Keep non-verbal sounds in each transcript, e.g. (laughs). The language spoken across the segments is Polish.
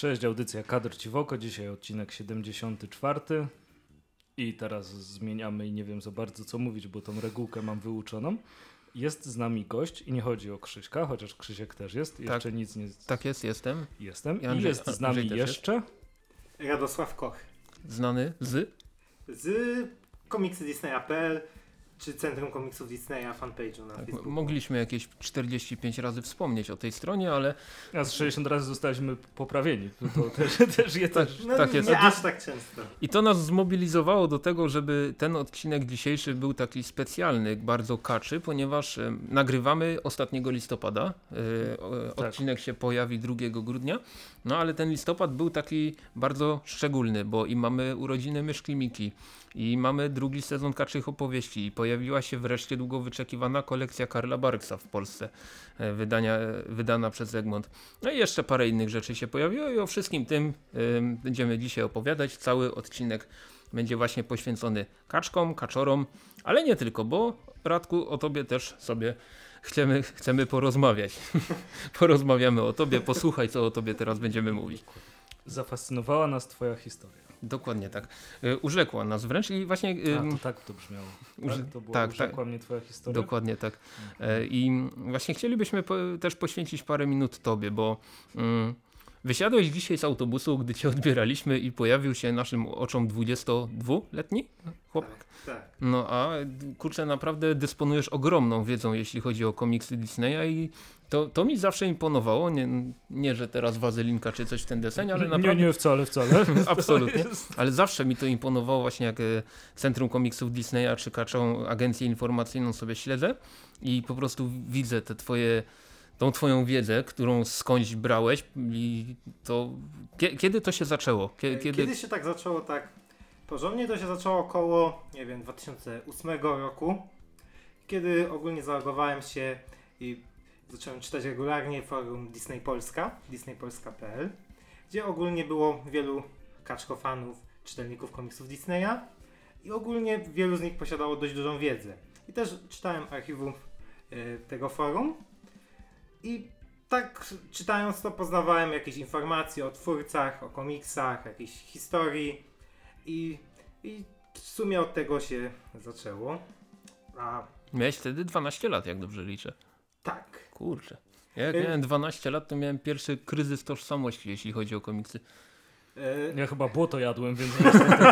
Cześć, audycja Kadr Ci w oko. Dzisiaj odcinek 74. I teraz zmieniamy i nie wiem za bardzo co mówić, bo tą regułkę mam wyuczoną. Jest z nami gość i nie chodzi o Krzyśka, chociaż Krzysiek też jest. Tak. Jeszcze nic nie Tak jest, jestem. jestem. I I Andrzej- jest z nami jeszcze. Radosław Koch Znany z. z komiksy Disneya.pl czy Centrum Komiksów Disneya fanpage'u na Tak, Facebooku. mogliśmy jakieś 45 razy wspomnieć o tej stronie, ale A z 60 razy zostaliśmy poprawieni. To (laughs) też, też je Tak. No, tak jest. Nie aż tak często. i to nas zmobilizowało do tego, żeby ten odcinek dzisiejszy był taki specjalny, bardzo kaczy, ponieważ e, nagrywamy ostatniego listopada. E, o- Tak. Odcinek się pojawi 2 grudnia. No ale ten listopad był taki bardzo szczególny, bo i mamy urodziny Myszki Miki, i mamy drugi sezon Kaczych Opowieści, i pojawiła się wreszcie długo wyczekiwana kolekcja Karla Barksa w Polsce, e, wydania, e, wydana przez Egmont. No i jeszcze parę innych rzeczy się pojawiło i o wszystkim tym ym, będziemy dzisiaj opowiadać. Cały odcinek będzie właśnie poświęcony kaczkom, kaczorom, ale nie tylko, bo Radku o tobie też sobie chcemy, chcemy porozmawiać. (laughs) Porozmawiamy o tobie, posłuchaj co o tobie teraz będziemy mówić. Zafascynowała nas twoja historia. Dokładnie tak. Y, Urzekła nas wręcz i właśnie... A, to tak to brzmiało. Tak? To było, tak, urzekła mnie twoja historia? Dokładnie tak. Mhm. E, I właśnie chcielibyśmy po, też poświęcić parę minut Tobie, bo mm, wysiadłeś dzisiaj z autobusu, gdy Cię odbieraliśmy i pojawił się naszym oczom 22-letni chłopak. Tak, tak. No a kurczę, naprawdę dysponujesz ogromną wiedzą, jeśli chodzi o komiksy Disneya i to, to mi zawsze imponowało. Nie, nie, że teraz wazelinka czy coś w ten deseń, ale nie, naprawdę nie, wcale, wcale. (laughs) Absolutnie. Ale zawsze mi to imponowało właśnie jak e, Centrum Komiksów Disneya czy Kaczą agencję informacyjną sobie śledzę i po prostu widzę te twoje, tą twoją wiedzę, którą skądś brałeś i to, kie, kiedy to się zaczęło? Kie, kiedy, Kiedy się tak zaczęło tak porządnie, to się zaczęło około, nie wiem, 2008 roku, kiedy ogólnie zalogowałem się i zacząłem czytać regularnie forum Disney Polska, disneypolska.pl, gdzie ogólnie było wielu kaczkofanów, czytelników komiksów Disneya i ogólnie wielu z nich posiadało dość dużą wiedzę. I też czytałem archiwum e, tego forum i tak czytając to poznawałem jakieś informacje o twórcach, o komiksach, jakiejś historii i, i w sumie od tego się zaczęło. A Miałeś wtedy 12 lat, jak dobrze liczę. tak, Kurczę. Ja Jak miałem 12 lat, to miałem pierwszy kryzys tożsamości, jeśli chodzi o komiksy. e, Ja chyba błoto jadłem, więc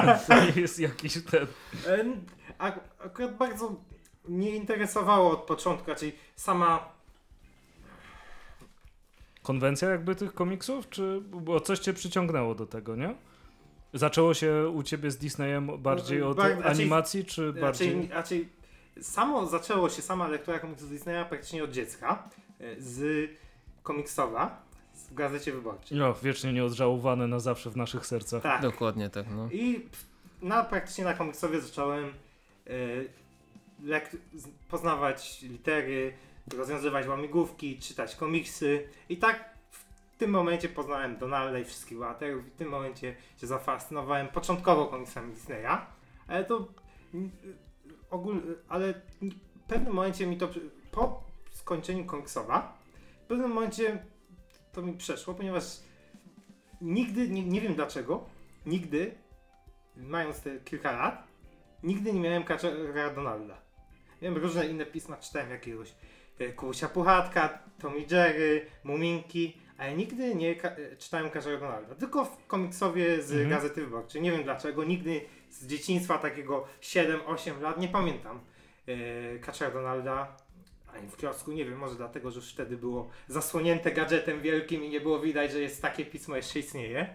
(laughs) jest jakiś ten... e, a, akurat bardzo mnie interesowało od początku, raczej sama konwencja jakby tych komiksów, czy bo coś cię przyciągnęło do tego, nie? Zaczęło się u ciebie z Disneyem bardziej od Bar- raczej- animacji, czy bardziej... Raczej, raczej samo zaczęło się sama lektura komiksów Disneya praktycznie od dziecka e, z komiksowa w Gazecie Wyborczej. No, wiecznie nieodżałowane na zawsze w naszych sercach. Tak. Dokładnie tak, no. I na, praktycznie na komiksowie zacząłem lek- z- poznawać litery, rozwiązywać łamigłówki, czytać komiksy i tak w tym momencie poznałem Donalda i wszystkich bohaterów i w tym momencie się zafascynowałem początkowo komiksami Disneya, ale to mm, ogól, ale w pewnym momencie mi to po skończeniu komiksowa w pewnym momencie to mi przeszło, ponieważ nigdy, nie, nie wiem dlaczego, nigdy mając te kilka lat, nigdy nie miałem kaczera Donalda. Miałem różne inne pisma, czytałem jakiegoś e, Kusia Puchatka, Tommy Jerry, Muminki, ale nigdy nie ka- e, czytałem kaczera Donalda. Tylko w komiksowie z Mhm. Gazety Wyborczej. Nie wiem dlaczego, nigdy z dzieciństwa takiego 7-8 lat nie pamiętam e, kaczera Donalda. Ani w kiosku, nie wiem, może dlatego, że już wtedy było zasłonięte gadżetem wielkim i nie było widać, że jest takie pismo jeszcze istnieje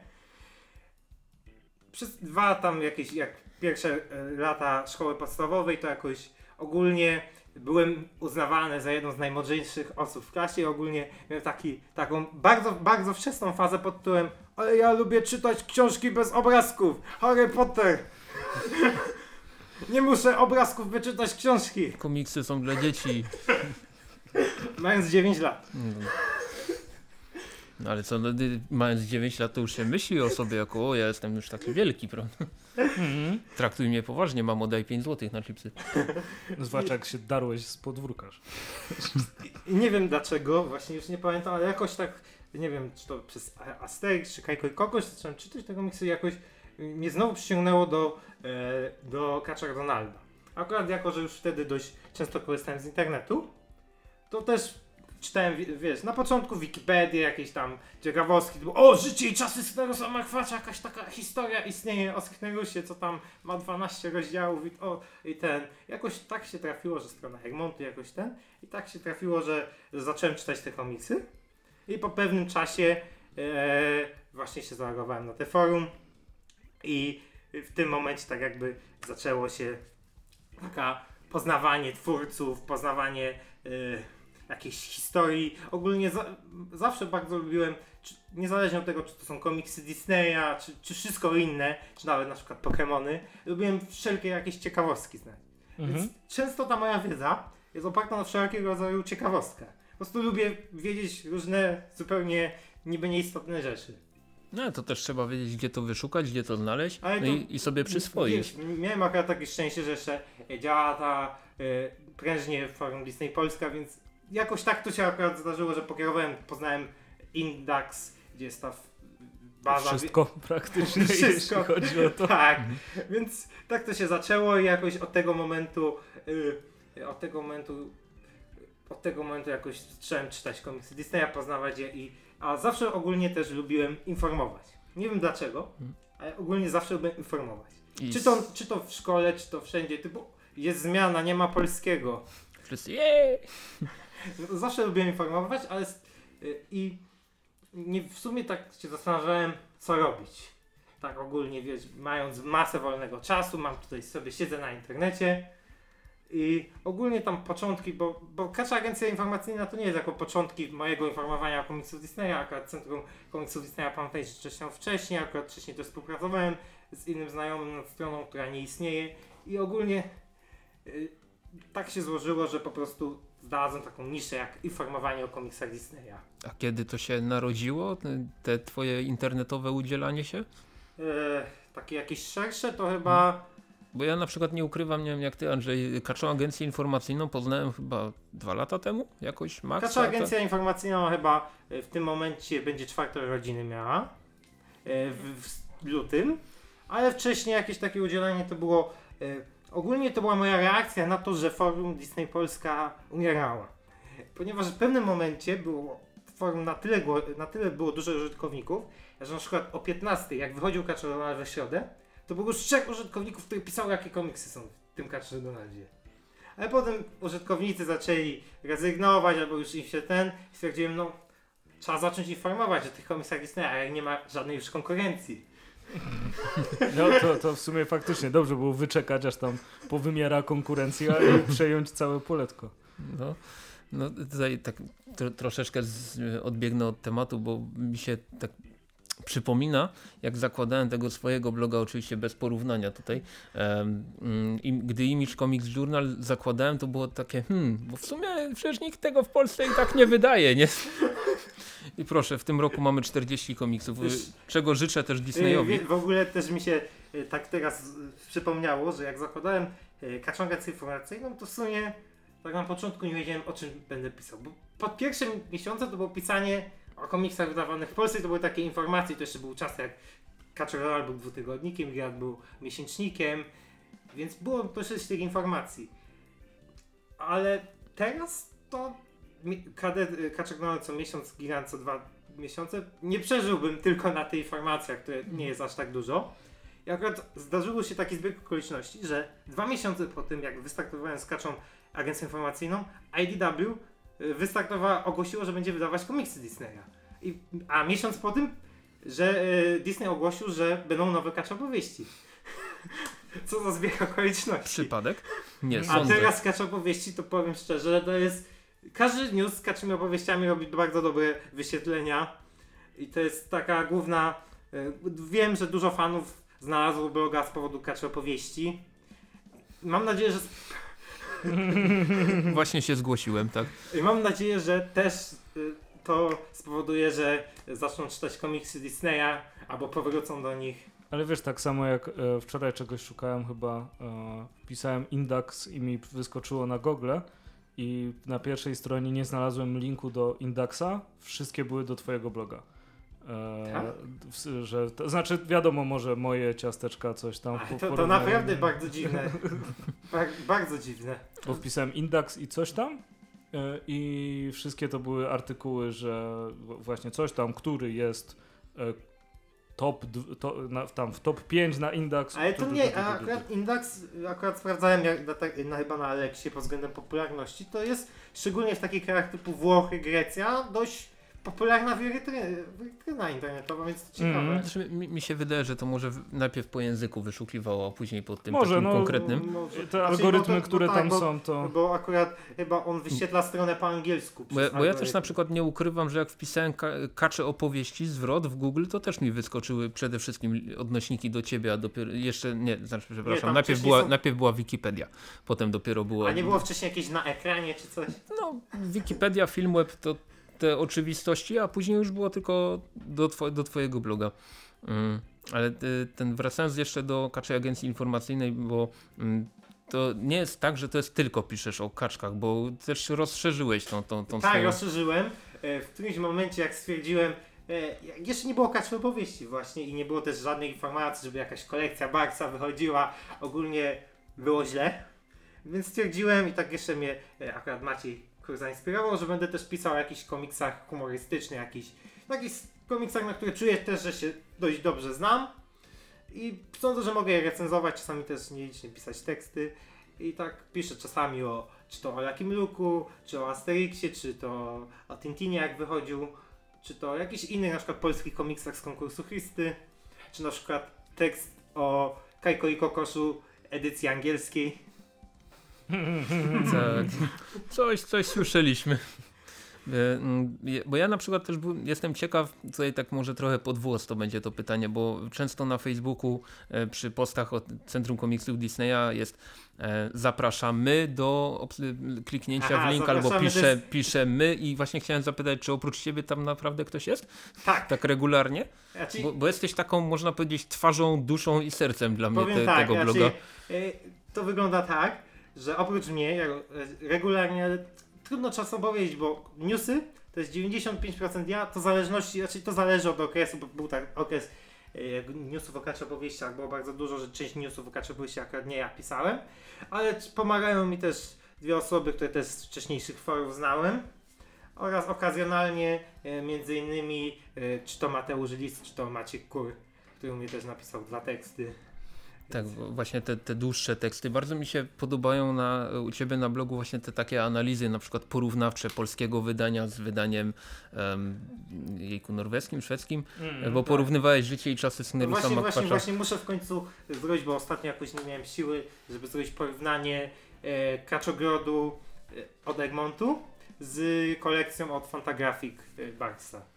przez dwa tam jakieś, jak pierwsze e, lata szkoły podstawowej, to jakoś ogólnie byłem uznawany za jedną z najmądrzejszych osób w klasie i ogólnie miałem taki, taką bardzo, bardzo wczesną fazę pod tytułem ale ja lubię czytać książki bez obrazków. Harry Potter. Nie muszę obrazków wyczytać książki. Komiksy są dla dzieci. Mając 9 lat. No. No ale co, no, ty, mając 9 lat to już się myśli o sobie jako, o ja jestem już taki wielki, prawda? Mhm. Traktuj mnie poważnie, mamo daj 5 złotych na chipsy. Zwłaszcza jak się darłeś z podwórka. I nie wiem dlaczego, właśnie już nie pamiętam, ale jakoś tak nie wiem, czy to przez A- Asterix, czy Kajko i Kogoś, zacząłem czytać te komiksy i jakoś y, mnie znowu przyciągnęło do, e, do Kaczora Donalda. Akurat jako, że już wtedy dość często korzystałem z internetu, to też czytałem, wi- wiesz, na początku Wikipedię, jakieś tam ciekawostki, typu, o, życie i czasy Sknerusa Makwacza, jakaś taka historia istnieje o Sknerusie, co tam ma 12 rozdziałów i, o, i ten. Jakoś tak się trafiło, że strona Egmontu jakoś ten, i tak się trafiło, że zacząłem czytać te komiksy i po pewnym czasie e, właśnie się zalogowałem na te forum i w tym momencie tak jakby zaczęło się taka poznawanie twórców, poznawanie e, jakiejś historii. Ogólnie za, zawsze bardzo lubiłem, czy, niezależnie od tego, czy to są komiksy Disneya, czy, czy wszystko inne, czy nawet na przykład Pokémony, lubiłem wszelkie jakieś ciekawostki znać. Mhm. Więc często ta moja wiedza jest oparta na wszelkiego rodzaju ciekawostkach. Po prostu lubię wiedzieć różne zupełnie niby nieistotne rzeczy. No to też trzeba wiedzieć, gdzie to wyszukać, gdzie to znaleźć Ale no to- i, i sobie przyswoić. Wiesz, miałem akurat takie szczęście, że jeszcze działa ta e, prężnie forum Disney Polska, więc jakoś tak to się akurat zdarzyło, że pokierowałem, poznałem Indax, gdzie jest ta baza. Wszystko praktycznie, (laughs) Wszystko. jeśli chodzi o to. Tak, więc tak to się zaczęło i jakoś od tego momentu, y, od tego momentu, od tego momentu jakoś zacząłem czytać komiksy Disneya, poznawać je i, a zawsze ogólnie też lubiłem informować. Nie wiem dlaczego, Mhm. ale ogólnie zawsze lubiłem informować. Czy to, czy to w szkole, czy to wszędzie, typu jest zmiana, nie ma polskiego. wszyscy, jej! No, Zawsze lubiłem informować, ale y, i nie, w sumie tak się zastanawiałem, co robić. Tak ogólnie, wiesz, mając masę wolnego czasu, mam tutaj sobie, siedzę na internecie i ogólnie tam początki, bo, bo Kacza Agencja Informacyjna to nie jest jako początki mojego informowania o komiksów Disneya, akurat Centrum Komiksów Disneya pamiętaj, że wcześniej, wcześniej, akurat wcześniej też współpracowałem z innym znajomym nad stroną, która nie istnieje i ogólnie y, tak się złożyło, że po prostu znalazłem taką niszę jak informowanie o komiksach Disneya. A kiedy to się narodziło, te- twoje internetowe udzielanie się? E, takie jakieś szersze to chyba Bo ja na przykład nie ukrywam, nie wiem jak ty Andrzej, Kaczą Agencję Informacyjną poznałem chyba dwa lata temu, jakoś max. Kacza to- Agencja Informacyjna chyba e, w tym momencie będzie czwartą rodziny miała e, w, w lutym, ale wcześniej jakieś takie udzielanie to było e, ogólnie to była moja reakcja na to, że forum Disney Polska umierało. Ponieważ w pewnym momencie było forum na tyle, na tyle było dużo użytkowników, że na przykład o 15 jak wychodził Kaczor Donald we środę, to było już trzech użytkowników, którzy pisały jakie komiksy są w tym Kaczorze Donaldzie. Ale potem użytkownicy zaczęli rezygnować, albo już im się ten, i stwierdziłem, no trzeba zacząć informować o tych komiksach Disneya, a jak nie ma żadnej już konkurencji. (laughs) No to, to w sumie faktycznie dobrze było wyczekać, aż tam powymiera konkurencja i (laughs) przejąć całe poletko. No, no tutaj tak tro, troszeczkę z, odbiegnę od tematu, bo mi się tak przypomina, jak zakładałem tego swojego bloga, oczywiście bez porównania tutaj, mm, i gdy Image Comics Journal zakładałem, to było takie, hmm, bo w sumie przecież nikt tego w Polsce i tak nie wydaje, nie? I proszę, w tym roku mamy 40 komiksów, y, czego życzę też Yy, Disneyowi. W ogóle też mi się yy, tak teraz yy, przypomniało, że jak zakładałem kaczongę informacyjną, to w sumie tak na początku nie wiedziałem o czym będę pisał. Bo pod pierwszym miesiącem to było pisanie o komiksach wydawanych w Polsce, to były takie informacje, to jeszcze był czas jak Kaczor Royal był dwutygodnikiem, Giat był miesięcznikiem, więc było troszeczkę tych informacji. Ale teraz to y, Kaczor Royal co miesiąc, Gigant co dwa miesiące, nie przeżyłbym tylko na tych informacjach, które nie jest aż tak dużo. I akurat zdarzyło się taki zbieg okoliczności, że dwa miesiące po tym, jak wystartowałem z Kaczą agencją informacyjną, IDW wystartowała, ogłosiło, że będzie wydawać komiksy Disneya. I, a miesiąc po tym, że y, Disney ogłosił, że będą nowe Kacze opowieści. (laughs) Co za zbieg okoliczności. Przypadek? Nie, A sądzę. teraz Kacze opowieści, to powiem szczerze, to jest... Każdy news z kaczymi opowieściami robi bardzo dobre wyświetlenia. I to jest taka główna... y, Wiem, że dużo fanów znalazło bloga z powodu kaczy opowieści. Mam nadzieję, że (laughs) Właśnie się zgłosiłem, tak? I mam nadzieję, że też y, to spowoduje, że zaczną czytać komiksy Disneya albo powrócą do nich. Ale wiesz, tak samo jak e, wczoraj czegoś szukałem chyba, e, pisałem index i mi wyskoczyło na Google i na pierwszej stronie nie znalazłem linku do Indaxa, wszystkie były do twojego bloga. E, Tak? w- że, to znaczy wiadomo, może moje ciasteczka coś tam po- to, to naprawdę bardzo dziwne. (laughs) Bar, bardzo dziwne. Bo wpisałem Indax i coś tam e, i wszystkie to były artykuły, że właśnie coś tam, który jest e, top, to, na, tam w top 5 na Indax. Ale to nie, a akurat Index, akurat sprawdzałem jak, na, tak- na, chyba na Alexie pod względem popularności, to jest szczególnie w takich krajach typu Włochy, Grecja, dość popularna witryna internetowa, więc to ciekawe. Mhm. Znaczy, mi, mi się wydaje, że to może w- najpierw po języku wyszukiwało, a później pod tym Może, takim no, konkretnym. Może- Te znaczy, algorytmy, bo to- które bo tam tak, są, to... Bo, bo akurat chyba on wyświetla stronę po angielsku. Bo bo ja też na przykład nie ukrywam, że jak wpisałem ka kacze opowieści, zwrot w Google, to też mi wyskoczyły przede wszystkim odnośniki do ciebie, a dopiero jeszcze nie, znaczy przepraszam, tam najpierw, była, są- najpierw była Wikipedia, potem dopiero było. A nie było wcześniej jakieś na ekranie czy coś? No, Wikipedia, Filmweb to te oczywistości, a później już było tylko do, two do twojego bloga. Mm, ale ten wracając jeszcze do kaczej agencji informacyjnej, bo mm, to nie jest tak, że to jest tylko piszesz o kaczkach, bo też rozszerzyłeś tą, tą, tą Tak, swoją... rozszerzyłem. E, W którymś momencie, jak stwierdziłem, e, jeszcze nie było kaczmy opowieści właśnie i nie było też żadnej informacji, żeby jakaś kolekcja Barksa wychodziła. Ogólnie było źle. Więc stwierdziłem i tak jeszcze mnie e, akurat Maciej zainspirował, że będę też pisał o jakichś komiksach humorystycznych, jakichś takich komiksach, na które czuję też, że się dość dobrze znam. I sądzę, że mogę je recenzować, czasami też nielicznie pisać teksty. I tak piszę czasami o czy to o Lucky Luke'u, czy o Asterixie, czy to o Tintinie jak wychodził, czy to o jakichś innych na przykład polskich komiksach z konkursu Christy, czy na przykład tekst o Kajko i Kokoszu edycji angielskiej. Tak. Coś, coś słyszeliśmy. E, mm, Bo ja na przykład też był, jestem ciekaw, tutaj tak może trochę pod włos to będzie to pytanie, bo często na Facebooku e, przy postach od Centrum Komiksów Disneya jest e, zapraszamy do kliknięcia Aha, w link albo pisze, jest- pisze my i właśnie chciałem zapytać, czy oprócz ciebie tam naprawdę ktoś jest? Tak, Tak regularnie? Bo, bo jesteś taką, można powiedzieć, twarzą, duszą i sercem dla mnie powiem te, tak, tego bloga. e, to wygląda tak, że oprócz mnie ja, regularnie, trudno czasem powiedzieć, bo newsy to jest 95% dnia, to zależności, znaczy to zależy od okresu, bo był tak okres e, jak newsów o kaczy opowieściach było bardzo dużo, że część newsów o kaczy opowieściach akurat nie ja pisałem, ale pomagają mi też dwie osoby, które też z wcześniejszych forów znałem oraz okazjonalnie e, między innymi e, czy to Mateusz Lis, czy to Maciek Kur, który mi też napisał dwa teksty. Tak, właśnie te, te dłuższe teksty. Bardzo mi się podobają na, u Ciebie na blogu właśnie te takie analizy, na przykład porównawcze polskiego wydania z wydaniem um, jejku norweskim, szwedzkim, Mm, bo tak. porównywałeś życie i czasy No Snyrusa właśnie, właśnie, właśnie muszę w końcu zrobić, bo ostatnio jakoś nie miałem siły, żeby zrobić porównanie e, Kaczogrodu e, od Egmontu z kolekcją od Fantagraphic e.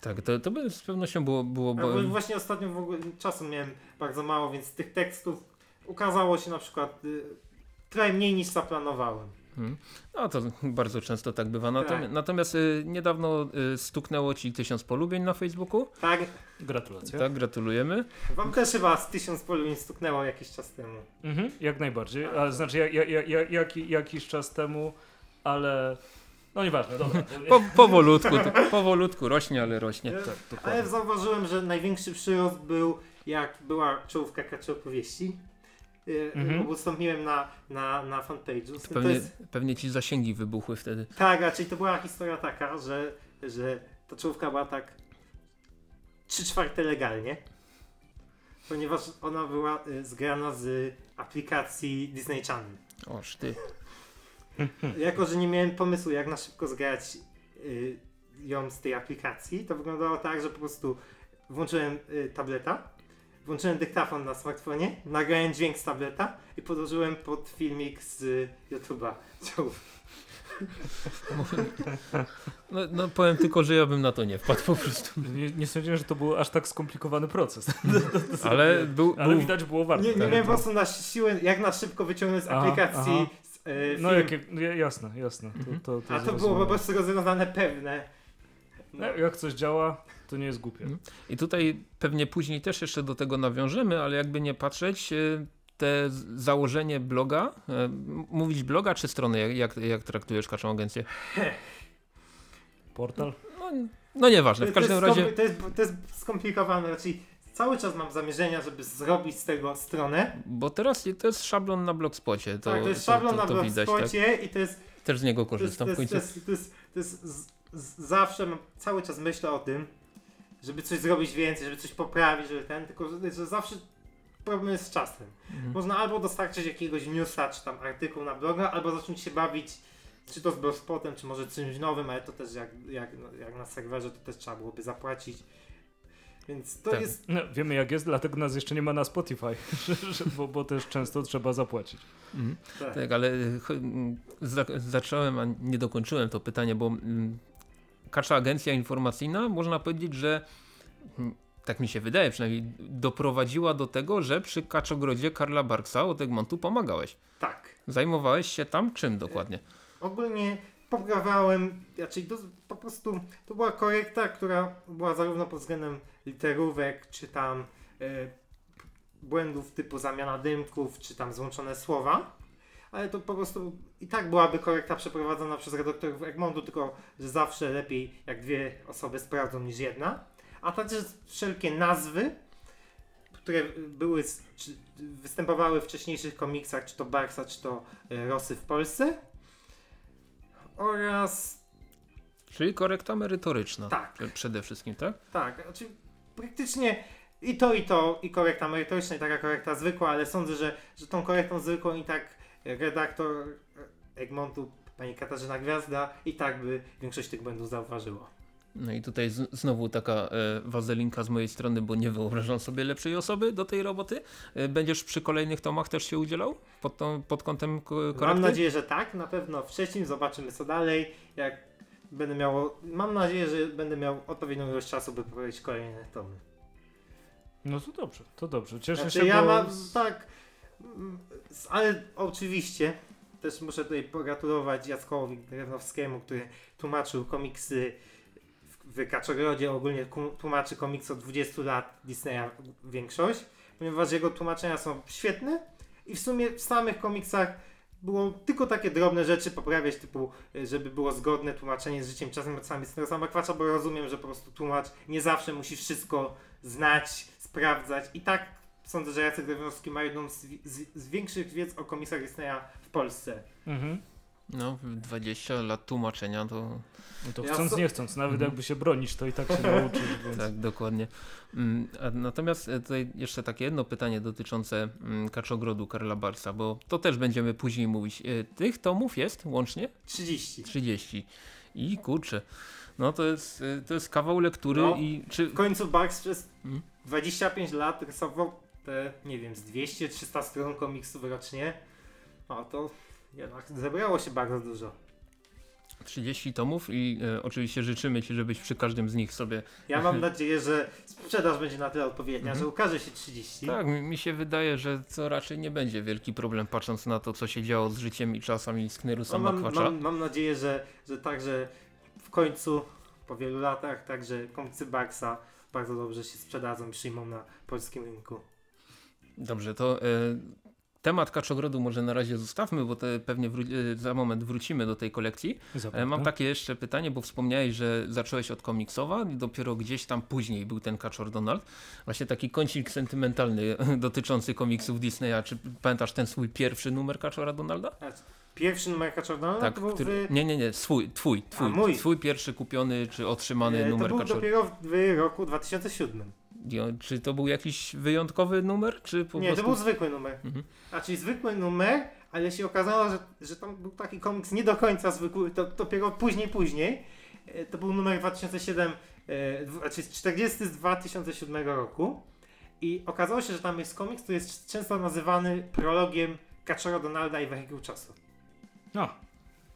Tak, to, to by z pewnością było, było bo, bo właśnie ostatnio w ogóle czasu miałem bardzo mało, więc tych tekstów ukazało się na przykład y, trochę mniej niż zaplanowałem. Hmm. No to bardzo często tak bywa. Natomiast, Tak. natomiast y, niedawno y, stuknęło Ci tysiąc polubień na Facebooku. Tak, Gratulacje. Tak, gratulujemy. wam też chyba z tysiąc polubień stuknęło jakiś czas temu. Mhm, jak najbardziej. A, znaczy ja, ja, ja, ja, jak, jakiś czas temu, ale no nieważne, dobra. (laughs) Po, powolutku, to, powolutku rośnie, ale rośnie. Tak, Ale dokładnie. zauważyłem, że największy przyrost był jak była czołówka kaczy opowieści. Yy, Mhm. Udostępniłem na, na, na fanpage'u. To Pewnie, jest, pewnie Ci zasięgi wybuchły wtedy. tak, raczej to była historia taka, że, że ta czołówka była tak 3 czwarte legalnie. Ponieważ ona była y, zgrana z aplikacji Disney Channel. Oż ty. Jako, że nie miałem pomysłu, jak na szybko zgrać y, ją z tej aplikacji, to wyglądało tak, że po prostu włączyłem y, tableta, włączyłem dyktafon na smartfonie, nagrałem dźwięk z tableta i podłożyłem pod filmik z y, YouTube'a. (laughs) No, no powiem tylko, że ja bym na to nie wpadł po prostu. Nie, nie sądziłem, że to był aż tak skomplikowany proces. Ale był, Ale był widać było warto. Nie, nie miałem po prostu na siłę, jak na szybko wyciągnąć z Aha, aplikacji aha. Z, y, No jakie, ja- jasne, jasne. To, Mhm. to, to A to było po prostu rozwiązane pewne. No. No, Jak coś działa, to nie jest głupie. Mhm. I tutaj pewnie później też jeszcze do tego nawiążemy, ale jakby nie patrzeć, y, te założenie bloga, e, mówić bloga czy strony, jak, jak, jak traktujesz kaczą agencję? Portal? No, no nieważne, w To jest każdym razie... To jest, to jest skomplikowane, raczej cały czas mam zamierzenia, żeby zrobić z tego stronę. Bo teraz to jest szablon na blogspocie. To, tak, to jest szablon na to widać, tak? blogspocie i to jest Też z niego To korzystam to w jest, końcu. to jest, to jest, to jest z, z, zawsze mam, cały czas myślę o tym, żeby coś zrobić więcej, żeby coś poprawić, żeby ten, tylko że, zawsze problem jest z czasem. Mhm. Można albo dostarczyć jakiegoś newsa, czy tam artykuł na bloga, albo zacząć się bawić czy to z blogspotem, czy może czymś nowym, ale to też jak, jak, jak na serwerze to też trzeba byłoby zapłacić. Więc to Tak. jest No, wiemy jak jest, dlatego nas jeszcze nie ma na Spotify, (laughs) bo, bo też często trzeba zapłacić. Mhm. tak. Tak, ale zacząłem, a nie dokończyłem to pytanie, bo mm, Kacza Agencja Informacyjna, można powiedzieć, że mm, tak mi się wydaje przynajmniej, doprowadziła do tego, że przy Kaczogrodzie Karla Barksa od Egmontu pomagałeś. tak. Zajmowałeś się tam czym dokładnie? Ogólnie poprawałem, raczej to, po prostu to była korekta, która była zarówno pod względem literówek, czy tam e, błędów typu zamiana dymków, czy tam złączone słowa, ale to po prostu i tak byłaby korekta przeprowadzona przez redaktorów Egmontu, tylko że zawsze lepiej jak dwie osoby sprawdzą niż jedna, a także wszelkie nazwy, które były, występowały w wcześniejszych komiksach, czy to Barksa, czy to e, Rosy w Polsce, oraz Czyli korekta merytoryczna. tak, Prze- Przede wszystkim, tak? tak, znaczy praktycznie i to i to, i korekta merytoryczna, i taka korekta zwykła, ale sądzę, że, że tą korektą zwykłą i tak redaktor Egmontu, pani Katarzyna Gwiazda, i tak by większość tych błędów zauważyła. No i tutaj znowu taka e, wazelinka z mojej strony, bo nie wyobrażam sobie lepszej osoby do tej roboty. E, będziesz przy kolejnych tomach też się udzielał? Pod, tą, pod kątem ko- korekty? Mam nadzieję, że tak, na pewno w trzecim zobaczymy co dalej, jak będę miał, mam nadzieję, że będę miał odpowiednią ilość czasu, by prowadzić kolejne tomy. No to dobrze, to dobrze. Cieszę Znaczy, się, ja bo... mam tak, ale oczywiście też muszę tutaj pogratulować Jackowi Drewnowskiemu, który tłumaczył komiksy w, Kaczogrodzie, ogólnie tłumaczy komiksy od 20 lat Disneya większość, ponieważ jego tłumaczenia są świetne i w sumie w samych komiksach było tylko takie drobne rzeczy poprawiać, typu, y, żeby było zgodne tłumaczenie z życiem czasem czasami Strasa Makwacza, bo rozumiem, że po prostu tłumacz nie zawsze musi wszystko znać, sprawdzać i tak sądzę, że Jacek Drewnowski ma jedną z, z, z większych wiedz o komiksach Disneya w Polsce. Mhm. No, 20 lat tłumaczenia to No to chcąc, nie chcąc, nawet Mhm. jakby się bronić, to i tak się nauczysz, (laughs) więc... tak, dokładnie. Mm, a natomiast e, tutaj jeszcze takie jedno pytanie dotyczące mm, Kaczogrodu Karla Barsa, bo to też będziemy później mówić. E, Tych tomów jest łącznie 30. 30. I kurczę, no to jest, e, to jest kawał lektury No. i czy... W końcu Barks przez Mhm. 25 lat rysował te, nie wiem, z 200-300 stron komiksów rocznie. O, to jednak zebrało się bardzo dużo. 30 tomów i e, oczywiście życzymy Ci, żebyś przy każdym z nich sobie... Ja mam nadzieję, że sprzedaż będzie na tyle odpowiednia, Mhm. że ukaże się 30. Tak, mi, mi się wydaje, że to raczej nie będzie wielki problem, patrząc na to, co się działo z życiem i czasami Sknerusa No, mam, mam, mam nadzieję, że, że także w końcu, po wielu latach, także komiksy Barksa bardzo dobrze się sprzedadzą i przyjmą na polskim rynku. Dobrze, to e, temat Kaczogrodu może na razie zostawmy, bo te pewnie wró- e, za moment wrócimy do tej kolekcji. Zapewne. E, mam takie jeszcze pytanie, bo wspomniałeś, że zacząłeś od komiksowa i dopiero gdzieś tam później był ten Kaczor Donald. Właśnie taki kącik sentymentalny (laughs) dotyczący komiksów Disneya. Czy pamiętasz ten swój pierwszy numer Kaczora Donalda? Pierwszy numer Kaczordana tak, to był który... w, Nie, nie, nie, swój, twój, twój, mój. twój pierwszy kupiony czy otrzymany e, to numer był Kaczora. dopiero w roku 2007. Czy to był jakiś wyjątkowy numer, czy po Nie, prostu... to był zwykły numer. Mhm. A czyli zwykły numer, ale się okazało, że, że tam był taki komiks nie do końca zwykły, to dopiero później, później. E, To był numer 2007, e, znaczy 40 z 2007 roku. I okazało się, że tam jest komiks, który jest często nazywany prologiem Kaczora Donalda i Wehikuł Czasu. No,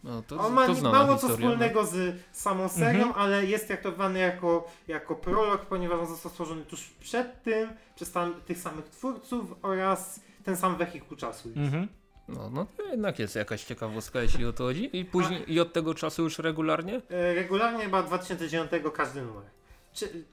No, to, On ma to mało co historia, no. wspólnego z samą serią, Mhm. ale jest traktowany jako, jako prolog, ponieważ on został stworzony tuż przed tym, przez tam, tych samych twórców oraz ten sam wehikuł czasu. mhm. No, no to jednak jest jakaś ciekawostka, jeśli o to chodzi. I później, i od tego czasu już regularnie? E, Regularnie chyba 2009 każdy numer. Czy,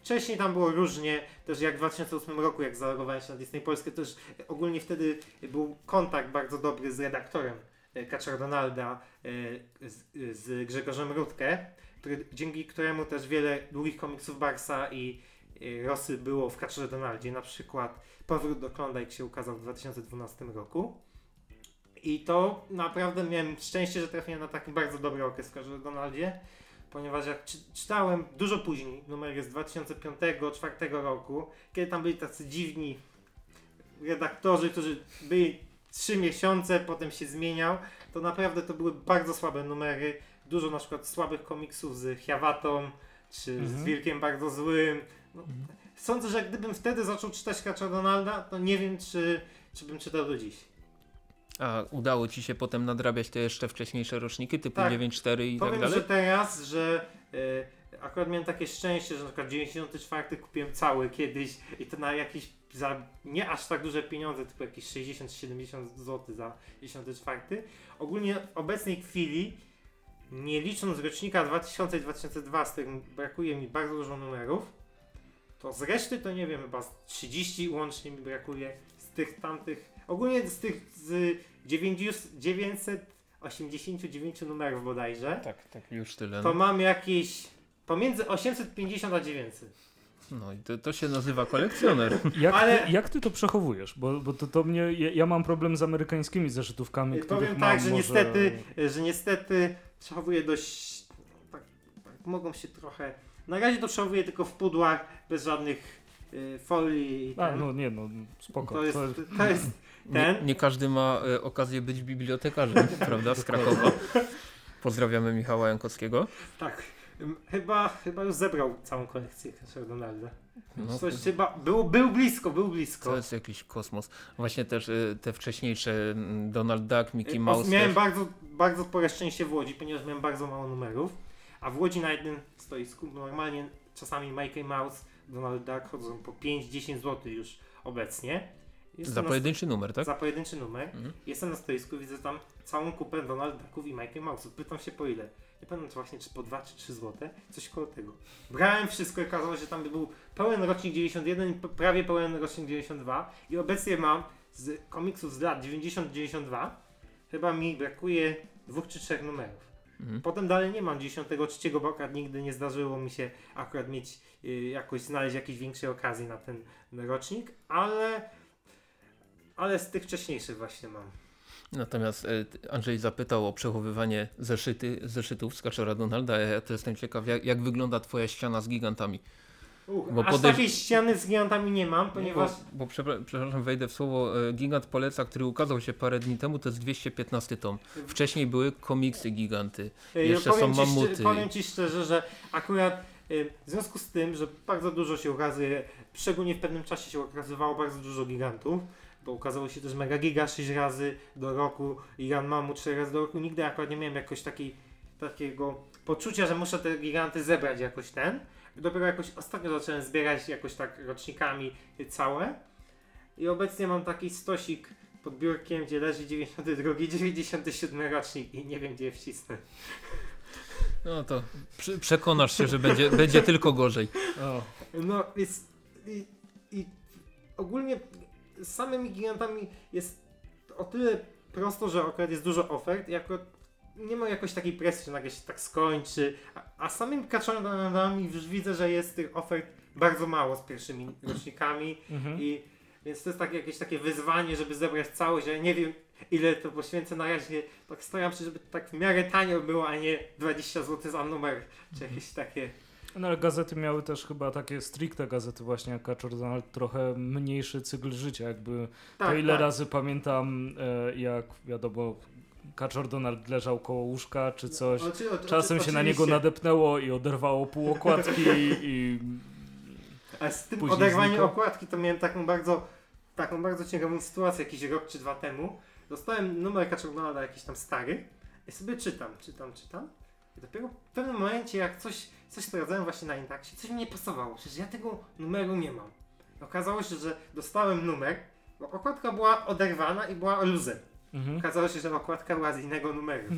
wcześniej tam było różnie, też jak w 2008 roku, jak zalogowałem się na Disney Polskę, też ogólnie wtedy był kontakt bardzo dobry z redaktorem e, Kaczor Donalda e, z, z Grzegorzem Rutkę, który, dzięki któremu też wiele długich komiksów Barsa i e, Rosy było w Kaczorze Donaldzie, na przykład Powrót do Klondike się ukazał w 2012 roku. I to naprawdę miałem szczęście, że trafiłem na taki bardzo dobry okres w Kaczorze Donaldzie, ponieważ jak czy, czytałem dużo później, numer jest z 2005-2004 roku, kiedy tam byli tacy dziwni redaktorzy, którzy byli 3 miesiące, potem się zmieniał, to naprawdę to były bardzo słabe numery. Dużo na przykład słabych komiksów z Hiawatą, czy z Mhm. Wilkiem Bardzo Złym. No, Sądzę, że gdybym wtedy zaczął czytać Kacza Donalda, to nie wiem, czy, czy bym czytał do dziś. A udało ci się potem nadrabiać te jeszcze wcześniejsze roczniki typu Tak. 9.4 i Powiem, tak dalej? że teraz, że y, akurat miałem takie szczęście, że na przykład 94 kupiłem cały kiedyś i to na jakieś za nie aż tak duże pieniądze, typu jakieś 60-70 zł za 94. Ogólnie w obecnej chwili, nie licząc rocznika 2000 i 2002, z którym brakuje mi bardzo dużo numerów, to z reszty to nie wiem, chyba z 30 łącznie mi brakuje z tych tamtych, ogólnie z tych z 90 989 numerów bodajże, Tak, tak, już tyle. to No, mam jakieś pomiędzy 850 a 900. no i to, to się nazywa kolekcjoner. (laughs) Jak, Ale- ty, jak ty to przechowujesz? Bo, bo to, to mnie, ja, ja mam problem z amerykańskimi zeszytówkami, których Powiem mam tak, że może... niestety, że niestety przechowuję dość, tak, tak, mogą się trochę, na razie to przechowuję tylko w pudłach, bez żadnych y, folii i A, ten. no nie no, spoko. to jest, To- to jest (laughs) Nie, ten. nie każdy ma e, okazję być bibliotekarzem, (laughs) prawda, z Krakowa. Pozdrawiamy Michała Jankowskiego. Tak. Chyba, chyba już zebrał całą kolekcję Casher Donalda. No, Coś chyba, był, był blisko, był blisko. to jest jakiś kosmos. Właśnie też e, te wcześniejsze mm, Donald Duck, Mickey Y, Mouse. Miałem też. bardzo, bardzo spore szczęście w Łodzi, ponieważ miałem bardzo mało numerów. A w Łodzi na jednym stoisku normalnie czasami Mickey Mouse, Donald Duck chodzą po 5-10 zł już obecnie. Jestem Za pojedynczy numer, tak? za pojedynczy numer. Mhm. Jestem na stoisku, widzę tam całą kupę Donald Ducków i Mickey Mouse'ów. Pytam się po ile. Nie pamiętam czy właśnie czy po 2 czy 3 zł, coś koło tego. Brałem wszystko i okazało się, że tam był pełen rocznik 91 i p- prawie pełen rocznik 92 i obecnie mam z komiksów z lat 90-92 chyba mi brakuje dwóch czy trzech numerów. Mhm. Potem dalej nie mam 93, bo akurat nigdy nie zdarzyło mi się akurat mieć y, jakoś znaleźć jakiejś większej okazji na ten rocznik, ale ale z tych wcześniejszych właśnie mam. Natomiast e, Andrzej zapytał o przechowywanie zeszyty, zeszytów z Kaczora Donalda. Ja to jestem ciekaw, jak, jak wygląda twoja ściana z gigantami. Uch, Bo aż podejrz- takiej ściany z gigantami nie mam, ponieważ Bo, bo przepra- przepraszam, wejdę w słowo. e, Gigant poleca, który ukazał się parę dni temu, to jest 215 tom. Wcześniej były komiksy giganty. jeszcze powiem, są ci szczerze, mamuty. powiem Ci szczerze, że akurat w związku z tym, że bardzo dużo się ukazuje, szczególnie w pewnym czasie się ukazywało bardzo dużo gigantów, bo ukazało się też Mega Giga 6 razy do roku i Jan Mamu 4 razy do roku, nigdy akurat nie miałem jakoś takiej, takiego poczucia, że muszę te giganty zebrać jakoś ten. Dopiero jakoś ostatnio zacząłem zbierać jakoś tak rocznikami całe. I obecnie mam taki stosik pod biurkiem, gdzie leży 92, 97 rocznik i nie wiem gdzie je wcisnę. No to prze- przekonasz się, że będzie, będzie tylko gorzej. O, No jest i, i ogólnie z samymi gigantami jest o tyle prosto, że akurat jest dużo ofert akurat nie ma jakoś takiej presji, że nagle się tak skończy, a, a samymi kaczorami już widzę, że jest tych ofert bardzo mało z pierwszymi rocznikami mhm. i więc to jest takie, jakieś takie wyzwanie, żeby zebrać całość, ja nie wiem ile to poświęcę na razie, tak staram się, żeby tak w miarę tanio było, a nie 20 zł za numer, czy jakieś takie No ale gazety miały też chyba takie stricte gazety właśnie jak Kaczor Donald, trochę mniejszy cykl życia, jakby tak, to ile tak. razy pamiętam e, jak wiadomo Kaczor Donald leżał koło łóżka czy coś, Oczy- oczy- czasem się na niego nadepnęło i oderwało pół okładki (laughs) i A z tym oderwaniem okładki to miałem taką bardzo, taką bardzo ciekawą sytuację jakiś rok czy dwa temu. Dostałem numer Kaczornalda jakiś tam stary i sobie czytam, czytam, czytam. I dopiero w pewnym momencie jak coś, coś sprawdzałem właśnie na Intaxie, coś mi nie pasowało. Przecież ja tego numeru nie mam. Okazało się, że dostałem numer, bo okładka była oderwana i była luzem. mhm. Okazało się, że okładka była z innego numeru. (laughs)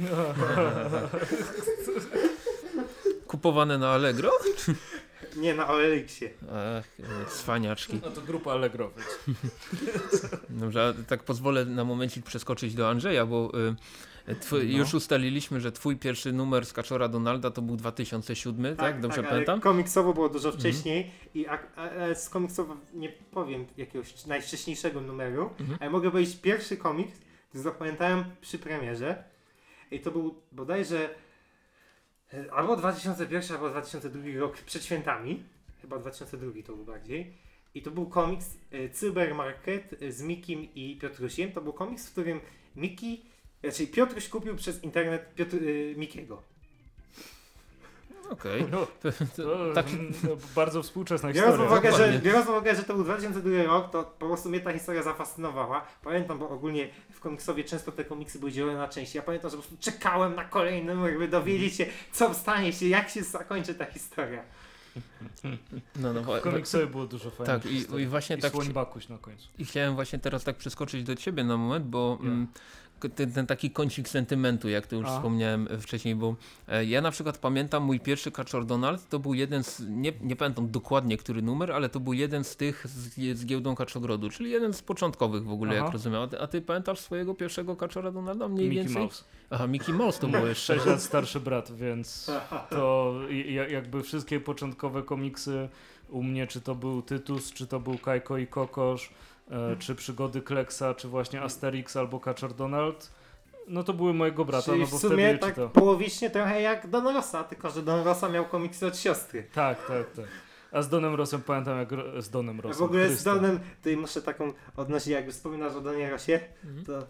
Kupowane na Allegro? (laughs) Nie na OLX-ie. Ach, cwaniaczki. No to grupa Allegro. więc- (laughs) Dobrze, a tak pozwolę na momencik przeskoczyć do Andrzeja, bo y, twój, No. już ustaliliśmy, że twój pierwszy numer z Kaczora Donalda to był 2007, tak? Dobrze ale pamiętam? komiksowo było dużo wcześniej i a, a, a z komiksowo nie powiem jakiegoś najwcześniejszego numeru, Mhm. ale mogę powiedzieć pierwszy komiks, który zapamiętałem przy premierze i to był bodajże e, albo 2001, albo 2002 rok przed świętami, chyba 2002 to był bardziej i to był komiks e, Cybermarket e, z Mikim i Piotrusiem, to był komiks, w którym Miki, raczej Piotruś kupił przez internet Piotr, e, Mikiego. Okej. No, To- to, tak- no, bardzo współczesna Biorąc historia. uwagę, że, biorąc pod uwagę, że to był 2002 rok, to po prostu mnie ta historia zafascynowała. Pamiętam, bo ogólnie w komiksowie często te komiksy były dzielone na części. Ja pamiętam, że po prostu czekałem na kolejny numer, by dowiedzieć się, co stanie się, jak się zakończy ta historia. No, no, W komiksowie było dużo fajnych tak, i, i właśnie I tak Słoń Bakuś na końcu. I chciałem właśnie teraz tak przeskoczyć do ciebie na moment, bo Ja. mm, ten, ten taki kącik sentymentu, jak to już A. wspomniałem e, wcześniej, bo e, ja na przykład pamiętam mój pierwszy Kaczor Donald, to był jeden z, nie, nie pamiętam dokładnie który numer, ale to był jeden z tych z, z giełdą Kaczogrodu, czyli jeden z początkowych w ogóle, Aha. jak rozumiem. A ty, a ty pamiętasz swojego pierwszego Kaczora Donalda mniej Mickey więcej? Mouse. Aha, Mickey Mouse to było jeszcze. 6 lat starszy brat, więc (laughs) to jakby wszystkie początkowe komiksy u mnie, czy to był Tytus, czy to był Kajko i Kokosz, czy Przygody Kleksa, czy właśnie Asterix albo Kaczor Donald, no to były mojego brata, Czyli no w bo sumie wtedy tak czytał. połowicznie trochę jak Don Rossa, tylko że Don Rossa miał komiksy od siostry. Tak, tak, tak. A z Donem Rosem pamiętam jak z Donem A Rosem. w ogóle z. Donem, tutaj muszę taką odnosić, jak wspominasz o Donie Rosie, Mhm. to e,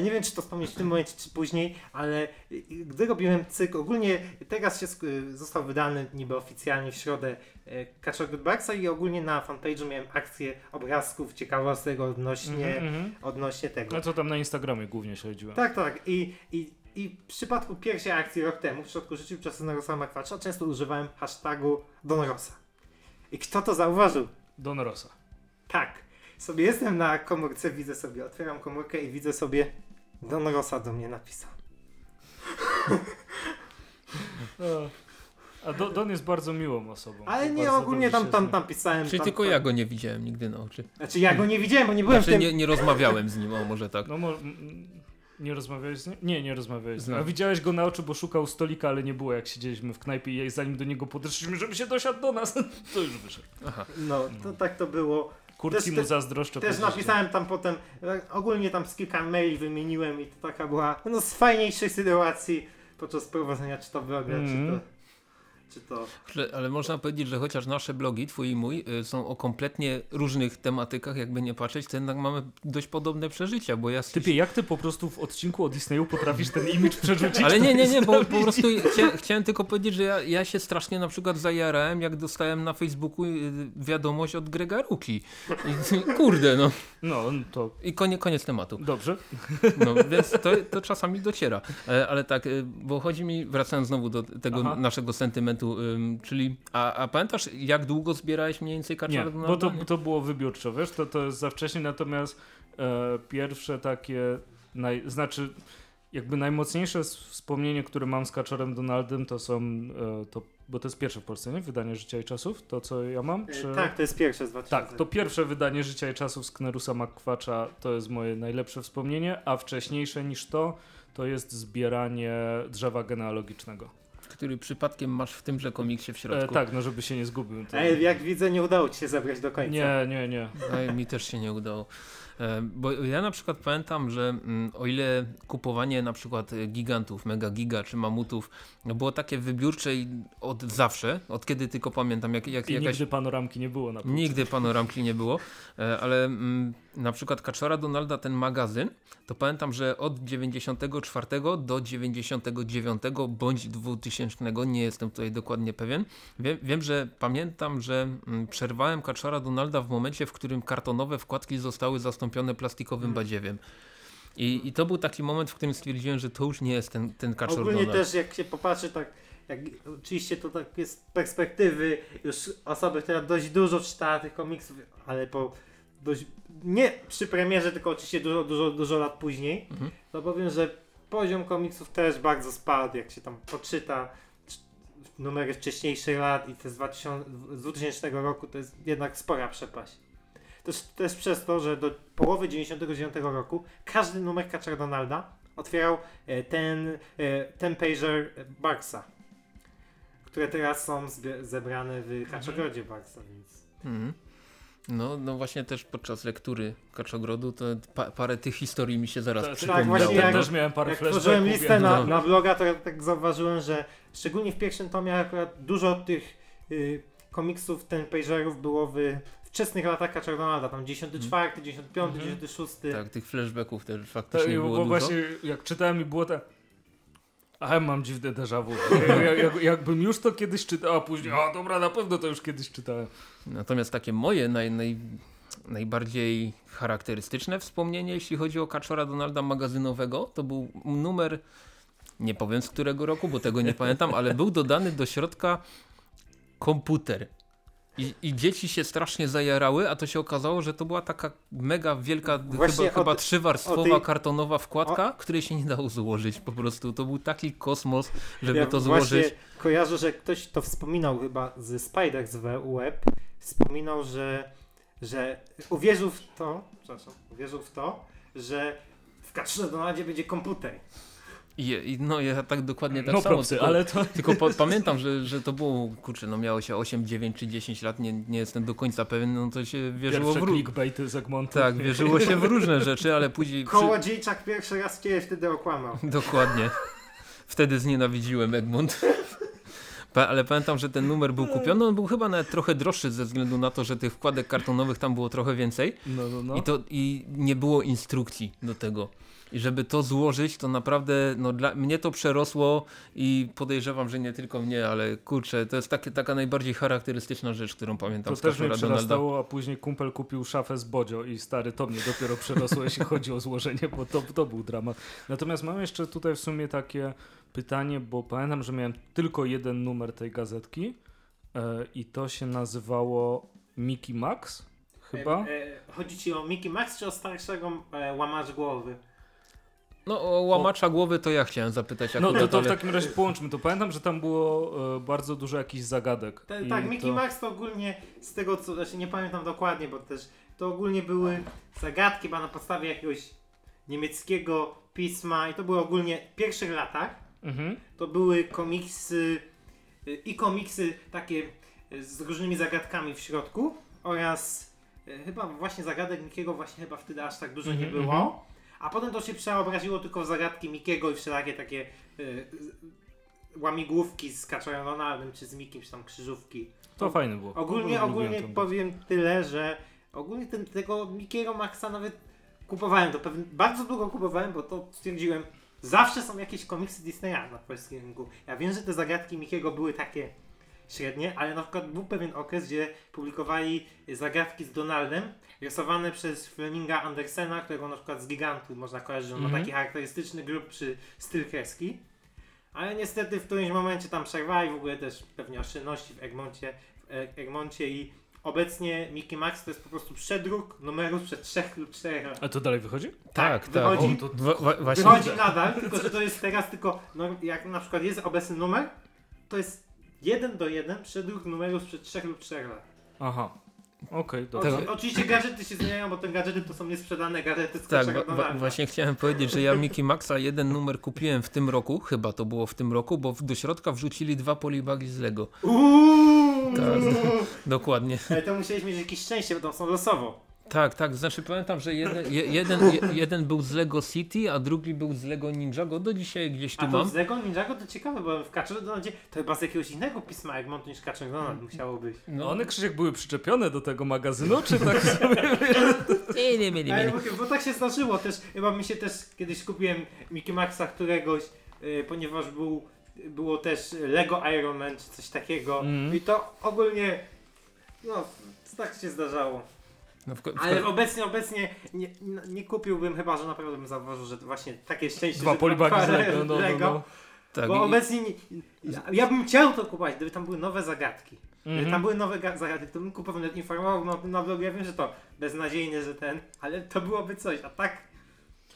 nie wiem, czy to wspomnieć w tym momencie, czy później, ale y, gdy robiłem cykl, ogólnie teraz się y, został wydany niby oficjalnie w środę e, Kaczor Goodbugsa i ogólnie na fanpage'u miałem akcję obrazków, ciekawostek odnośnie, Mhm, mhm. odnośnie tego. No co tam na Instagramie głównie śledziłem. Tak, tak. I, i, I w przypadku pierwszej akcji rok temu, w środku życiu czasu Rosa Makwacza, często używałem hashtagu Don Rosa. I kto to zauważył? Don Rosa. Tak. Sobie jestem na komórce, widzę sobie, otwieram komórkę i widzę sobie Don Rosa do mnie napisał. (laughs) A Do, Don jest bardzo miłą osobą. Ale nie, Bardzo ogólnie dobrze tam, się tam, tam pisałem. Czyli tam, tylko tam, ja go nie widziałem nigdy na oczy. Znaczy ja go nie widziałem, bo nie byłem Znaczy w tym... nie, nie rozmawiałem z nim, o może tak. No mo- m- nie rozmawiałeś z nim? Nie, nie rozmawiałeś z nim. Znam. Widziałeś go na oczy, bo szukał stolika, ale nie było jak siedzieliśmy w knajpie i zanim do niego podeszliśmy, żeby się dosiadł do nas, (laughs) to już wyszedł. Aha. No, to tak to było. Też- mu zazdroszczę. Też napisałem tam potem, e, ogólnie tam z kilka maili wymieniłem i to taka była no, z fajniejszej sytuacji podczas prowadzenia czy to bloga, Mhm. czy to... Czy to... Że- Ale można powiedzieć, że chociaż nasze blogi, twój i mój, y, są o kompletnie różnych tematykach, jakby nie patrzeć, to jednak mamy dość podobne przeżycia, bo ja... Typie, jak ty po prostu w odcinku o Disneyu potrafisz ten image przerzucić? Ale nie, nie, nie, bo po prostu (laughs) chcia, chciałem tylko powiedzieć, że ja, ja się strasznie na przykład zajarałem, jak dostałem na Facebooku y, wiadomość od Grega Ruki. I, (laughs) kurde, no. No, to I konie, koniec tematu. dobrze. No, więc to, to czasami dociera. E, Ale tak, y, bo chodzi mi, wracając znowu do tego Aha. naszego sentymentu, ym, czyli, a, a pamiętasz, jak długo zbierałeś mniej więcej Nie, kaczora bo to, to było wybiórczo, wiesz, to, to jest za wcześnie, natomiast e, pierwsze takie, naj, znaczy jakby najmocniejsze wspomnienie, które mam z Kaczorem Donaldem, to są, e, to, bo to jest pierwsze w Polsce, nie? Wydanie Życia i Czasów, to co ja mam? Czy... E, Tak, to jest pierwsze z 2000. Tak, to pierwsze wydanie Życia i Czasów z Knerusa Makwacza to jest moje najlepsze wspomnienie, a wcześniejsze niż to, to jest zbieranie drzewa genealogicznego. Który przypadkiem masz w tymże komiksie w E, środku. tak, no żeby się nie zgubił. To... Ej, jak widzę, nie udało ci się zabrać do końca. Nie, nie, nie. No, mi też się nie udało. E, Bo ja na przykład pamiętam, że mm, o ile kupowanie na przykład e, gigantów, mega giga czy mamutów było takie wybiórcze i od zawsze, od kiedy tylko pamiętam, jak, jak I jakaś nigdy panoramki nie było na półce. Nigdy panoramki nie było, e, ale mm, na przykład Kaczora Donalda, ten magazyn, to pamiętam, że od 94 do 99 bądź 2000, nie jestem tutaj dokładnie pewien, wiem, wiem że pamiętam, że mm, przerwałem Kaczora Donalda w momencie, w którym kartonowe wkładki zostały zastąpione plastikowym Mm. badziewiem. I, I to był taki moment, w którym stwierdziłem, że to już nie jest ten, ten Kaczor Ogólnie Donald. też jak się popatrzy tak, jak, oczywiście to tak jest z perspektywy już osoby, która dość dużo czytała tych komiksów, ale po dość, nie przy premierze, tylko oczywiście dużo, dużo, dużo lat później, Mhm. to powiem, że poziom komiksów też bardzo spadł, jak się tam poczyta. numery wcześniejszych lat i te z, 2000, z 2000 roku to jest jednak spora przepaść. Też, też przez to, że do połowy 99 roku każdy numer Catcher Donalda otwierał e, ten, e, ten pager Barksa, które teraz są zebrane w Kaczogrodzie Barksa, więc... Mhm. No, no właśnie też podczas lektury Kaczogrodu to pa, parę tych historii mi się zaraz Tak, przypomniało. właśnie ja jak- też miałem parę Jak tworzyłem listę na, no. na bloga, to ja tak zauważyłem, że szczególnie w pierwszym tomie akurat dużo tych y, komiksów, ten pagerów było w wczesnych latach Catcher Donalda, tam 94, 95, Mhm. 96. Tak, tych flashbacków też Tak, faktycznie bo było dużo. właśnie jak czytałem i było tak. A mam dziwne déjà vu. Jak, jak, jakbym już to kiedyś czytał, a później, a dobra, na pewno to już kiedyś czytałem. Natomiast takie moje naj, naj, najbardziej charakterystyczne wspomnienie, jeśli chodzi o Kaczora Donalda magazynowego, to był numer, nie powiem z którego roku, bo tego nie pamiętam, ale był dodany do środka komputer. I, I dzieci się strasznie zajarały, a to się okazało, że to była taka mega wielka, Właśnie chyba, o trzywarstwowa o tej- kartonowa wkładka, której się nie dało złożyć po prostu. To był taki kosmos, żeby ja to złożyć. kojarzę, że ktoś to wspominał chyba ze Spiders Web, wspominał, że, że uwierzył w to, przepraszam, uwierzył w to, że w Catcherze Donaldzie będzie komputer. I no ja tak dokładnie tak no samo. propsy, tylko- ale to... Tylko pa pamiętam, że, że to było, kurczę, no miało się 8, 9 czy 10 lat, nie, nie jestem do końca pewien, no to się wierzyło Pierwsze w ró- clickbaity z Egmontu. Tak, wierzyło się w różne rzeczy, ale później... Przy... Kołodziejczak pierwszy raz cię wtedy okłamał. Dokładnie. Wtedy znienawidziłem Egmont. Pa, ale pamiętam, że ten numer był kupiony, on był chyba nawet trochę droższy ze względu na to, że tych wkładek kartonowych tam było trochę więcej No, no, no. i, to, i nie było instrukcji do tego. I żeby to złożyć, to naprawdę, no dla mnie to przerosło i podejrzewam, że nie tylko mnie, ale kurczę, to jest takie, taka najbardziej charakterystyczna rzecz, którą pamiętam To z też mnie Donalda. przerastało, a później kumpel kupił szafę z Bodzio i stary, to mnie dopiero przerosło, jeśli chodzi o złożenie, bo to, to był dramat. Natomiast mam jeszcze tutaj w sumie takie pytanie, bo pamiętam, że miałem tylko jeden numer tej gazetki e, i to się nazywało Mickey Max, chyba. E, e, chodzi ci o Mickey Max czy o starszego e, łamacz głowy? No o łamacza głowy to ja chciałem zapytać No to, to w ale- takim razie połączmy to. Pamiętam, że tam było e, bardzo dużo jakichś zagadek. Tak, Mickey to... Max to ogólnie z tego co, znaczy nie pamiętam dokładnie, bo też to ogólnie były zagadki chyba na podstawie jakiegoś niemieckiego pisma i to były ogólnie w pierwszych latach. Mhm. To były komiksy y, i komiksy takie y, z różnymi zagadkami w środku oraz y, chyba właśnie zagadek Mikiego właśnie chyba wtedy aż tak dużo nie Mhm, było. A potem to się przeobraziło tylko w zagadki Mikiego i wszelakie takie y, łamigłówki z Kaczorem Donaldem czy z Mikim, czy tam krzyżówki. To fajne było. Ogólnie, lubiłem ogólnie powiem tyle, że ogólnie ten, tego Mikiego Maxa nawet kupowałem to pewnie bardzo długo kupowałem, bo to stwierdziłem, zawsze są jakieś komiksy Disneya na polskim rynku. Ja wiem, że te zagadki Mikiego były takie średnie, ale na przykład był pewien okres, gdzie publikowali zagadki z Donaldem, rysowane przez Fleminga Andersena, którego na przykład z Gigantu można kojarzyć, że on ma Mhm. taki charakterystyczny grubszy styl kreski. Ale niestety w którymś momencie tam przerwali w ogóle też pewnie oszczędności w Egmoncie, w E- Egmoncie i obecnie Mickey Max to jest po prostu przedruk numeru sprzed 3 lub 4 lat. A to dalej wychodzi? Tak, tak. wychodzi- O, to- Wychodzi nadal, tylko że to jest teraz tylko, no, jak na przykład jest obecny numer, to jest 1 do 1 przedruk numeru sprzed 3 lub 4 lat. Aha. Okej, Oczy, dobra. Oczywiście gadżety się zmieniają, bo te gadżety to są niesprzedane gadżety z Tak, wa- właśnie chciałem powiedzieć, że ja Mickey Maxa jeden numer kupiłem w tym roku, chyba to było w tym roku, bo w- do środka wrzucili dwa polibagi z Lego. Uuuu! Tak. (laughs) Dokładnie. Ale to musieliśmy mieć jakieś szczęście, bo tam są losowo. Tak, tak, znaczy pamiętam, że jeden, je, jeden, je, jeden był z Lego City, a drugi był z Lego Ninjago, do dzisiaj gdzieś tu A to mam. z Lego Ninjago to ciekawe, bo w Kaczor Donaldzie to chyba z jakiegoś innego pisma Egmontu niż Kaczor Donald musiało być. No, One Krzysiek były przyczepione do tego magazynu, czy tak (laughs) sobie? nie, nie, nie, nie, Ale bo, bo tak się zdarzyło też, chyba mi się też kiedyś kupiłem Mickey Maxa któregoś, y, ponieważ był, było też Lego Iron Man czy coś takiego Mhm. i to ogólnie, no tak się zdarzało. No, w, ko- w, Ale obecnie, obecnie nie, nie- nie kupiłbym chyba, że naprawdę bym zauważył, że właśnie takie szczęście, Dwa że polibagi z Lego, no, no, no. tak, bo i- obecnie nie, ja, ja bym chciał to kupować, gdyby tam były nowe zagadki. Gdyby tam Mhm. były nowe ga- zagadki, to bym kupował, nawet informował na, na blogu. Ja wiem, że to beznadziejne, że ten, ale to byłoby coś, a tak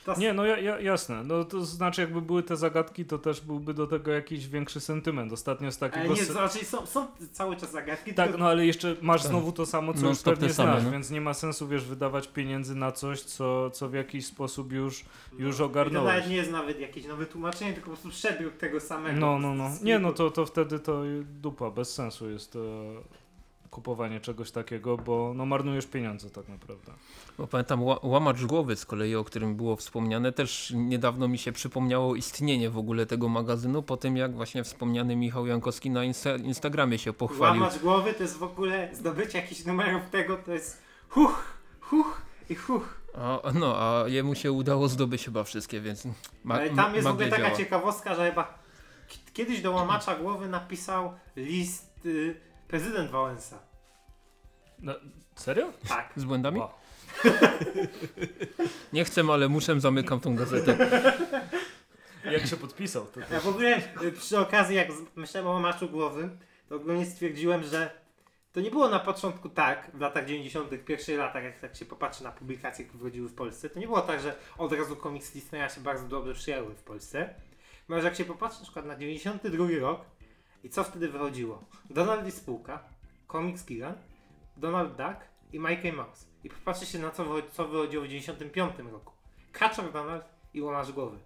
To Nie, no ja, ja, jasne. No to znaczy, jakby były te zagadki, to też byłby do tego jakiś większy sentyment. Ostatnio z Ale takiego. nie, se- znaczy są, są cały czas zagadki, Tak, tylko no ale jeszcze masz Tak. znowu to samo, co Non już pewnie same, znasz, no. więc nie ma sensu, wiesz, wydawać pieniędzy na coś, co, co w jakiś sposób już, już I to ogarnąłeś. nawet nie jest nawet jakieś nowe tłumaczenie, tylko po prostu przedruk tego samego. No, no, no. Nie, no to, to wtedy to dupa, bez sensu jest e, kupowanie czegoś takiego, bo no marnujesz pieniądze tak naprawdę. Bo pamiętam ła- łamacz głowy z kolei, o którym było wspomniane, też niedawno mi się przypomniało istnienie w ogóle tego magazynu, po tym jak właśnie wspomniany Michał Jankowski na insta Instagramie się pochwalił. Łamacz głowy to jest w ogóle zdobycie jakichś numerów tego, to jest huch, huch i huch. A, no, a jemu się udało zdobyć chyba wszystkie, więc ma, Ale tam jest w ogóle taka działa. ciekawostka, że chyba kiedyś do łamacza głowy napisał list y, prezydent Wałęsa. No, serio? Tak. Z błędami? Wow. (laughs) Nie chcę, ale muszę, zamykam tą gazetę. (laughs) Jak się podpisał? To, Ja w ogóle y, przy okazji, jak myślałem o łamaczu głowy, to ogólnie stwierdziłem, że to nie było na początku tak, w latach 90., pierwszych latach, jak tak się popatrzy na publikacje, które wychodziły w Polsce, to nie było tak, że od razu komiks Disneya się bardzo dobrze przyjęły w Polsce. Bo jak się popatrzy na przykład na 92 rok i co wtedy wychodziło? Donald i spółka, Comics Gigant, Donald Duck i Mickey Mouse. I popatrzy się na co, co wychodziło w 95 roku. Kaczor Donald i Łamacz Głowy.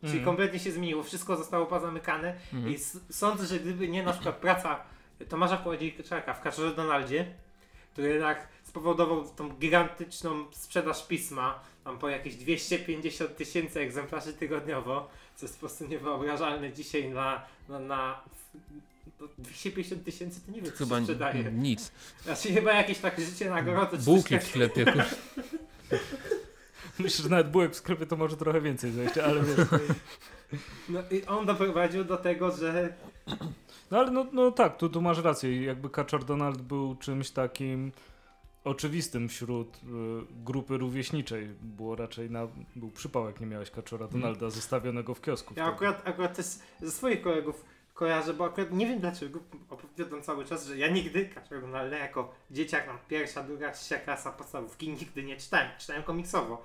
Czyli Mhm. kompletnie się zmieniło, wszystko zostało pozamykane Mhm. i sądzę, że gdyby nie na przykład praca Tomasza Kołodziejczaka w Kaczorze Donaldzie, który jednak spowodował tą gigantyczną sprzedaż pisma, tam po jakieś 250 tysięcy egzemplarzy tygodniowo, co jest po prostu niewyobrażalne dzisiaj na, na, na no, 250 tysięcy to nie wiem, co Chyba się sprzedaje. nic. Znaczy chyba jakieś takie życie na gorąco. czy Bułki w sklepie. (laughs) Myślę, że nawet bułek w sklepie to może trochę więcej zejść, ale wiesz. (laughs) No i on doprowadził do tego, że No ale no, no tak, tu, tu masz rację. Jakby Kaczor Donald był czymś takim oczywistym wśród y, grupy rówieśniczej. Było raczej na, był przypał, jak nie miałeś Kaczora Donalda zostawionego w kiosku. Ja akurat, akurat też ze swoich kolegów kojarzę, bo akurat nie wiem dlaczego opowiadam cały czas, że ja nigdy Kaczor Donalda jako dzieciak, tam pierwsza, druga, trzecia klasa podstawówki nigdy nie czytałem. Czytałem komiksowo,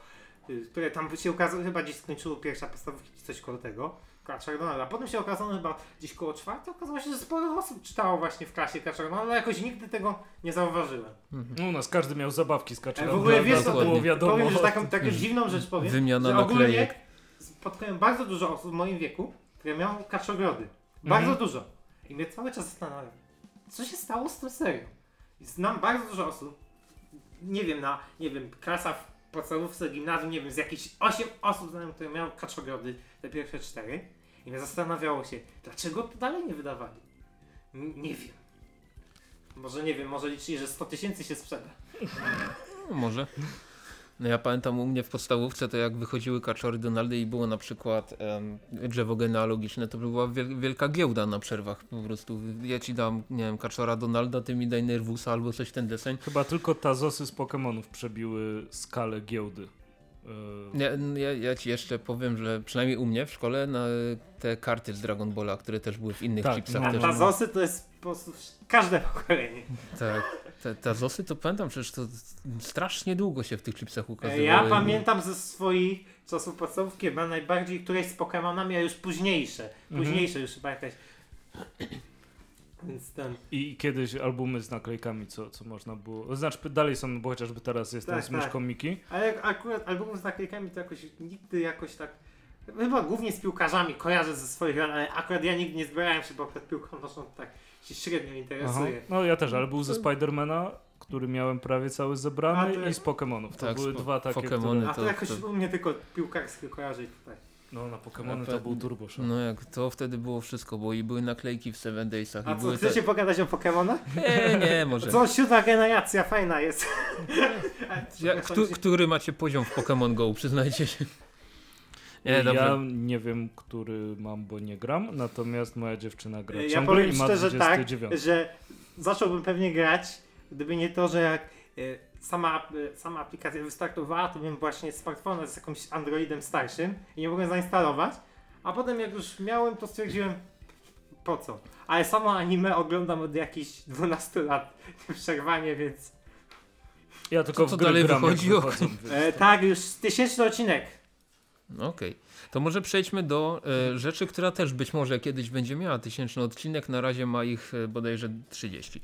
y, które tam się ukazało, chyba gdzieś skończyło pierwsza podstawówki czy coś koło tego. Kaczor Donalda. Potem się okazało chyba gdzieś koło czwartej, okazało się, że sporo osób czytało właśnie w klasie Kaczor Donalda, ale jakoś nigdy tego nie zauważyłem. Mhm. No, u nas każdy miał zabawki z Kaczora Ale w ogóle wiesz, to było wiadomo. Powiem, że taką, taką dziwną rzecz powiem. Wymiana że ogólnie naklejek. spotkałem bardzo dużo osób w moim wieku, które miały kaczogrody. Bardzo Mhm. dużo. I mnie cały czas zastanawiam, co się stało z tą serią. I znam bardzo dużo osób, nie wiem, na, nie wiem, klasa w podstawówce, gimnazjum, nie wiem, z jakichś 8 osób znam, które miały kaczogrody, te pierwsze cztery. I mnie zastanawiało się, dlaczego to dalej nie wydawali. N- nie wiem. Może nie wiem, może liczyli, że 100 tysięcy się sprzeda. No, może. No ja pamiętam u mnie w podstawówce, to jak wychodziły kaczory Donaldy i było na przykład em, drzewo genealogiczne, to była wiel wielka giełda na przerwach po prostu. Ja ci dam, nie wiem, kaczora Donalda, ty mi daj Nervusa albo coś w ten deseń. Chyba tylko Tazosy z Pokemonów przebiły skalę giełdy. E, Ja, ja, ja ci jeszcze powiem, że przynajmniej u mnie w szkole na te karty z Dragon Balla, które też były w innych Tak, chipsach no, też. no. Tazosy to jest po prostu każde pokolenie. Tak. Te, te Zosy to pamiętam, przecież to strasznie długo się w tych chipsach ukazywały. Ja pamiętam ze swoich czasów podstawówki chyba najbardziej któreś z Pokemonami, a już późniejsze. Mhm. Późniejsze już chyba (clears throat) jakaś. Więc ten. I kiedyś albumy z naklejkami, co, co można było. Znaczy, dalej są, bo chociażby teraz jest ten Tak, z myszką tak. Miki. Ale jak akurat albumów z naklejkami to jakoś nigdy jakoś tak. Chyba głównie z piłkarzami kojarzę ze swoich lat, ale akurat ja nigdy nie zbierałem się, bo przed piłką nożną tak się średnio Aha. interesuje. No ja też, ale był ze Spidermana, który miałem prawie cały zebrany i z Pokemonów. To Tak, były dwa takie, Pokemony. które... A to, to- jakoś to- u mnie tylko piłkarskie kojarzy tutaj. No na Pokemony A to był Turbo. No jak to wtedy było wszystko, bo i były naklejki w Seven Daysach A co, były chcecie pogadać o Pokemonach? Nie, nie, może. Co, siódma generacja, fajna jest. Ja, któ, który macie poziom w Pokémon Go, przyznajcie się. Nie, ja dobrze. nie wiem, który mam, bo nie gram, natomiast moja dziewczyna gra Ja ciągle powiem i ma szczerze tak, 29. że zacząłbym pewnie grać, gdyby nie to, że jak e, sama, e, sama aplikacja wystartowała, to bym właśnie smartfona z jakimś Androidem starszym i nie mogłem zainstalować, a potem jak już miałem, to stwierdziłem po co. Ale samo anime oglądam od jakichś 12 lat (laughs) przerwanie, więc... Ja tylko co w gry dalej gram, wychodzi? O, wychodzą, E, tak, już tysięczny odcinek. No Okej, to może przejdźmy do e, rzeczy, która też być może kiedyś będzie miała tysięczny odcinek. Na razie ma ich e, bodajże 30.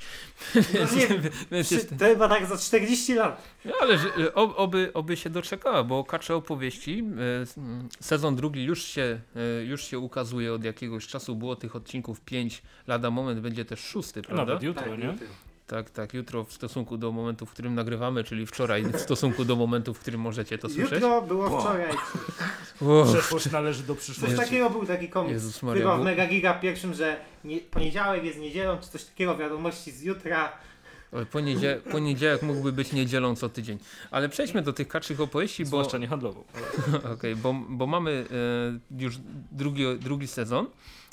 No nie, (laughs) Przy- jest, To chyba tak za 40 lat. no, ale że, e, ob, oby, oby się doczekała, bo Kacze Opowieści, e, sezon drugi już się, e, już się ukazuje od jakiegoś czasu. Było tych odcinków 5, lada moment będzie też szósty, prawda? Nawet jutro, Tak, nie? Tak, tak, jutro w stosunku do momentu, w którym nagrywamy, czyli wczoraj w stosunku do momentu, w którym możecie to słyszeć. Jutro było wczoraj. Przeszłość należy do Coś przyszłości. takiego był taki komiks. Jezus Chyba Maria. w bo- Mega Giga pierwszym, że nie, poniedziałek jest niedzielą, czy coś takiego, wiadomości z jutra. Poniedzie poniedziałek mógłby być niedzielą co tydzień. Ale przejdźmy do tych kaczych opowieści, bo, Zwłaszcza niehandlową. Ale... (laughs) okej, bo, bo mamy e, już drugi, drugi sezon.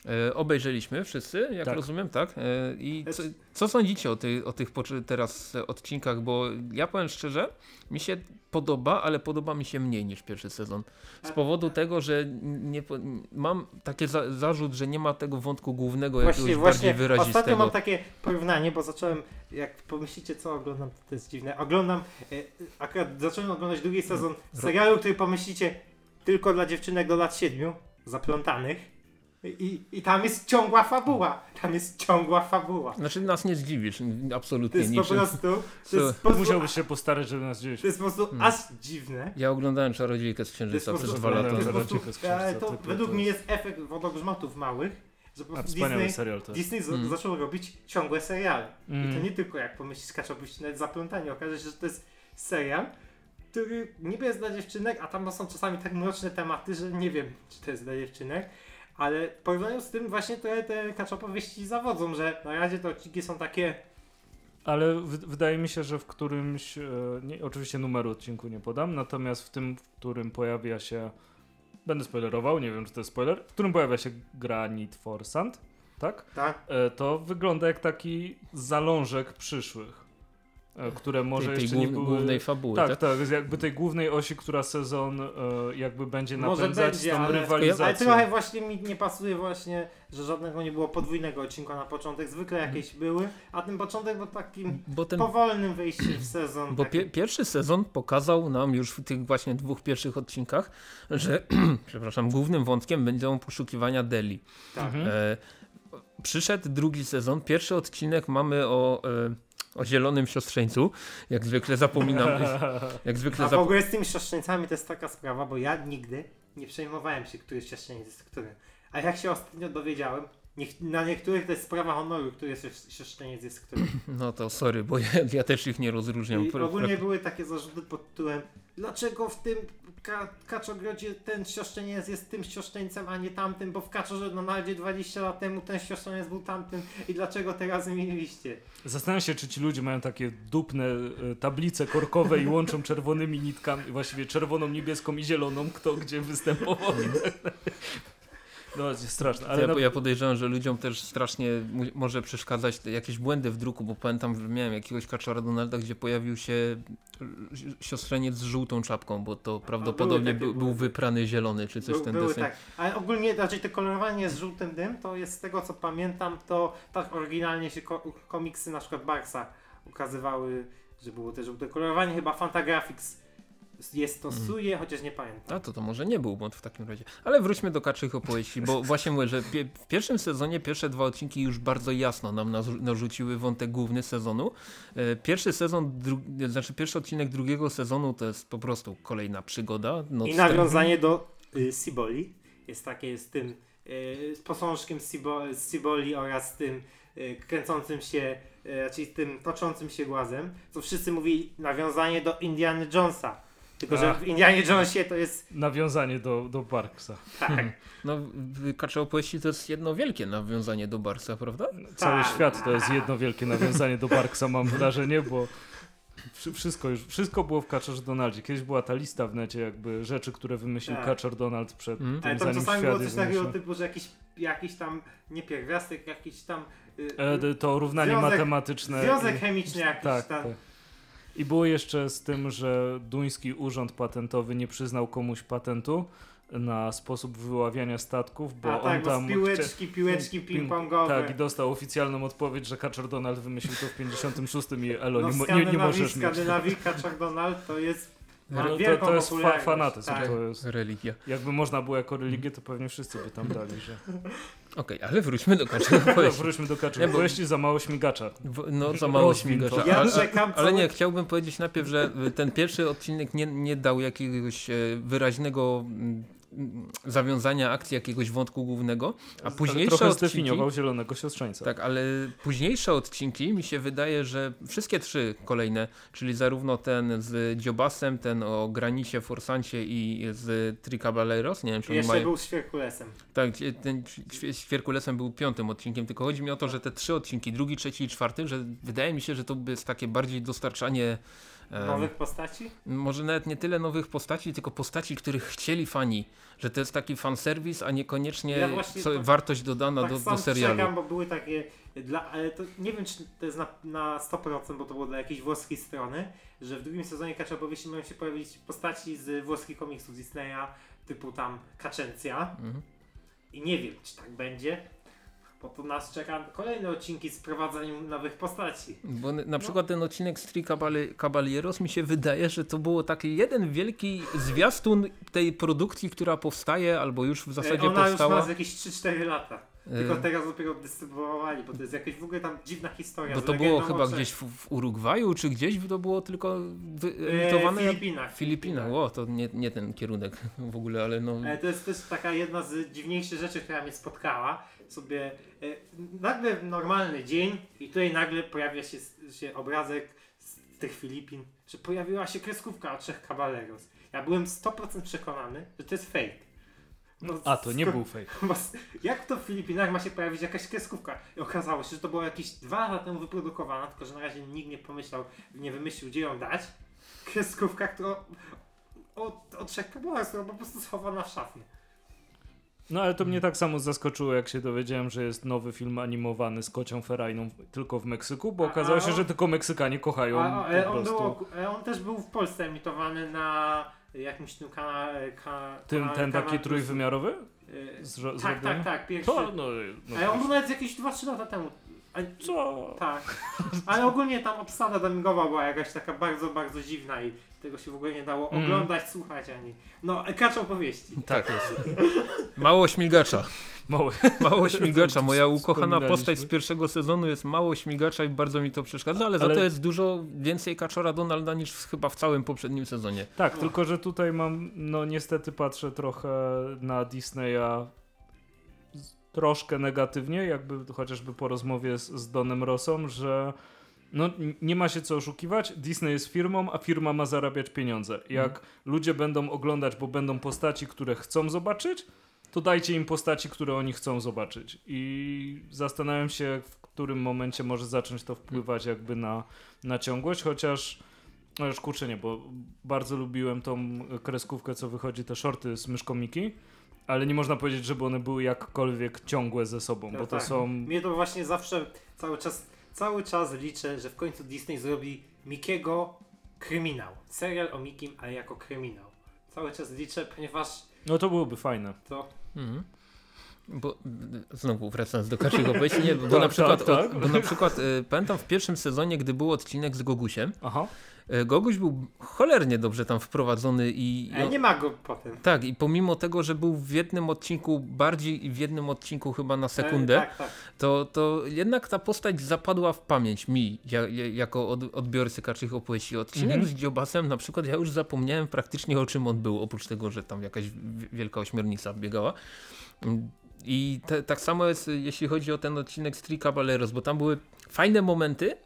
E, obejrzeliśmy wszyscy, jak Tak. rozumiem, tak? E, I co, co sądzicie o, ty, o tych teraz e, odcinkach? Bo ja powiem szczerze, mi się podoba, ale podoba mi się mniej niż pierwszy sezon. Z powodu tego, że nie, mam taki za, zarzut, że nie ma tego wątku głównego Właśnie, jakiegoś właśnie. bardziej Ostatnio wyrazistego. mam takie porównanie, bo zacząłem, jak pomyślicie co oglądam, to jest dziwne. Oglądam, e, akurat zacząłem oglądać drugi sezon serialu, który pomyślicie tylko dla dziewczynek do lat 7, zaplątanych. I, I tam jest ciągła fabuła. Tam jest ciągła fabuła. Znaczy nas nie zdziwisz, To absolutnie jest po niczym. prostu. To jest po prostu, Musiałbyś się postarać, żeby nas gdzieś... to jest po prostu Hmm. aż dziwne. Ja oglądałem Czarodziejkę z To jest Księżyca po przez dwa to lata. jest po Czarodziejkę prostu z Księżyca, e, to typu, według to mnie jest- jest efekt wodogrzmotów małych, że po A prostu wspaniały Disney, serial to jest. Disney z- Mm. zaczął robić ciągłe seriale. I to Mm. nie tylko jak pomyślisz kaczobyś nawet zaplątanie. Okaże się, że to jest serial, który niby jest dla dziewczynek, a tam są czasami tak mroczne tematy, że nie wiem, czy to jest dla dziewczynek. Ale w porównaniu z tym właśnie te, te kaczopowieści zawodzą, że na razie te odcinki są takie Ale w, wydaje mi się, że w którymś, e, nie, oczywiście numeru odcinku nie podam, natomiast w tym, w którym pojawia się, będę spoilerował, nie wiem czy to jest spoiler, w którym pojawia się gra Need for Sand, tak? tak. E, to wygląda jak taki zalążek przyszłych, które może tej, tej jeszcze nie były... głównej fabuły, tak, tak? tak, z jakby tej głównej osi, która sezon e, jakby będzie Może napędzać będzie, tą ale- rywalizację. Ale trochę właśnie mi nie pasuje właśnie, że żadnego nie było podwójnego odcinka na początek. Zwykle Mhm. jakieś były, a ten początek był takim Bo ten powolnym wejściem w sezon. Bo taki- pie, pierwszy sezon pokazał nam już w tych właśnie dwóch pierwszych odcinkach, że (clears throat) przepraszam, głównym wątkiem będą poszukiwania Deli. tak. Mhm. E, przyszedł drugi sezon, pierwszy odcinek mamy o, e, o zielonym siostrzeńcu. Jak zwykle zapominam. (laughs) jak zwykle A w ogóle z tymi siostrzeńcami to jest taka sprawa, bo ja nigdy nie przejmowałem się, który siostrzeniec jest który. A jak się ostatnio dowiedziałem, niech, na niektórych to jest sprawa honoru, który jest siostrzeniec jest który. No to sorry, bo ja, ja też ich nie rozróżniam. I Pra- ogólnie były takie zarzuty pod tytułem dlaczego w tym ka kaczogrodzie ten siostrzeniec jest tym siostrzeńcem, a nie tamtym, bo w kaczorze Donaldzie 20 lat temu ten siostrzeniec był tamtym i dlaczego teraz zmieniliście? Zastanawiam się, czy ci ludzie mają takie dupne e, tablice korkowe i łączą czerwonymi nitkami, właściwie czerwoną, niebieską i zieloną, kto gdzie występował. (laughs) No, jest straszne, ale ja, na... ja podejrzewam, że ludziom też strasznie może przeszkadzać te jakieś błędy w druku, bo pamiętam, że miałem jakiegoś kaczora Donalda, gdzie pojawił się siostrzeniec z żółtą czapką, bo to prawdopodobnie był, był wyprany zielony, czy coś Był, w ten były deseń. tak, ale ogólnie raczej to kolorowanie z żółtym dym, to jest z tego co pamiętam, to tak oryginalnie się ko komiksy na przykład Barksa ukazywały, że było też żółte kolorowanie, chyba Fantagraphics je stosuje, chociaż nie pamiętam. A to to może nie był błąd w takim razie. Ale wróćmy do kaczych opowieści, bo (laughs) właśnie mówię, że pie w pierwszym sezonie pierwsze dwa odcinki już bardzo jasno nam narzu- narzuciły wątek główny sezonu. E, Pierwszy sezon, znaczy pierwszy odcinek drugiego sezonu to jest po prostu kolejna przygoda. Noc I nawiązanie do y, Siboli jest takie z tym y, z posążkiem Sibo, z Siboli oraz z tym y, kręcącym się, y, raczej z tym toczącym się głazem, co wszyscy mówili nawiązanie do Indiana Jonesa. Tylko, że w Indianie Jonesie to jest Nawiązanie do, do Barksa. tak. (laughs) No, w- Kacze opowieści to jest jedno wielkie nawiązanie do Barsa, prawda? Cały Tak. świat to jest jedno wielkie nawiązanie do Barksa, mam wrażenie, bo wszy- wszystko już, wszystko było w Kaczorze Donaldzie. Kiedyś była ta lista w necie jakby rzeczy, które wymyślił Tak. Kaczor Donald przed Mm. tym, Ale tam zanim czasami świat było coś takiego typu, że jakiś, jakiś tam, nie pierwiastek, jakiś tam y, E, d- to równanie Związek- matematyczne. związek chemiczny jakiś tak, tam. tak. I było jeszcze z tym, że duński urząd patentowy nie przyznał komuś patentu na sposób wyławiania statków, bo A on tak, bo tam z piłeczki, piłeczki ping-pongowe. Tak, i dostał oficjalną odpowiedź, że Kaczor Donald wymyślił to w 56 i Elo, no nie, nie, nie możesz w mieć. Skandynawii Kaczor Donald to jest Ma To, to, jest fa fanatyzm. tak. To jest, Religia. jakby można było jako religię, to pewnie wszyscy by tam dali, że... Okej, ale wróćmy do opowieści. (laughs) Wróćmy do bo- Opowieści za mało śmigacza. W- No za mało Rozwin to. śmigacza. Ja ale, czekam ale nie, chciałbym powiedzieć najpierw, że ten pierwszy odcinek nie, nie dał jakiegoś e, wyraźnego mm, zawiązania akcji, jakiegoś wątku głównego, a późniejsze Trochę odcinki... zdefiniował zielonego siostrzeńca. Tak, ale późniejsze odcinki mi się wydaje, że wszystkie trzy kolejne, czyli zarówno ten z Dziobasem, ten o granicie, Forsancie i z Tricaballeros, nie wiem czy Jeszcze mają... był z Świerkulesem. Tak, ten Świerkulesem był piątym odcinkiem, tylko chodzi mi o to, że te trzy odcinki, drugi, trzeci i czwarty, że wydaje mi się, że to jest takie bardziej dostarczanie Nowych postaci? może nawet nie tyle nowych postaci, tylko postaci, których chcieli fani, że to jest taki fanserwis, a niekoniecznie Ja co, tak- wartość dodana tak do, do serialu. czekam, bo były takie dla, ale to nie wiem czy to jest na, na 100%, bo to było dla jakiejś włoskiej strony, że w drugim sezonie Kacza Opowieści mają się pojawić postaci z włoskich komiksów Disneya, typu tam Kaczencja Mhm. i nie wiem czy tak będzie, bo tu nas czeka kolejne odcinki z prowadzeniem nowych postaci. Bo n- No. na przykład ten odcinek z Tri Caballeros mi się wydaje, że to było taki jeden wielki zwiastun tej produkcji, która powstaje albo już w zasadzie Ona powstała. już ma jakieś 3-4 lata. Tylko E, teraz dopiero dystrybuowali, bo to jest jakaś w ogóle tam dziwna historia. Bo to było legendą chyba gdzieś w, w Urugwaju, czy gdzieś to było tylko E, emitowane? w Filipinach. w Filipinach. O, to nie, nie ten kierunek (laughs) w ogóle, ale no. Ale to jest też taka jedna z dziwniejszych rzeczy, która mnie spotkała. Sobie e, nagle normalny dzień i tutaj nagle pojawia się, się obrazek z tych Filipin, że pojawiła się kreskówka o trzech kabaleros. Ja byłem 100% przekonany, że to jest fake. No, A, to nie był fake. (laughs) Jak to w Filipinach ma się pojawić jakaś kreskówka? I okazało się, że to było jakieś dwa lata temu wyprodukowana, tylko że na razie nikt nie pomyślał, nie wymyślił, gdzie ją dać. Kreskówka, która o, o trzech kabelach, która po prostu schowana w szafie. No ale to mnie tak samo zaskoczyło, jak się dowiedziałem, że jest nowy film animowany z kocią ferajną tylko w Meksyku, bo A- okazało a się, że tylko Meksykanie kochają A, ale po on, było, e, on też był w Polsce emitowany na jakimś tym. Ka, Ten, kanale- ten taki trójwymiarowy? E, Zro- Tak, tak, tak, pierwszy. To, no, no, Ale on był nawet jakieś 2-3 lata temu. A, Co? tak. Ale ogólnie tam obsada dubbingowa była jakaś taka bardzo, bardzo dziwna i tego się w ogóle nie dało Mm. oglądać, słuchać ani. No, kacz opowieści. Tak jest. Mało śmigacza. Mały. (laughs) Mało śmigacza. Moja ukochana postać z pierwszego sezonu jest mało śmigacza i bardzo mi to przeszkadza, ale, za Ale- to jest dużo więcej kaczora Donalda niż chyba w całym poprzednim sezonie. Tak, No. tylko że tutaj mam, no niestety patrzę trochę na Disneya troszkę negatywnie, jakby chociażby po rozmowie z, z Donem Rossą, że no nie ma się co oszukiwać, Disney jest firmą, a firma ma zarabiać pieniądze. Jak ludzie będą oglądać, bo będą postaci, które chcą zobaczyć, to dajcie im postaci, które oni chcą zobaczyć. I zastanawiam się, w którym momencie może zacząć to wpływać jakby na, na ciągłość, chociaż no już kurczę nie, bo bardzo lubiłem tą kreskówkę, co wychodzi, te shorty z myszką Miki, ale nie można powiedzieć, żeby one były jakkolwiek ciągłe ze sobą, No bo to tak. są... Mnie to właśnie zawsze cały czas, cały czas liczę, że w końcu Disney zrobi Mikiego kryminał. Serial o Mikim, ale jako kryminał. Cały czas liczę, ponieważ No to byłoby fajne. to Mhm. Bo znowu wracając do kaczych opowieści, nie, bo (laughs) Tak, na przykład, tak, tak. Bo na przykład y, pamiętam w pierwszym sezonie, gdy był odcinek z Gogusiem, Aha. Y, Goguś był cholernie dobrze tam wprowadzony i, ale nie ma go potem. tak, i pomimo tego, że był w jednym odcinku bardziej i w jednym odcinku chyba na sekundę, E, tak, tak. to, to jednak ta postać zapadła w pamięć mi, ja, ja, jako od, odbiorcy kaczych opowieści. Odcinek Mhm. z Dziobasem na przykład, ja już zapomniałem praktycznie o czym on był, oprócz tego, że tam jakaś wi- wielka ośmiornica biegała. Mm, I te, tak samo jest, jeśli chodzi o ten odcinek z Tri Caballeros, bo tam były fajne momenty,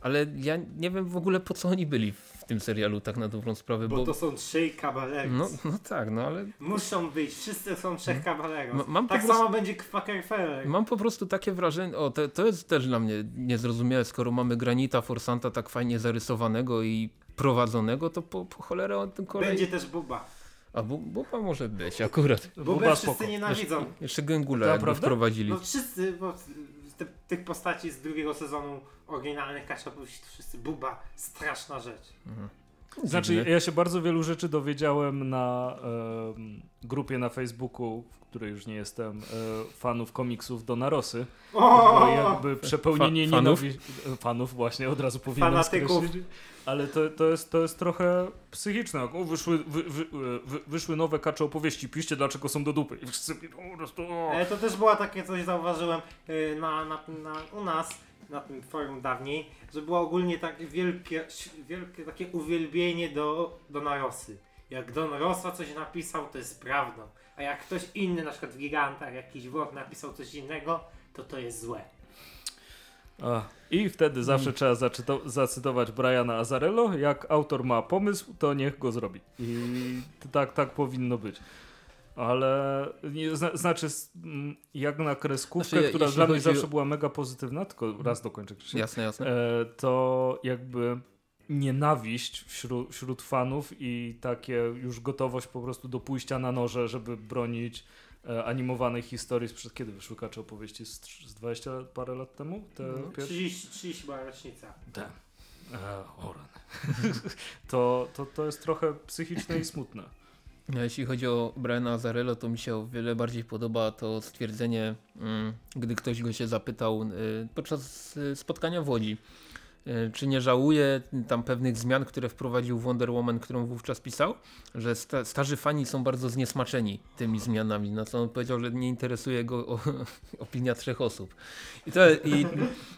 ale ja nie wiem w ogóle po co oni byli w tym serialu, tak na dobrą sprawę, Bo bo... to są trzej kabaleros. no, no tak, no ale Muszą być, wszyscy są trzech kabaleros. Ma- tak prostu- samo będzie Quackerfeller. Mam po prostu takie wrażenie, o to, to jest też dla mnie niezrozumiałe, skoro mamy Granita Forsanta tak fajnie zarysowanego i prowadzonego, to po, po cholerę o tym kolej... Będzie też Buba. A bu, buba może być, akurat. Bubę Buba wszyscy spoko. nienawidzą. Jeszcze Gęgula To jakby wprowadzili. No wszyscy, bo te, tych postaci z drugiego sezonu oryginalnych Kacza to wszyscy Buba, straszna rzecz. Mhm. Znaczy, ja się bardzo wielu rzeczy dowiedziałem na grupie na Facebooku, w której już nie jestem, e, fanów komiksów Donarosy. Bo jakby przepełnienie Fa- fanów? nienawiści... Fanów właśnie, od razu powinienem Fanatyków. skreślić. Ale to, to, jest, to jest trochę psychiczne. Jak, O, wyszły, wy, wy, wy, wyszły nowe kacze opowieści, piszcie dlaczego są do dupy. I wszyscy po prostu... E, to też było takie coś, zauważyłem e, na, na, na, u nas, na tym forum dawniej, że było ogólnie tak wielkie, wielkie takie uwielbienie do, do Narosy. Jak Don Rosa coś napisał, to jest prawdą. A jak ktoś inny, na przykład w Gigantach, jakiś Włoch napisał coś innego, to to jest złe. A, I wtedy zawsze trzeba zaczyto- zacytować Briana Azarello. Jak autor ma pomysł, to niech go zrobi. I to tak, tak powinno być. Ale nie, zna, znaczy, s- m, jak na kreskówkę, Znaczy, która jeśli dla mnie chodzi zawsze o- była mega pozytywna, tylko raz dokończę Krzysiek, Jasne, jasne. e, to jakby nienawiść wśród, wśród fanów i takie już gotowość po prostu do pójścia na noże, żeby bronić e, animowanej historii sprzed kiedy wyszły kacze opowieści? Z, z 20 parę lat temu? Te No, pierwsze? 30, 30 była rocznica. Tak. E, o rany. (laughs) to, to, to jest trochę psychiczne i smutne. No, jeśli chodzi o Briana Azarello, to mi się o wiele bardziej podoba to stwierdzenie, mm, gdy ktoś go się zapytał y, podczas y, spotkania w Łodzi, czy nie żałuje tam pewnych zmian, które wprowadził Wonder Woman, którą wówczas pisał, że sta starzy fani są bardzo zniesmaczeni tymi zmianami, na co on powiedział, że nie interesuje go o, (laughs) opinia trzech osób. I, to, i,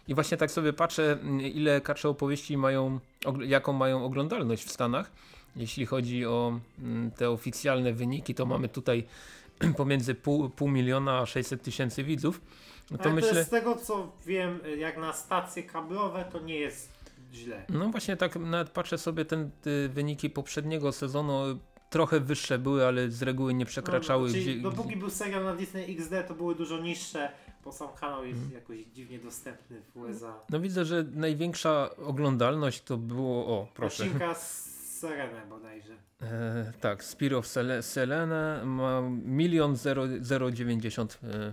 I właśnie tak sobie patrzę, ile kacze opowieści mają, jaką mają oglądalność w Stanach. Jeśli chodzi o mm, te oficjalne wyniki, to mamy tutaj (clears throat) pomiędzy pół, pół miliona a 600 tysięcy widzów. No to Ale myślę, to jest z tego co wiem, jak na stacje kablowe, to nie jest źle. no właśnie tak nawet patrzę sobie ten y, wyniki poprzedniego sezonu, trochę wyższe były, ale z reguły nie przekraczały. No, czyli gdzie, dopóki był serial na Disney XD, to były dużo niższe, bo sam kanał jest Mhm. jakoś dziwnie dostępny w USA. No widzę, że największa oglądalność to było, o proszę, Odcinka z Serenę bodajże. e, tak, Spear of Sele Selene ma milion zero, zero dziewięćdziesiąt, e,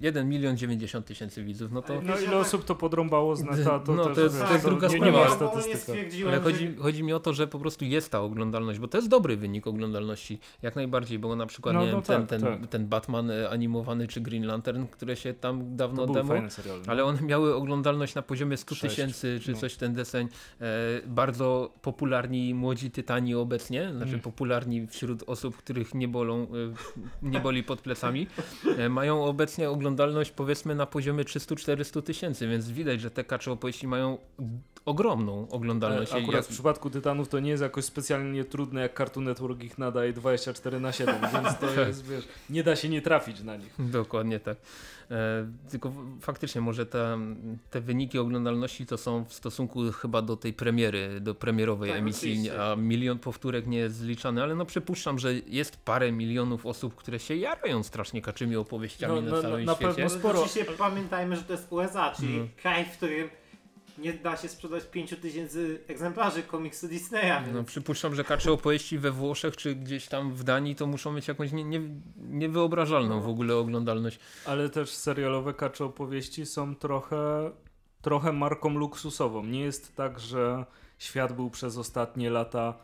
1 milion 90 tysięcy widzów, no to... No ile osób to podrąbało z neta, to No, też, to jest- to jest druga sprawa. nie ma statystyka. Ale chodzi, chodzi mi o to, że po prostu jest ta oglądalność, bo to jest dobry wynik oglądalności, jak najbardziej, bo na przykład No, nie no wiem, ten, tak, ten, tak. ten Batman e, animowany czy Green Lantern, które się tam dawno serial. no. ale one miały oglądalność na poziomie 100 Sześć, tysięcy czy no. coś ten deseń. E, bardzo popularni młodzi tytani obecnie, znaczy Mm. popularni wśród osób, których nie bolą, e, nie boli pod plecami, (laughs) e, mają obecnie oglądalność powiedzmy na poziomie 300-400 tysięcy, więc widać, że te kacze opowieści mają ogromną oglądalność. Ale I Akurat jak- w przypadku Tytanów to nie jest jakoś specjalnie trudne, jak Cartoon Network ich nadaje 24 na 7, (laughs) więc to jest, wiesz, nie da się nie trafić na nich. Dokładnie tak. E, tylko faktycznie może te, te wyniki oglądalności to są w stosunku chyba do tej premiery, do premierowej Tak, emisji, oczywiście. a milion powtórek nie jest zliczany, ale no przypuszczam, że jest parę milionów osób, które się jarają strasznie kaczymi opowieściami No, na no, całym na świecie. pewno No, sporo. Oczywiście pamiętajmy, że to jest USA, czyli Mhm. kraj, w którym nie da się sprzedać 5000 egzemplarzy komiksu Disneya. No, więc- przypuszczam, że kacze opowieści we Włoszech czy gdzieś tam w Danii to muszą mieć jakąś nie, nie, niewyobrażalną w ogóle oglądalność. Ale też serialowe kacze opowieści są trochę, trochę marką luksusową. Nie jest tak, że świat był przez ostatnie lata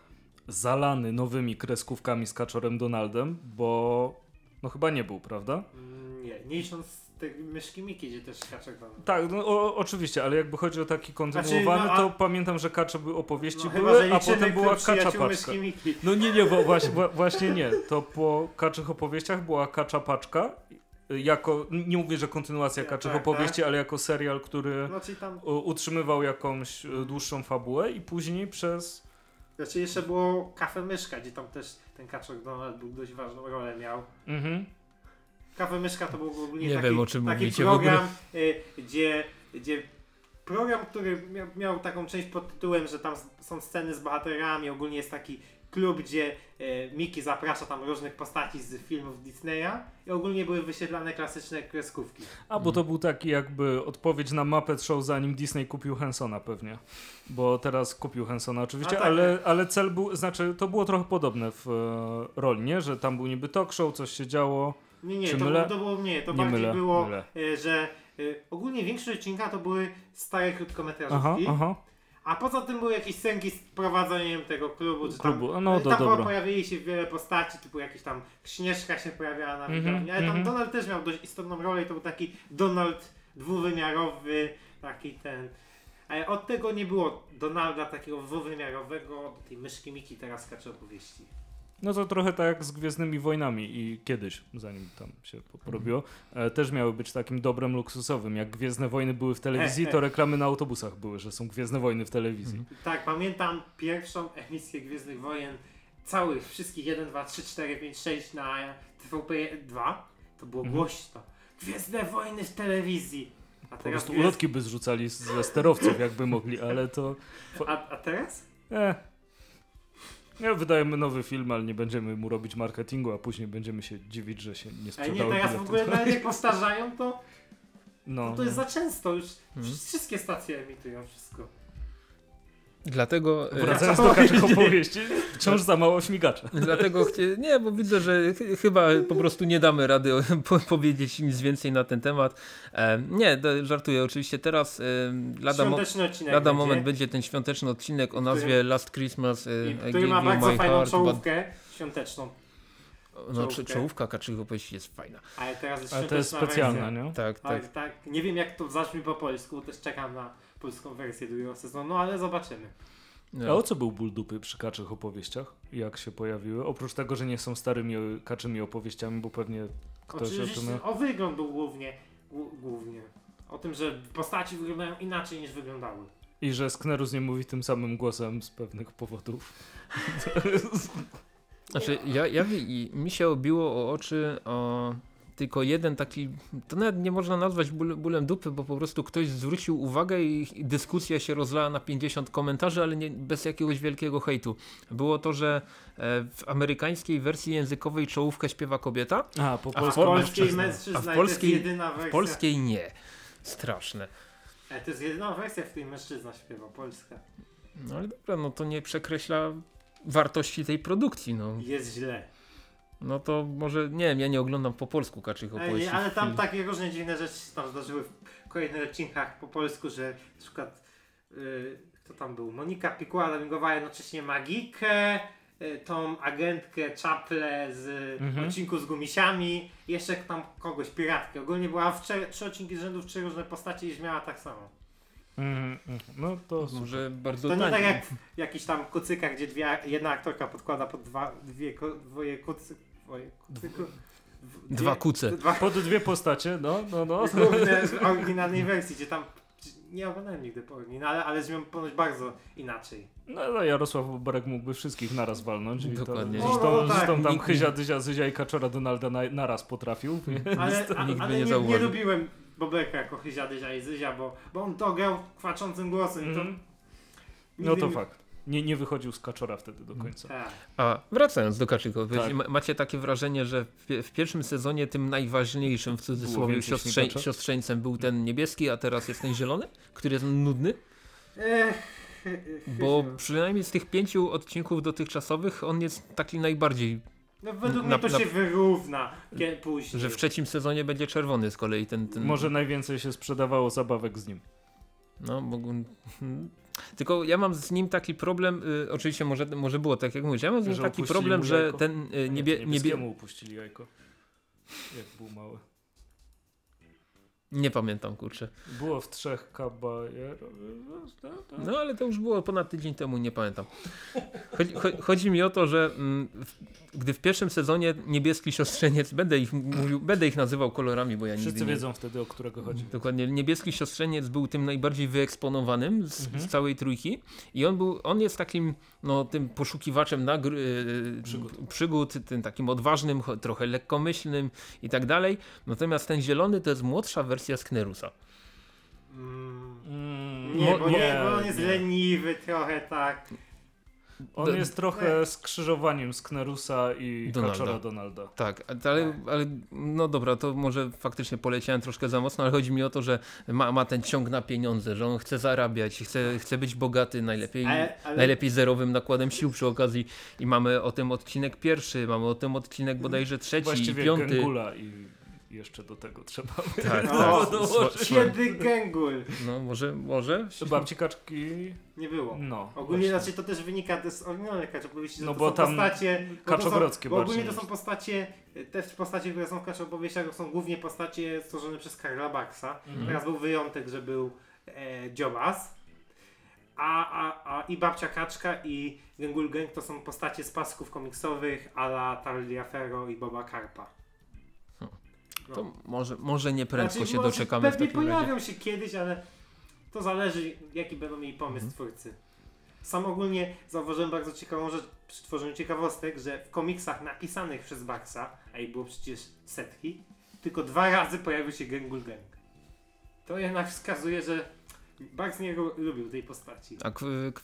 zalany nowymi kreskówkami z Kaczorem Donaldem, bo no chyba nie był, prawda? Mm, Nie, nie licząc te myszki Miki, gdzie też kaczek tam. Tak, no, o, oczywiście, ale jakby chodzi o taki kontynuowany, Znaczy, no, a- to pamiętam, że kacze były opowieści No, były, a potem była kacza paczka. myszki. No nie, nie, bo (laughs) właśnie, właśnie nie. To po kaczych opowieściach była kacza paczka. y, Jako, nie mówię, że kontynuacja Tak, kaczych tak, opowieści, ale jako serial, który No tam, u- utrzymywał jakąś y, dłuższą fabułę i później przez... znaczy jeszcze było Kafe Myszka, gdzie tam też ten kaczek Donald był dość ważną rolę miał. Mhm. Kafe Myszka to był ogólnie Nie taki, wiem, o czym taki mówicie w ogóle. program, y, gdzie, gdzie program, który miał, miał taką część pod tytułem, że tam są sceny z bohaterami, ogólnie jest taki klub, gdzie y, Miki zaprasza tam różnych postaci z filmów Disneya i ogólnie były wyświetlane klasyczne kreskówki. A, bo to był taki jakby odpowiedź na Muppet Show, zanim Disney kupił Hensona pewnie. Bo teraz kupił Hensona oczywiście, tak, ale, ale cel był, znaczy to było trochę podobne w e, roli, nie? Że tam był niby talk show, coś się działo. Nie, nie, Czy to, mylę? było- to było nie, to Nie bardziej mylę, było, mylę. y, że y, ogólnie większość odcinka to były stare Aha, krótkometrażówki, aha. A poza tym były jakieś scenki z prowadzeniem tego klubu, czy Klubu, tam, no to tam dobra. pojawili się wiele postaci, typu jakiś tam Śnieżka się pojawiała na Mhm, widowni, ale tam mhm. Donald też miał dość istotną rolę i to był taki Donald dwuwymiarowy, taki ten... Ale od tego nie było Donalda takiego dwuwymiarowego, do tej myszki Miki teraz skacze opowieści. No to trochę tak jak z Gwiezdnymi Wojnami i kiedyś, zanim tam się po- porobiło, e, też miały być takim dobrem luksusowym. Jak Gwiezdne Wojny były w telewizji, to reklamy na autobusach były, że są Gwiezdne Wojny w telewizji. Tak, pamiętam pierwszą emisję Gwiezdnych Wojen, całych, wszystkich 1, 2, 3, 4, 5, 6 na TVP 2. To było Mhm. głośno. Gwiezdne Wojny w telewizji. A Po teraz, prostu gwiezd... ulotki by zrzucali ze sterowców, jakby mogli, ale to... a, a teraz? E. Nie, wydajemy nowy film, ale nie będziemy mu robić marketingu, a później będziemy się dziwić, że się nie A nie, sprzedały teraz w ogóle nawet jak postarzają, to, No, to, to jest no. za często. Już Mhm. wszystkie stacje emitują wszystko. Dlatego... e, Wracając (laughs) do kaczych opowieści, (laughs) wciąż za mało śmigacza. Dlatego nie, bo widzę, że ch chyba po prostu nie damy rady (laughs) powiedzieć nic więcej na ten temat. E, nie, żartuję. Oczywiście teraz e, lada, mo Świąteczny odcinek lada będzie, moment będzie ten świąteczny odcinek o nazwie Last Christmas e, i- który ma bardzo fajną Heart. czołówkę świąteczną. No, czołówkę. czo- czołówka kaczych opowieści jest fajna. Ale teraz jest Ale to jest świąteczna specjalna, wersja. nie? Tak, tak. Tak, tak. Nie wiem jak to zabrzmi po polsku, też czekam na polską wersję drugiego sezonu, no ale zobaczymy. A o co był ból dupy przy kaczych opowieściach? Jak się pojawiły? Oprócz tego, że nie są starymi o- kaczymi opowieściami, bo pewnie ktoś o Oczywiście tym... o wygląd był głównie, głównie. O tym, że postaci wyglądają inaczej niż wyglądały. I że Sknerus nie mówi tym samym głosem z pewnych powodów. Znaczy, ja, ja i mi się obiło o oczy o tylko jeden taki, to nawet nie można nazwać ból, bólem dupy, bo po prostu ktoś zwrócił uwagę i, dyskusja się rozlała na 50 komentarzy, ale nie, bez jakiegoś wielkiego hejtu. Było to, że e, w amerykańskiej wersji językowej czołówkę śpiewa kobieta, A, po A w Polskiej mężczyzna. A w polskiej- jest jedyna wersja. w polskiej nie. Straszne. E, to jest jedyna wersja, w której mężczyzna śpiewa, polska. No ale dobra, no to nie przekreśla wartości tej produkcji, no. Jest źle. No to może, nie wiem, ja nie oglądam po polsku kaczych opowieści. ale tam Film. takie różne dziwne rzeczy się tam zdarzyły w kolejnych odcinkach po polsku, że na przykład y, kto tam był? Monika Pikuła dubbingowała jednocześnie Magikę, y, tą agentkę Czaple z Mhm. odcinku z gumisiami, jeszcze tam kogoś, piratkę. Ogólnie była w trzy, trzy odcinki z rzędu, w trzy różne postacie i brzmiała tak samo. Mhm, mhm. No to Może bardzo To nie tak jak w jakichś tam kucykach, gdzie dwie, jedna aktorka podkłada pod dwa, dwie, dwoje kucy, w- Dwa dwie- kuce. Dwa Pod dwie postacie, no, no, no. w (laughs) oryginalnej wersji, gdzie tam nie oglądałem nigdy po oryginale, ale brzmią ponoć bardzo inaczej. No, no Jarosław Bobarek mógłby wszystkich naraz walnąć. I to, Dokładnie. zresztą, No, no, tak. zresztą tam Nikt- Chyzia, Dyzia, Zyzia i Kaczora Donalda na, naraz potrafił. (laughs) Ale, a, nikt by ale nie nie, nie, zauważył. lubiłem Boberka jako Hyzia, Dyzia i Zyzia, bo, bo on to grał kwaczącym głosem. i To Mhm. No to mi- fakt. Nie, nie wychodził z Kaczora wtedy do końca. Tak. A wracając do kaczyk opowieści, Tak. ma- macie takie wrażenie, że w, w pierwszym sezonie tym najważniejszym w cudzysłowie siostrze, siostrzeńcem był ten niebieski, a teraz jest ten zielony, który jest nudny? Ech, Bo przynajmniej z tych pięciu odcinków dotychczasowych on jest taki najbardziej, No według na- mnie to na- się wyrówna później. że w trzecim sezonie będzie czerwony z kolei ten... ten Może najwięcej się sprzedawało zabawek z nim. No, mogą... Tylko ja mam z nim taki problem, y, oczywiście może, może było tak jak mówisz, ja mam z nim Że taki problem, że ten y, Nie, niebie, niebie, niebieskiemu upuścili jajko. Jak był mały. Nie pamiętam kurczę. Było w trzech kabajerach. No ale to już było ponad tydzień temu, nie pamiętam. Chodzi, cho- chodzi mi o to, że mm, w, gdy w pierwszym sezonie niebieski siostrzeniec, będę ich mówił, będę ich nazywał kolorami, bo ja Wszyscy nie... wiedzą wtedy, o którego chodzi. Dokładnie, niebieski siostrzeniec był tym najbardziej wyeksponowanym z, Mhm. z całej trójki i on był, on jest takim, no tym poszukiwaczem nagr- yy, Przygód. przygód, tym takim odważnym, trochę lekkomyślnym i tak dalej. Natomiast ten zielony to jest młodsza wersja Sknerusa. Mm, nie, bo, nie, bo on jest nie. leniwy trochę tak. On Do- jest trochę skrzyżowaniem Sknerusa i Donalda. Kaczora Donalda. Tak, ale, ale no dobra, to może faktycznie poleciałem troszkę za mocno, ale chodzi mi o to, że ma, ma ten ciąg na pieniądze, że on chce zarabiać, chce, chce być bogaty, najlepiej, Ale, ale, najlepiej zerowym nakładem sił przy okazji. I mamy o tym odcinek pierwszy, mamy o tym odcinek bodajże trzeci i Właściwie piąty. Gengula i, i jeszcze do tego trzeba Tak, No, tak. dołożyć. Kiedy Gengul No może, może? Babci kaczki, nie było. no. Ogólnie właśnie. znaczy to też wynika z oryginalnych kacz opowieści, że No to bo są tam postacie. bo to są- Kaczogrodzkie Bo ogólnie to są postacie, te postacie, które są w kacz opowieściach, to są głównie postacie stworzone przez Karla Baxa. Mhm. Teraz był wyjątek, że był e, Dziobas. A, a, a i Babcia Kaczka i Gengul Gang to są postacie z pasków komiksowych ala Talia Ferro i Boba Karpa. No. To może, może nieprędko Znaczy, się może doczekamy w Pewnie takim razie. pojawią się kiedyś, ale to zależy jaki będą mieli pomysł Mhm. twórcy. Sam ogólnie zauważyłem bardzo ciekawą rzecz przy tworzeniu ciekawostek, że w komiksach napisanych przez Baxa, a ich było przecież setki, tylko dwa razy pojawił się Gengul Gang. To jednak wskazuje, że Bax nie lu- lubił tej postaci. A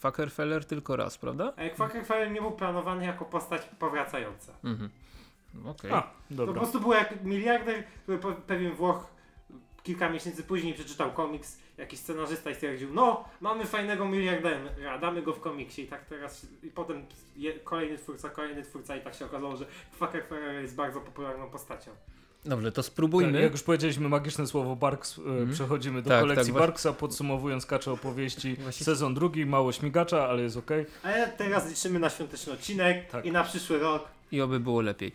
Quackerfeller tylko raz, prawda? A Quackerfire nie był planowany jako postać powracająca. Mhm. Okej. A, To po dobra. prostu był jak miliarder, który po, pewien Włoch kilka miesięcy później przeczytał komiks, jakiś scenarzysta i stwierdził, no, mamy fajnego miliardera, damy go w komiksie i tak teraz, i potem je, kolejny twórca, kolejny twórca i tak się okazało, że Fucker Ferrer jest bardzo popularną postacią. Dobrze, to Tak, spróbujmy. jak już powiedzieliśmy magiczne słowo Barks, e, Mhm. przechodzimy do Tak, kolekcji tak, Barksa, podsumowując kacze opowieści. (laughs) Właśnie- Sezon drugi, mało śmigacza, ale jest okej. Ale teraz liczymy na świąteczny odcinek Tak. i na przyszły rok. I oby było lepiej.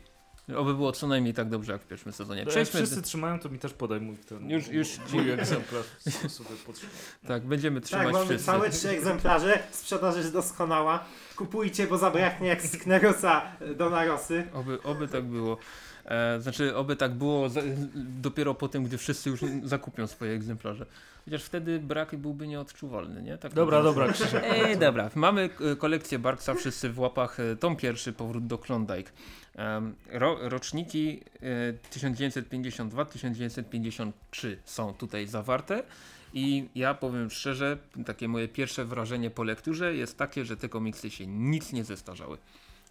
Oby było co najmniej tak dobrze jak w pierwszym sezonie. Jak Przejdźmy. wszyscy trzymają, to mi też podaj mój ten Już- już mój egzemplarz sobie potrzymam. Tak, będziemy trzymać Tak, mamy wszyscy. całe trzy egzemplarze, sprzedaż jest doskonała. Kupujcie, bo zabraknie jak z Knerosa do Narosy. Oby, oby tak było. E, znaczy, oby tak było za, dopiero po tym, gdy wszyscy już zakupią swoje egzemplarze. Chociaż wtedy brak byłby nieodczuwalny, nie? Tak Dobra, dobra, Krzysiek. Ej, dobra. Mamy e, kolekcję Barksa, wszyscy w łapach. E, Tom pierwszy, powrót do Klondike. Ro, roczniki e, 1952-1953 są tutaj zawarte. I ja powiem szczerze, takie moje pierwsze wrażenie po lekturze jest takie, że te komiksy się nic nie zestarzały.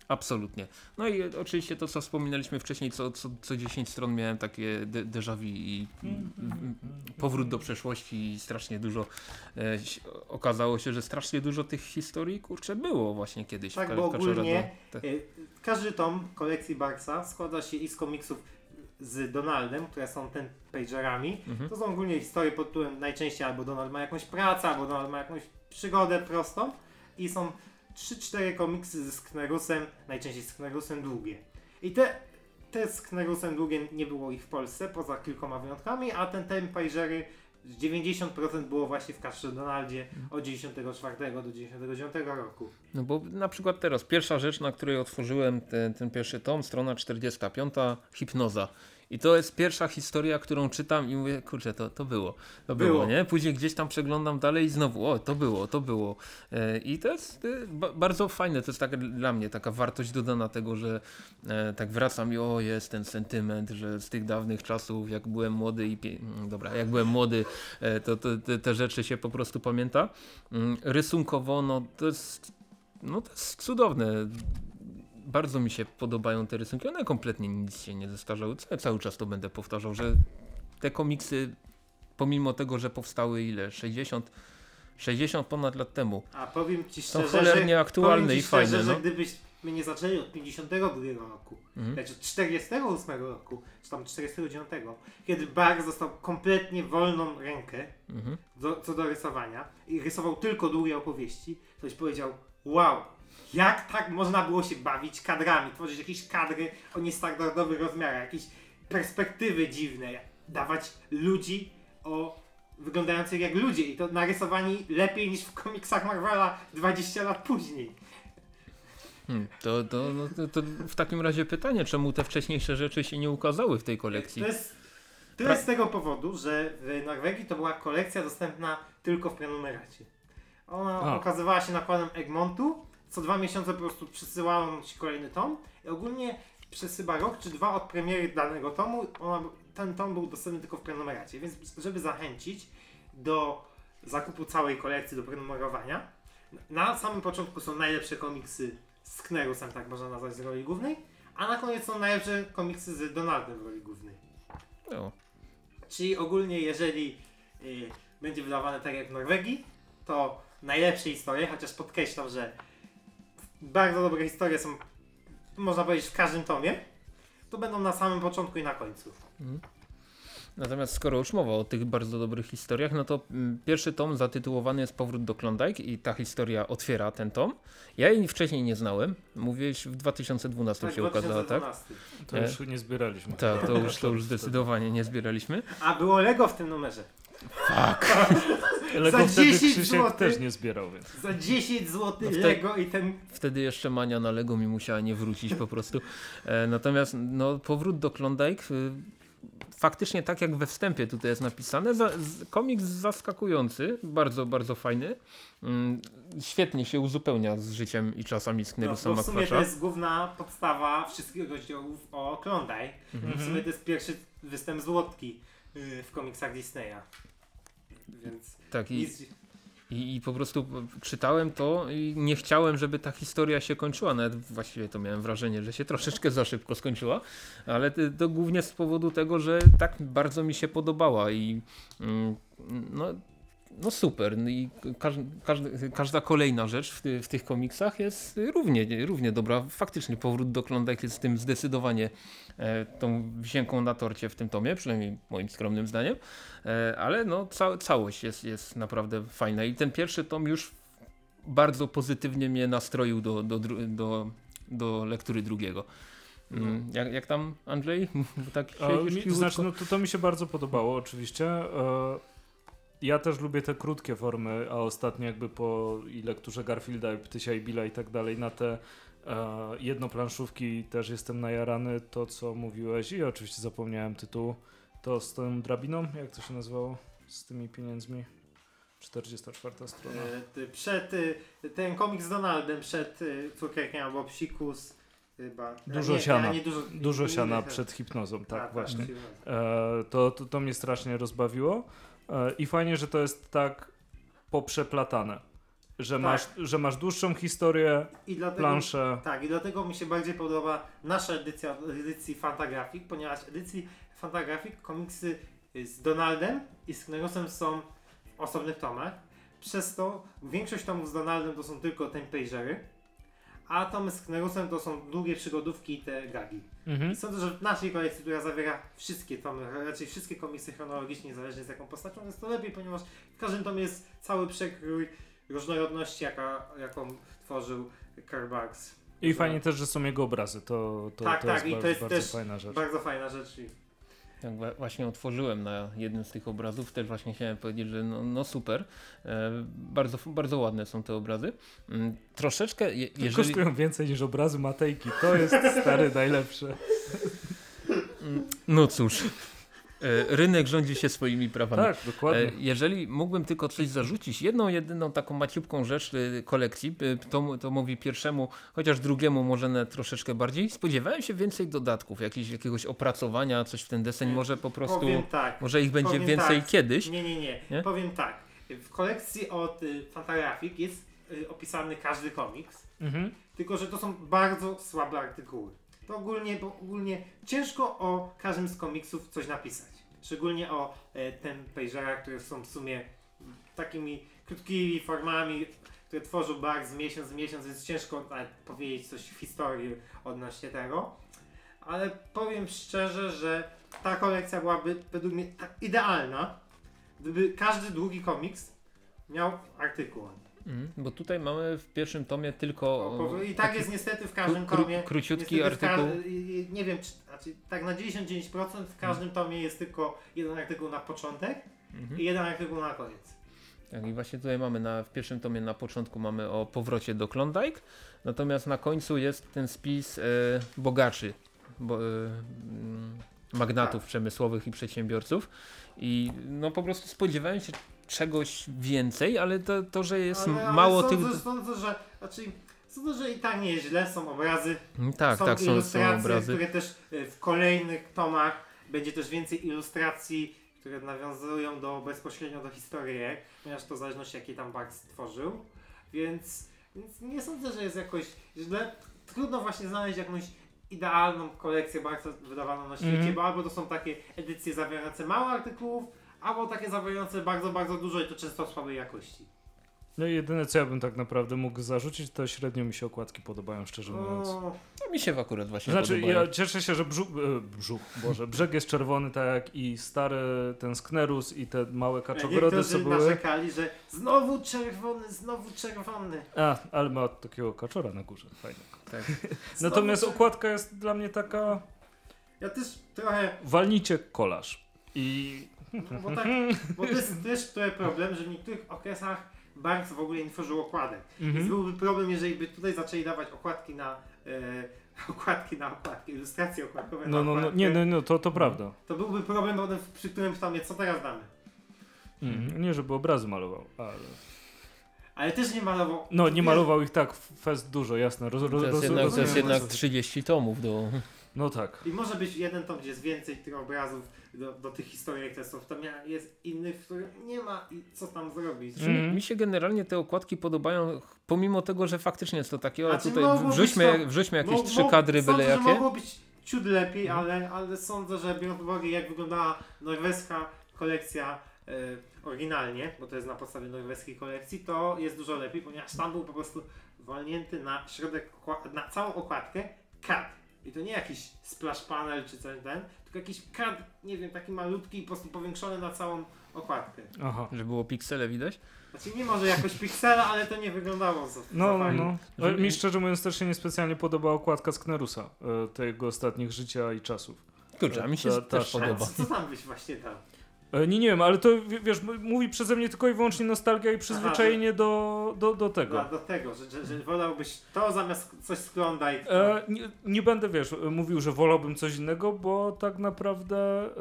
Absolutnie. No i oczywiście to, co wspominaliśmy wcześniej, co, co, co 10 stron miałem takie de- déjà vu i mm, powrót do przeszłości i strasznie dużo e, okazało się, że strasznie dużo tych historii, kurczę, było właśnie kiedyś Tak, bo ogólnie do- tak. Y, Każdy tom kolekcji Barksa składa się i z komiksów z Donaldem, które są ten pagerami. Mhm. To są ogólnie historie pod tytułem najczęściej albo Donald ma jakąś pracę, albo Donald ma jakąś przygodę prostą. I są 3-4 komiksy ze Sknerusem, najczęściej z Sknerusem długie. I te, te z długie nie było ich w Polsce, poza kilkoma wyjątkami, a ten, ten pagery 90% było właśnie w Kasze Donaldzie od 94 do 99 roku. No bo na przykład teraz pierwsza rzecz, na której otworzyłem ten, ten pierwszy tom, strona 45, hipnoza. I to jest pierwsza historia, którą czytam i mówię, kurczę, to, to było. To było. Było. nie? Później gdzieś tam przeglądam dalej i znowu, o, to było, to było. E, I to jest e, ba bardzo fajne, to jest tak dla mnie taka wartość dodana tego, że e, tak wracam i o, jest ten sentyment, że z tych dawnych czasów, jak byłem młody i, mm, dobra, jak byłem młody, to, to te, te rzeczy się po prostu pamięta. Mm, Rysunkowo, no to jest, no to jest cudowne. Bardzo mi się podobają te rysunki. One kompletnie nic się nie zestarzały. Cały czas to będę powtarzał, że te komiksy, pomimo tego, że powstały ile? 60, 60 ponad lat temu. A powiem ci Są szczerze, cholernie że, aktualne i ci szczerze, fajne, że no. gdybyśmy nie zaczęli od 52 roku, Mhm. znaczy 48 roku, czy tam 49, kiedy Barks dostał kompletnie wolną rękę Mhm. do, co do rysowania i rysował tylko długie opowieści, ktoś powiedział, wow, jak tak można było się bawić kadrami, tworzyć jakieś kadry o niestandardowych rozmiarach, jakieś perspektywy dziwne, dawać ludzi o wyglądających jak ludzie i to narysowani lepiej niż w komiksach Marvela 20 lat później. Hmm, to, to, no, to, to w takim razie pytanie, czemu te wcześniejsze rzeczy się nie ukazały w tej kolekcji? To jest, to Pra- jest z tego powodu, że w Norwegii to była kolekcja dostępna tylko w prenumeracie. Ona A. okazywała się nakładem Egmontu. Co dwa miesiące po prostu przysyłałem ci kolejny tom. I ogólnie przez chyba rok czy dwa od premiery danego tomu ona, ten tom był dostępny tylko w prenumeracie. Więc żeby zachęcić do zakupu całej kolekcji, do prenumerowania, na samym początku są najlepsze komiksy z Knerusem, tak można nazwać, z roli głównej, a na koniec są najlepsze komiksy z Donaldem w roli głównej. No, Czyli ogólnie, jeżeli y, będzie wydawane tak jak w Norwegii, to najlepsze historie, chociaż podkreślam, że bardzo dobre historie są, można powiedzieć, w każdym tomie, to będą na samym początku i na końcu. Mhm. Natomiast skoro już mowa o tych bardzo dobrych historiach, no to mm, pierwszy tom zatytułowany jest Powrót do Klondike i ta historia otwiera ten tom. Ja jej wcześniej nie znałem. Mówiłeś w 2012 się ukazała, tak? 2012. To E, już nie zbieraliśmy. Tak, to już, to już zdecydowanie nie zbieraliśmy. A było Lego w tym numerze. (laughs) Lego Za wtedy 10 Krzysiek złotych. też nie zbierał, więc. Za 10 zł No wtedy- Lego i ten Wtedy jeszcze mania na Lego mi musiała nie wrócić po prostu. E, natomiast no, powrót do Klondike y, faktycznie tak jak we wstępie tutaj jest napisane, za, komiks zaskakujący, bardzo, bardzo fajny. Mm, świetnie się uzupełnia z życiem i czasami z No, Knerusa bo w sumie to jest główna podstawa wszystkich rozdziałów o Klondike. Mhm. W sumie to jest pierwszy występ Złotki y, w komiksach Disneya. Więc Tak, i, nic, i, i po prostu czytałem to i nie chciałem, żeby ta historia się kończyła. Nawet właściwie to miałem wrażenie, że się troszeczkę za szybko skończyła, ale to, głównie z powodu tego, że tak bardzo mi się podobała i mm, no, no super. No I każ, każdy, każda kolejna rzecz w, w tych komiksach jest równie, równie dobra. Faktycznie powrót do Klondike jest tym zdecydowanie e, tą wisienką na torcie w tym tomie, przynajmniej moim skromnym zdaniem. E, ale no, ca całość jest, jest naprawdę fajna i ten pierwszy tom już bardzo pozytywnie mnie nastroił do, do, do, do lektury drugiego. Mm, jak, jak tam Andrzej? (laughs) Tak A, siedzisz mi, znaczy, no to, to mi się bardzo podobało oczywiście. E, ja też lubię te krótkie formy, a ostatnio jakby po i lekturze Garfielda, i Ptysia i Billa i tak dalej, na te e, jednoplanszówki też jestem najarany. To, co mówiłeś i oczywiście zapomniałem tytułu, to z tą drabiną, jak to się nazywało? Z tymi pieniędzmi? 44 strona. ty- przed y, ten komiks z Donaldem, przed y, cukierkiem albo psikus chyba. A Dużo nie, siana. nie dużo, Dużo siana przed hipnozą, tak, tak, właśnie. się E, to, to, to mnie strasznie rozbawiło. E, I fajnie, że to jest tak poprzeplatane. Że, Tak. masz, że masz dłuższą historię, I dlatego, planszę. Tak, i dlatego mi się bardziej podoba nasza edycja edycji Fantagraphic, ponieważ edycji Fantagraphic komiksy z Donaldem i z Knerosem są w osobnych tomach. Przez to większość tomów z Donaldem to są tylko pagery, a tomy z Knerosem to są długie przygodówki i te gagi. Mhm. I sądzę, że w naszej kolekcji, która zawiera wszystkie tomy, raczej wszystkie komiksy chronologicznie, niezależnie z jaką postacią, jest to lepiej, ponieważ w każdym tomie jest cały przekrój różnorodności, jaka, jaką tworzył Karl Barks. I fajnie też, że są jego obrazy. To, to, Tak, to tak, jest, i bardzo, to jest bardzo też fajna rzecz. Bardzo fajna rzecz. Wa- właśnie otworzyłem na jednym z tych obrazów, też właśnie chciałem powiedzieć, że no, no super, e, bardzo, bardzo ładne są te obrazy. Mm, troszeczkę, je, jeżeli... Kosztują więcej niż obrazy Matejki. To jest stary najlepsze. Mm, No cóż, rynek rządzi się swoimi prawami. Tak, E, dokładnie. Jeżeli mógłbym tylko coś zarzucić, jedną, jedyną taką maciubką rzecz e, kolekcji, e, to, to mówi pierwszemu, chociaż drugiemu może nawet troszeczkę bardziej, spodziewałem się więcej dodatków, jakiś, jakiegoś opracowania, coś w ten deseń, może po prostu, powiem tak. może ich będzie powiem więcej tak. kiedyś. Nie, nie, nie, Nie? Powiem tak. W kolekcji od y, Fantagraphic jest y, opisany każdy komiks, Mhm. tylko że to są bardzo słabe artykuły. To ogólnie, bo ogólnie ciężko o każdym z komiksów coś napisać. Szczególnie o e, ten pagerach, które są w sumie takimi krótkimi formami, które tworzył Barks z miesiąc w miesiąc, więc ciężko nawet powiedzieć coś w historii odnośnie tego. Ale powiem szczerze, że ta kolekcja byłaby według mnie idealna, gdyby każdy długi komiks miał artykuł. Mhm, bo tutaj mamy w pierwszym tomie tylko O, po- I tak jest niestety w każdym kró- tomie. króciutki Niestety w ka- artykuł. nie wiem, czy, znaczy, tak na 99% w każdym tomie jest tylko jeden artykuł na początek Mhm. i jeden artykuł na koniec. Tak, i właśnie tutaj mamy na, w pierwszym tomie na początku mamy o powrocie do Klondike, natomiast na końcu jest ten spis e, bogaczy, bo, e, mm, magnatów Tak. przemysłowych i przedsiębiorców i no po prostu spodziewałem się czegoś więcej, ale to, to że jest ale, ale mało sądzę, tych... Sądzę, że, znaczy, sądzę, że i tak nie jest źle, są obrazy, Mm, Tak, są tak, są, są ilustracje, obrazy. które też y, w kolejnych tomach będzie też więcej ilustracji, które nawiązują do, bezpośrednio do historyjek, ponieważ to w zależności jakie tam Barks stworzył, więc, więc nie sądzę, że jest jakoś źle. Trudno właśnie znaleźć jakąś idealną kolekcję Barksa wydawaną na świecie, Mhm. bo albo to są takie edycje zawierające mało artykułów, albo takie zawierające bardzo, bardzo dużo i to często słabej jakości. No i jedyne co ja bym tak naprawdę mógł zarzucić, to średnio mi się okładki podobają, szczerze mówiąc. No, mi się akurat właśnie Znaczy, podobają. ja cieszę się, że brzuch, e, brzuch, Boże, brzeg jest czerwony, tak jak i stary ten sknerus i te małe kaczogrody, co Niektórzy były. narzekali, że znowu czerwony, znowu czerwony. A, ale ma takiego kaczora na górze, fajnie. Tak. (laughs) Znowu Natomiast okładka jest dla mnie taka, Ja też trochę, walnicie kolaż. I bo, tak, bo to jest też problem, że w niektórych okresach bardzo w ogóle nie tworzył okładek. Więc mhm. byłby problem, jeżeli by tutaj zaczęli dawać okładki na e, (laughs) okładki na okładki, ilustracje okładkowe no, na no, no, okładkę, nie, no, no to, to prawda. to byłby problem, potem, przy którym pytał co teraz damy. Mhm. Nie, żeby obrazy malował, ale... Ale też nie malował. No, nie malował ich tak fest dużo, jasne. Roz, roz, To jest roz, jednak, to rozumiem, jest jednak o co- 30 tomów do... No tak. I może być jeden tom, gdzie jest więcej tych obrazów do, do tych historii, które są w tomie, jest innych, w których nie ma i co tam zrobić. Mhm. Mi się generalnie te okładki podobają, pomimo tego, że faktycznie jest to takie, Znaczy, tutaj mogło wrzućmy, być to- wrzućmy jakieś Mo- trzy kadry sądzę, byle jakie. mogło być ciut lepiej, ale, ale sądzę, że biorąc pod uwagę jak wyglądała norweska kolekcja e, oryginalnie, bo to jest na podstawie norweskiej kolekcji, to jest dużo lepiej, ponieważ tam był po prostu walnięty na środek, na całą okładkę kat. I to nie jakiś splash panel czy coś ten, tylko jakiś kat, nie wiem, taki malutki i po prostu powiększony na całą okładkę. Aha. Że było piksele widać? Znaczy nie może jakoś piksela, ale to nie wyglądało za, No, za no, fajnie. no. Ale Mi szczerze mówiąc też się niespecjalnie podoba okładka Sknerusa, e, tego ostatnich życia i czasów. Kurczę, a mi się Ta- ta też podoba. co, co tam byś właśnie dał? E, Nie, nie wiem, ale to wiesz, mówi przeze mnie tylko i wyłącznie nostalgia i przyzwyczajenie do, do, do Do, tego. do tego, że, że, że wolałbyś to zamiast coś z Klondike. E, nie, nie będę, wiesz, e, mówił, że wolałbym coś innego, bo tak naprawdę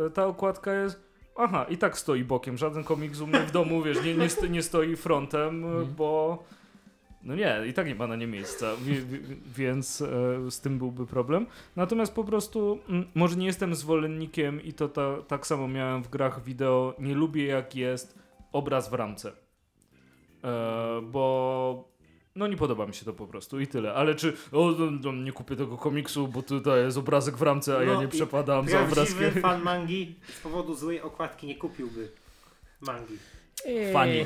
e, ta okładka jest. Aha, i tak stoi bokiem. Żaden komiks u mnie w domu, wiesz, nie, nie, sto, nie stoi frontem, Mhm. bo. No nie, i tak nie ma na nie miejsca, wi, wi, więc e, z tym byłby problem. Natomiast po prostu, mm, może nie jestem zwolennikiem i to ta, tak samo miałem w grach wideo, nie lubię jak jest obraz w ramce. E, bo no nie podoba mi się to po prostu i tyle. Ale czy o, no, no, nie kupię tego komiksu, bo tutaj jest obrazek w ramce, a ja No nie i przepadam za obrazkiem. fan mangi z powodu złej okładki nie kupiłby mangi. Fani.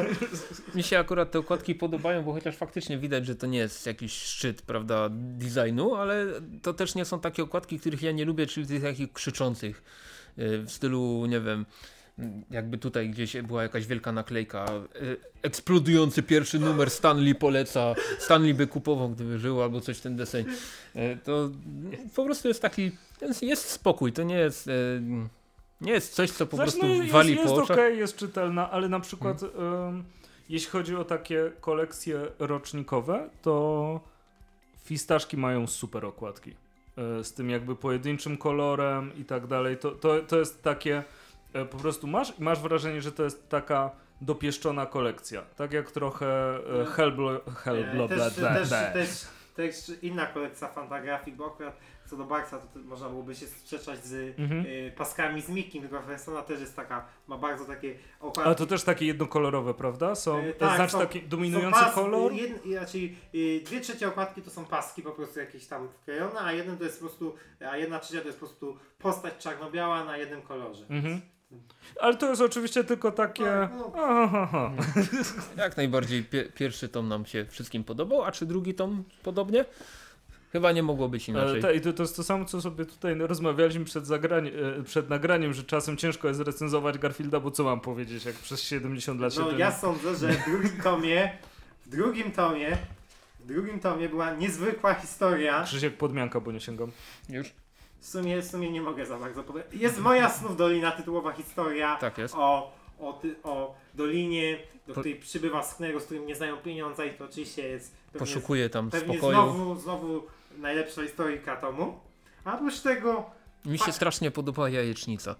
(laughs) Mi się akurat te okładki podobają, bo chociaż faktycznie widać, że to nie jest jakiś szczyt, prawda, designu, ale to też nie są takie okładki, których ja nie lubię, czyli tych takich krzyczących y, w stylu, nie wiem, jakby tutaj gdzieś była jakaś wielka naklejka, y, eksplodujący pierwszy numer Stanley poleca, Stanley by kupował, gdyby żył, albo coś w ten deseń. Y, To po prostu jest taki, jest spokój, to nie jest... Nie jest coś, co po Znaczy, prostu no, jest, wali jest po oczach. okej, jest czytelna, ale na przykład em, jeśli chodzi o takie kolekcje rocznikowe, to fistaszki mają super okładki. E, z tym jakby pojedynczym kolorem i tak dalej. To, to, to jest takie, e, po prostu masz i masz wrażenie, że to jest taka dopieszczona kolekcja. Tak jak trochę e, Hellblo... Hellblo... Bla, też, też, też, też inna kolekcja Fantagrafik, bo akurat co do Barksa to, można byłoby się sprzeczać z Mhm. y, paskami z Mickey, tylko Festona też jest taka, ma bardzo takie okładki. A to też takie jednokolorowe, prawda? Są, E, tak, znaczy są- taki dominujący są pas- kolor? Jed, raczej y, dwie trzecie okładki to są paski po prostu jakieś tam wklejone, a jeden to jest po prostu, a jedna trzecia to jest po prostu postać czarno-biała na jednym kolorze. Mhm. Ale to jest oczywiście tylko takie. Tak, no. Aha. Jak najbardziej pie pierwszy tom nam się wszystkim podobał, a czy drugi tom podobnie? Chyba nie mogło być inaczej. ta- I to, to jest to samo, co sobie tutaj rozmawialiśmy przed, e, przed nagraniem, że czasem ciężko jest recenzować Garfielda, bo co mam powiedzieć, jak przez 70 lat się No ja sądzę, że w drugim tomie, w drugim tomie, w drugim tomie była niezwykła historia. Krzysiek podmianka, bo nie sięgam. Już? W sumie, w sumie nie mogę za bardzo powiedzieć. Jest moja snów dolina, tytułowa historia Tak jest. o, o, ty, o dolinie, do Po- której przybywa Sknero, z którym nie znają pieniądza i to oczywiście jest pewnie, Poszukuję tam pewnie spokoju. znowu, znowu najlepsza historyjka tomu. A oprócz tego, Mi się strasznie podobała jajecznica.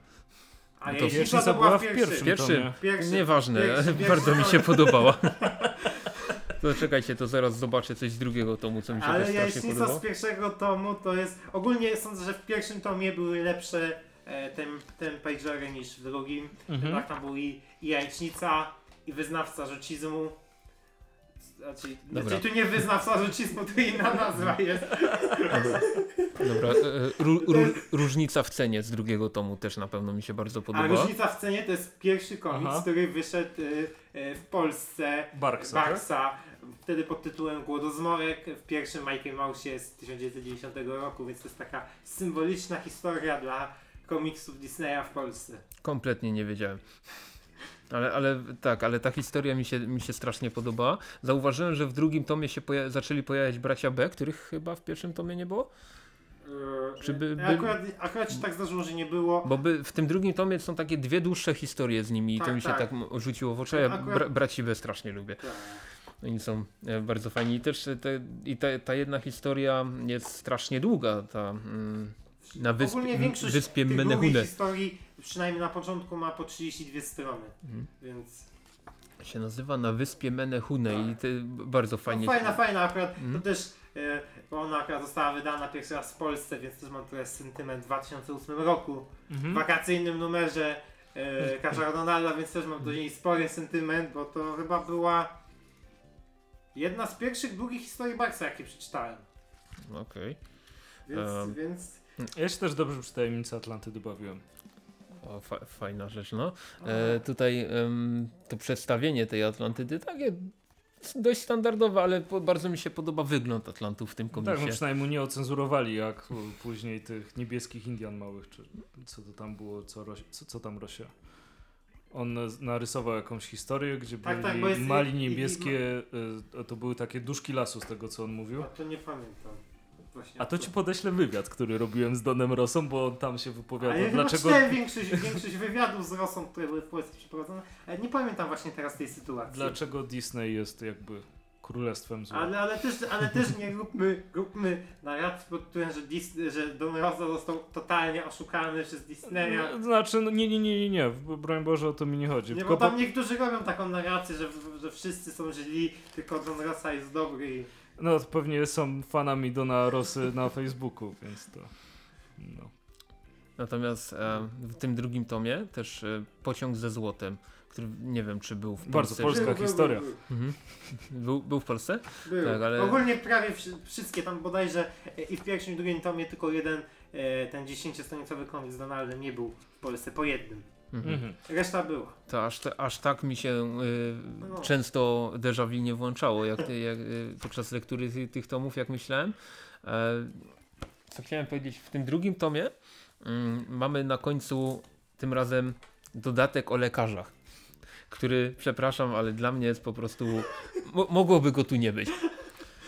a No to jajecznica to była w pierwszym. pierwszym. Pierwszy. tomie. Pierwszy. Nieważne, pierwszy- ale (laughs) pierwszy bardzo mi się (laughs) podobała. To czekajcie, to zaraz zobaczę coś z drugiego tomu, co mi się też Ale strasznie jajecznica podobało. z pierwszego tomu to jest. Ogólnie sądzę, że w pierwszym tomie były lepsze e, tem, tempagery niż w drugim. Mhm. Tak, tam był i, i jajecznica, i wyznawca rzucizmu. Znaczy, Dobra. znaczy tu nie wyznawca rzucizmu, to inna nazwa jest. Dobra, e, ró, ró, różnica w cenie z drugiego tomu też na pewno mi się bardzo A podoba. różnica w cenie to jest pierwszy komiks, Aha. który wyszedł y, w Polsce. Barksa, tak? Barksa. Wtedy pod tytułem Głodozmorek w pierwszym Mickey Mouse z 1990 roku, więc to jest taka symboliczna historia dla komiksów Disneya w Polsce. Kompletnie nie wiedziałem. Ale, ale tak, ale ta historia mi się, mi się strasznie podobała. Zauważyłem, że w drugim tomie się poja zaczęli pojawiać bracia B, których chyba w pierwszym tomie nie było. Yy, Czy by- by- Akurat, akurat się tak zdarzyło, że nie było. Bo by, w tym drugim tomie są takie dwie dłuższe historie z nimi i to Tak, mi się tak. tak, rzuciło w oczy. Ja Akurat- bra braci B strasznie lubię. Tak. Oni są e, bardzo fajni. I też te, i ta, ta jedna historia jest strasznie długa. Ta, mm, na wyspie, Ogólnie większość wyspie tych historii, przynajmniej na początku, ma po 32 strony, Mhm. więc się nazywa Na wyspie Menehune i te, bardzo fajnie. no, fajna, fajna akurat, Mhm. to też, e, bo ona akurat została wydana pierwszy raz w Polsce, więc też mam tutaj sentyment w 2008 roku, w Mhm. wakacyjnym numerze e, Kaczora Donalda, więc też mam do niej spory sentyment, bo to chyba była jedna z pierwszych długich historii Barksa, jakie przeczytałem, Okej. więc, Em. więc Ja się też dobrze przy tajemnicy Atlantydy bawiłem. O, fa fajna rzecz, no. E, tutaj em, to przedstawienie tej Atlantydy takie dość standardowe, ale po, bardzo mi się podoba wygląd Atlantów w tym Tak, no komiksie. przynajmniej nie ocenzurowali jak e, później tych niebieskich Indian małych, czy co to tam było, co, Roś, co, co tam Rosia. On narysował jakąś historię, gdzie Tak, byli tak, bo jest- mali i- i- niebieskie, e, to były takie duszki lasu z tego co on mówił. a to nie pamiętam. Właśnie A to ci podeślę wywiad, który robiłem z Donem Rosą, bo on tam się wypowiadał. ja Dlaczego czytałem większość, większość wywiadów z Rosą, które były w Polsce przeprowadzone, ale nie pamiętam właśnie teraz tej sytuacji. Dlaczego Disney jest jakby królestwem zła? Ale, ale, też, ale też nie róbmy, róbmy narracji pod którym, że, Disney, że Don Rosa został totalnie oszukany przez Disneya. No, Znaczy, no nie, nie, nie, nie, nie, broń Boże o to mi nie chodzi. Nie, Tylko bo tam po- niektórzy robią taką narrację, że, że wszyscy są źli, tylko Don Rosa jest dobry i... No pewnie są fanami Dona Rosy na Facebooku, więc to... No. Natomiast e, w tym drugim tomie też e, Pociąg ze złotem, który nie wiem czy był w Bardzo Polsce. polska Był, był, historia. Był, Mhm. Był, był w Polsce? był. Tak, ale- Ogólnie prawie wszy- wszystkie tam bodajże e, i w pierwszym i drugim tomie tylko jeden, e, ten 10-stronicowy komiks z Donaldem nie był w Polsce, po jednym. Mhm. Mhm. Reszta była. To aż, te, aż tak mi się y, No. często déjà vu nie włączało jak, jak, y, podczas lektury ty, tych tomów, jak myślałem. E, co chciałem powiedzieć, w tym drugim tomie mm, mamy na końcu tym razem dodatek o lekarzach, który, przepraszam, ale dla mnie jest po prostu, mo mogłoby go tu nie być.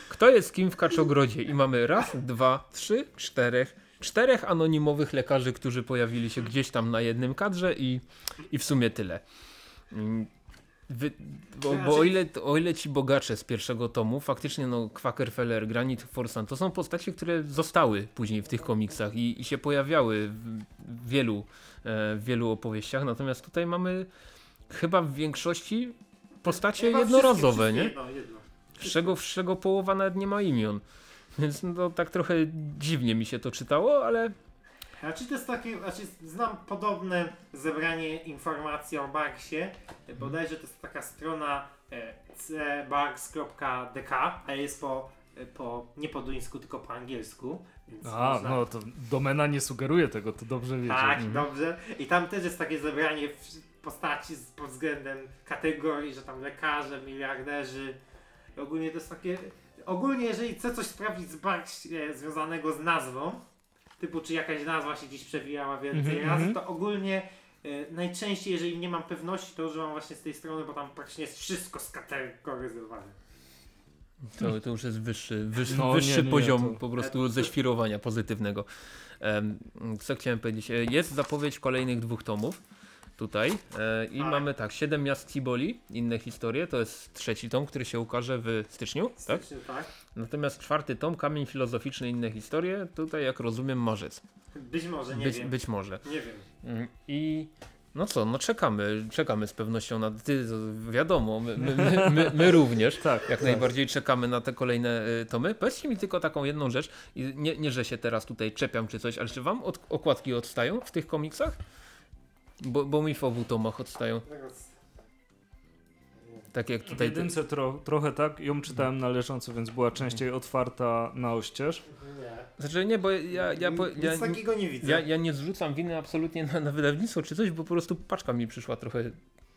Kto jest kim w Kaczogrodzie? I mamy raz, dwa, trzy, czterech, czterech anonimowych lekarzy, którzy pojawili się gdzieś tam na jednym kadrze i, i w sumie tyle. Mm, Wy, bo, bo o, ile, o ile ci bogacze z pierwszego tomu, faktycznie no Quackerfeller, Granit Forsan, to są postacie, które zostały później w tych komiksach i, i się pojawiały w, wielu, e, w wielu opowieściach, natomiast tutaj mamy chyba w większości postacie jednorazowe, nie? Z czego, z czego połowa nawet nie ma imion. Więc no, tak trochę dziwnie mi się to czytało, ale Znaczy to jest takie, znaczy znam podobne zebranie informacji o Barksie, bodajże to jest taka strona e, cbarks.dk, ale jest po, e, po, nie po duńsku, tylko po angielsku. A, można- no to domena nie sugeruje tego, to dobrze wiedzieć. Tak, Mhm. dobrze. I tam też jest takie zebranie w- postaci z, pod względem kategorii, że tam lekarze, miliarderzy. I ogólnie to jest takie. Ogólnie, jeżeli chcę coś sprawdzić z Barks e, związanego z nazwą, typu czy jakaś nazwa się gdzieś przewijała więcej Mhm, razy, mhm. to ogólnie e, najczęściej, jeżeli nie mam pewności, to używam właśnie z tej strony, bo tam praktycznie jest wszystko skategoryzowane. To, to już jest wyższy, wyższy, No, wyższy nie, nie, poziom to- po prostu ześwirowania pozytywnego. Em, co chciałem powiedzieć? E, Jest zapowiedź kolejnych dwóch tomów tutaj e, i Tak. mamy tak, Siedem miast Ciboli, inne historie, to jest trzeci tom, który się ukaże w styczniu, tak? Styczny, tak? Natomiast czwarty tom, Kamień Filozoficzny, inne historie, tutaj jak rozumiem marzec. Być może, nie Być, wiem. być może. Nie wiem. Mm, I no co, no czekamy, czekamy z pewnością na, ty, wiadomo, my, my, my, my, (laughs) również. Tak, Jak tak. najbardziej czekamy na te kolejne y, tomy. Powiedzcie mi tylko taką jedną rzecz, nie, nie że się teraz tutaj czepiam czy coś, ale czy wam od, okładki odstają w tych komiksach? Bo, bo mi w obu tomach odstają. Tak jak W tutaj. jedynce tro, trochę tak, ją czytałem na leżąco, więc była częściej otwarta na oścież. Nie. Znaczy nie, bo ja, ja, ja, Nic takiego nie widzę. ja, ja nie zrzucam winy absolutnie na, na wydawnictwo czy coś, bo po prostu paczka mi przyszła trochę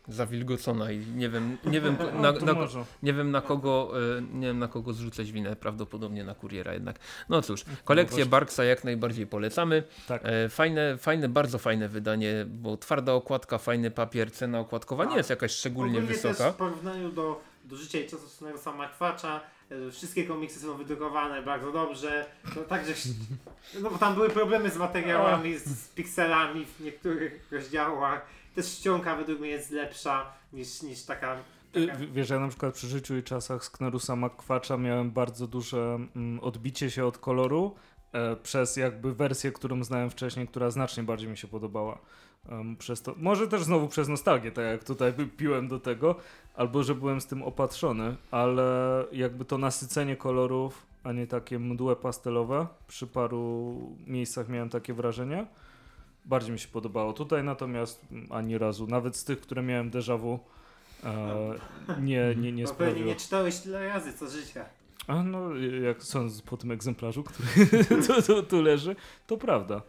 zawilgocona i nie wiem, nie wiem, na, No, to na, może. nie wiem na kogo, e, nie wiem na kogo zrzucać winę, prawdopodobnie na kuriera jednak. No cóż, kolekcję właśnie. Barksa jak najbardziej polecamy. Tak. E, Fajne, fajne, bardzo fajne wydanie, bo twarda okładka, fajny papier, cena okładkowa nie Tak. jest jakaś szczególnie Ogólnie wysoka. też w porównaniu do, do życia i czasowego sama Kwacza, e, wszystkie komiksy są wydrukowane bardzo dobrze. No, także, (laughs) no bo tam były problemy z materiałami, z, z pikselami w niektórych rozdziałach. Też ściąga według mnie jest lepsza niż, niż taka... Y, taka Wiesz, ja na przykład przy życiu i czasach Sknerusa Makwacza miałem bardzo duże mm, odbicie się od koloru e, przez jakby wersję, którą znałem wcześniej, która znacznie bardziej mi się podobała. Przez to, może też znowu przez nostalgię, tak jak tutaj piłem do tego, albo że byłem z tym opatrzony, ale jakby to nasycenie kolorów, a nie takie mdłe pastelowe, przy paru miejscach miałem takie wrażenie. Bardziej mi się podobało. Tutaj natomiast ani razu, nawet z tych, które miałem déjà vu, e, nie, nie, nie no, pewnie sprawiło. nie czytałeś tyle razy co życia. A no, jak sądzę po tym egzemplarzu, który (laughs) tu, tu, tu leży, to prawda.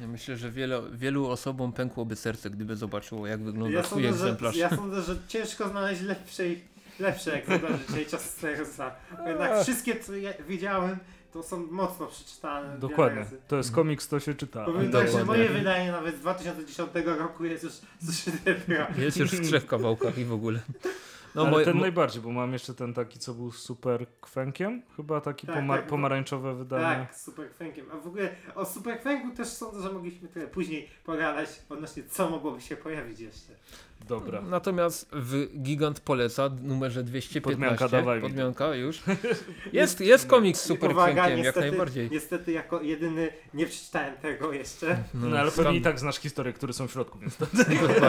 Ja myślę, że wiele, wielu osobom pękłoby serce, gdyby zobaczyło jak wygląda Ja twój sądzę, że, egzemplarz. ja sądzę, że ciężko znaleźć lepszej, lepsze egzemplarze dzisiaj czas Sterusa. (laughs) Jednak wszystkie co ja widziałem to są mocno przeczytane. Dokładnie. To jest komiks, to się czyta. Powiem tak, że moje wydanie nawet z 2010 roku jest już gra. Jest już w trzech kawałkach i w ogóle. No, Ale moje- ten mo- najbardziej, bo mam jeszcze ten taki, co był super kwękiem, chyba taki Tak, pomar- tak, bo- pomarańczowe wydanie. Tak, z Super Kwękiem. A w ogóle o Super Kwęku też sądzę, że mogliśmy trochę później pogadać odnośnie co mogłoby się pojawić jeszcze. Dobra. Natomiast w Gigant poleca numerze 215. Podmianka, dawaj. Podmianka już. (laughs) Jest, jest komiks z super Uwaga, jak najbardziej. Niestety jako jedyny nie przeczytałem tego jeszcze. No, ale skam- pewnie i tak znasz historię, które są w środku, więc to...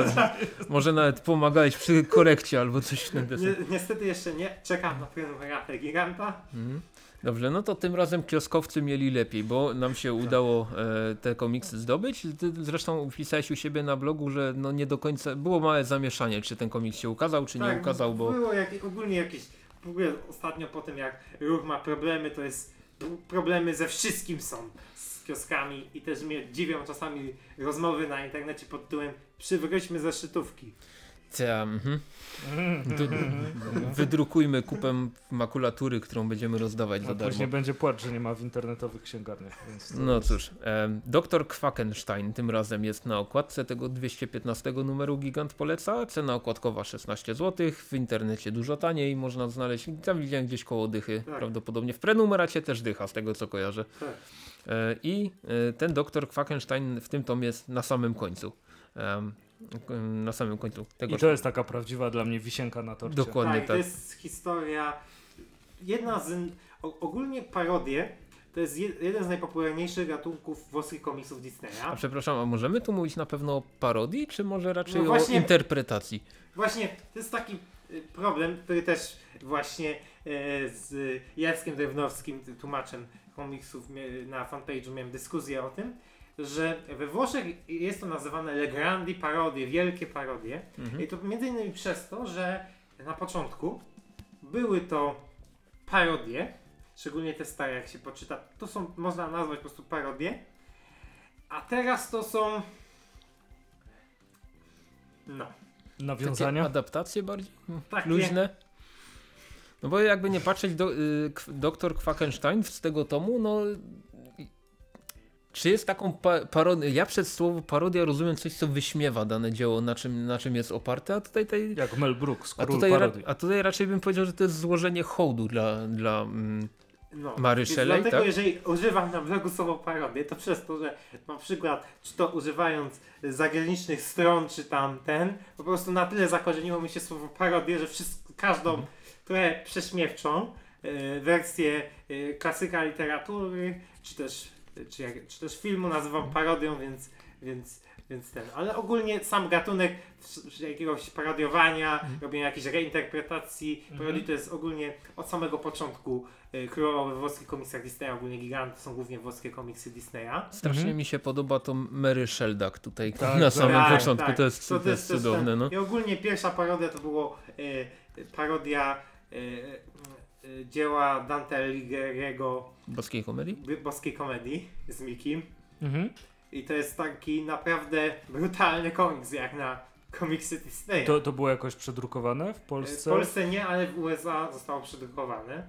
(laughs) Może nawet pomagałeś przy korekcie albo coś w ten deseń. Ni niestety jeszcze nie. Czekam na prenumeratę Giganta. Mhm. Dobrze, no to tym razem kioskowcy mieli lepiej, bo nam się udało e, te komiksy zdobyć. Ty zresztą wpisałeś u siebie na blogu, że no nie do końca było małe zamieszanie, czy ten komiks się ukazał, czy nie ukazał, bo Tak, Było jak, ogólnie jakieś. W ogóle ostatnio po tym jak ruch ma problemy, to jest. Problemy ze wszystkim są z kioskami i też mnie dziwią czasami rozmowy na internecie pod tytułem przywróćmy zeszytówki. Ta, mhm. Wydrukujmy kupę makulatury, którą będziemy rozdawać za A darmo. później będzie płacz, że nie ma w internetowych księgarniach. No jest- cóż, em, Dr Quackenstein tym razem jest na okładce tego 215 numeru Gigant poleca. Cena okładkowa 16 zł, w internecie dużo taniej, można znaleźć, tam widziałem gdzieś koło dychy, Tak. prawdopodobnie w prenumeracie też dycha, z tego co kojarzę. Tak. E, I e, ten Dr Quackenstein w tym tomie jest na samym końcu. Na samym końcu tego I to jest taka prawdziwa dla mnie wisienka na torcie. Dokładnie tak, tak. to jest historia. Jedna z. Ogólnie parodie to jest je, jeden z najpopularniejszych gatunków włoskich komiksów Disneya. A przepraszam, a możemy tu mówić na pewno o parodii, czy może raczej No właśnie- o interpretacji? Właśnie to jest taki y, problem, który też właśnie e, z Jackiem Drewnowskim, tłumaczem komiksów na fanpage'u miałem dyskusję o tym, że we Włoszech jest to nazywane le grandi parodie, wielkie parodie. Mhm. I to między innymi przez to, że na początku były to parodie, szczególnie te stare, jak się poczyta, to są, można nazwać po prostu parodie, a teraz to są no, Takie Nawiązania? adaptacje bardziej? takie luźne. No bo jakby nie patrzeć, do, y, doktor Quackenstein z tego tomu, no czy jest taką pa parodią, ja przez słowo parodia rozumiem coś, co wyśmiewa dane dzieło, na czym, na czym jest oparte, a tutaj, tej, Jak Mel Brooks, a, tutaj a tutaj raczej bym powiedział, że to jest złożenie hołdu dla, dla mm, No, Mary więc Shelley, dlatego tak? jeżeli używam na blogu słowo parodię, to przez to, że na przykład, czy to używając zagranicznych stron, czy tam ten, po prostu na tyle zakorzeniło mi się słowo parodię, że wszystko, każdą Mhm. trochę prześmiewczą e, wersję e, klasyka literatury, czy też, czy, jak, czy też filmu nazywam parodią, więc, więc, więc ten. Ale ogólnie sam gatunek jakiegoś parodiowania, Mhm. robienia jakiejś reinterpretacji, parodii to jest ogólnie od samego początku y, we włoskich komiksach Disneya, ogólnie gigant to są głównie włoskie komiksy Disneya. strasznie Mhm. mi się podoba to Mary Sheldak tutaj Tak, na samym Tak, początku, tak. to jest, to też- jest cudowne. ten- No. I ogólnie pierwsza parodia to było y, parodia y, dzieła Dante Alighieriego Boskiej komedii? boskiej komedii z Mikim. Mhm. I to jest taki naprawdę brutalny komiks jak na komiksy Disneya. To, to było jakoś przedrukowane w w Polsce? Polsce nie, ale w USA zostało przedrukowane.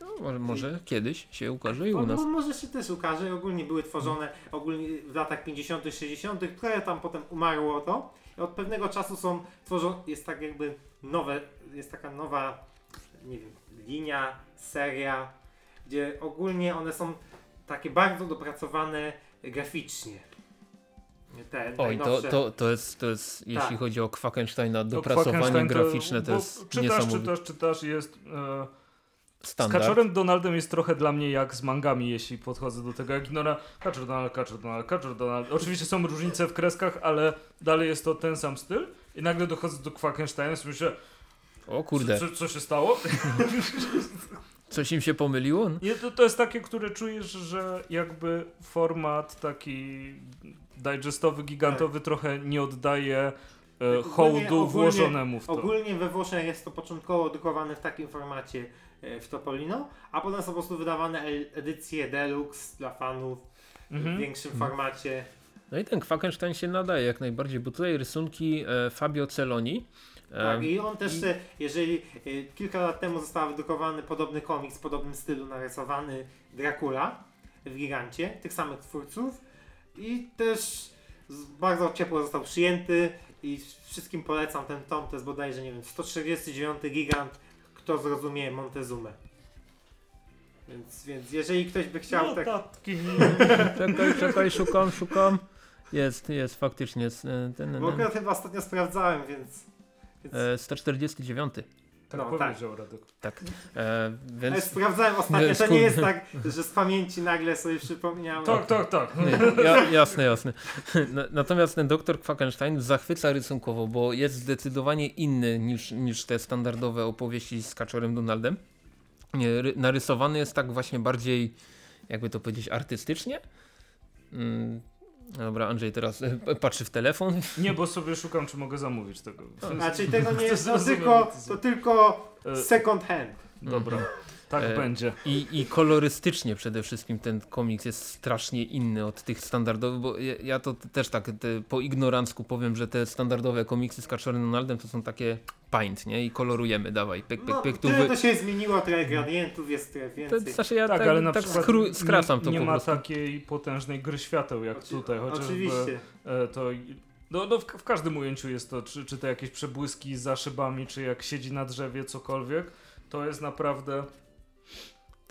No, może, może kiedyś się ukaże i u nas. no, może się też ukaże. Ogólnie były tworzone ogólnie w latach 50., 60., które tam potem umarło to. I od pewnego czasu są tworzone, jest tak jakby nowe, jest taka nowa, nie wiem, linia, seria, gdzie ogólnie one są takie bardzo dopracowane graficznie. Te Oj, to, najnowsze. to, to jest, to jest jeśli Tak. chodzi o Quackensteina, To dopracowanie graficzne to bo jest Czytasz, niesamowite. czytasz, czytasz jest... E, z Standard. Kaczorem Donaldem jest trochę dla mnie jak z mangami, jeśli podchodzę do tego. Jak Ignora, Kaczor Donald, Kaczor Donald, Kaczor Donald. Oczywiście są różnice w kreskach, ale dalej jest to ten sam styl. I nagle dochodzę do Quackensteina i myślę, O kurde, co, co się stało? (laughs) coś im się pomyliło? Nie, to, to jest takie, które czujesz, że jakby format taki digestowy, gigantowy trochę nie oddaje e, Ogólnie- hołdu ogólnie- włożonemu w to. Ogólnie we Włoszech jest to początkowo drukowane w takim formacie e, w Topolino, a potem są po prostu wydawane e- edycje deluxe dla fanów w Mhm. większym formacie. No i ten Quackenstein się nadaje jak najbardziej, bo tutaj rysunki e, Fabio Celoni. Tak, i on też, e, jeżeli e, kilka lat temu został wydrukowany podobny komiks w podobnym stylu narysowany Dracula w Gigancie, tych samych twórców i też bardzo ciepło został przyjęty i wszystkim polecam ten tom, to jest bodajże, nie wiem, 149 Gigant, kto zrozumie Montezumę. Więc, więc jeżeli ktoś by chciał tak... Notatki. Czekaj, czekaj, szukam, szukam. Jest, jest faktycznie. jest, e, Ten, Bo akurat chyba ostatnio sprawdzałem, więc... więc e, 149. Tak No, powiedział Radek. Tak. E, ale więc sprawdzałem ostatnio, to nie jest tak, że z pamięci nagle sobie przypomniałem. Tak, tak, tak. Ja, jasne, jasne. Na- Natomiast ten doktor Quackenstein zachwyca rysunkowo, bo jest zdecydowanie inny niż, niż te standardowe opowieści z Kaczorem Donaldem. Narysowany jest tak właśnie bardziej, jakby to powiedzieć, artystycznie. Dobra, Andrzej teraz e, patrzy w telefon. (laughs) Nie, bo sobie szukam, czy mogę zamówić tego. Znaczy tego (laughs) nie jest, to Zrozumiem, tylko, to tylko E, second hand. Dobra, tak E, będzie. I, I kolorystycznie przede wszystkim ten komiks jest strasznie inny od tych standardowych, bo ja, ja to też tak te, po ignorancku powiem, że te standardowe komiksy z Kaczorem Donaldem to są takie paint, nie? I kolorujemy, dawaj, pyk, pyk, No, pyk, tu wy... to się zmieniło, trochę gradientów jest trochę To, więcej. znaczy ja Tak, tak, ale na tak przykład skru, skracam nie, to nie po ma prostu. takiej potężnej gry świateł jak Oczy- tutaj, chociażby Oczywiście. e, to no, no w, w każdym ujęciu jest to, czy, czy te jakieś przebłyski za szybami, czy jak siedzi na drzewie, cokolwiek, to jest naprawdę,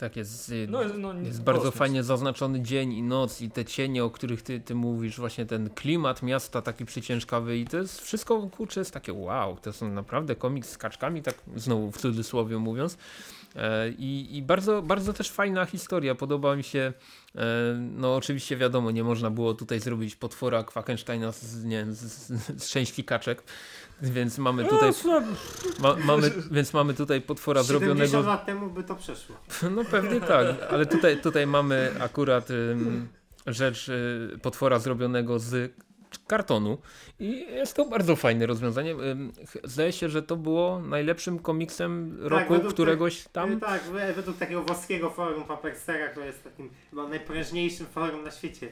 Tak jest. no, no Jest bardzo kosmos. fajnie zaznaczony dzień i noc i te cienie, o których ty, ty mówisz, właśnie ten klimat miasta taki przyciężkawy i to jest wszystko, kurczę, jest takie wow, to są naprawdę komiks z kaczkami, tak znowu w cudzysłowie mówiąc. E, I, I bardzo, bardzo też fajna historia, podoba mi się, e, no oczywiście wiadomo, nie można było tutaj zrobić potwora Quackensteina z, nie, z, z, z części kaczek, więc mamy tutaj, ma, mamy, więc mamy tutaj potwora 70 zrobionego lat temu by to przeszło. no pewnie tak, ale tutaj, tutaj mamy akurat ym, rzecz y, potwora zrobionego z kartonu i jest to bardzo fajne rozwiązanie. Zdaje się, że to było najlepszym komiksem roku według któregoś tam. Tak, we- według takiego włoskiego forum Paperstera, które jest takim chyba najprężniejszym forum na świecie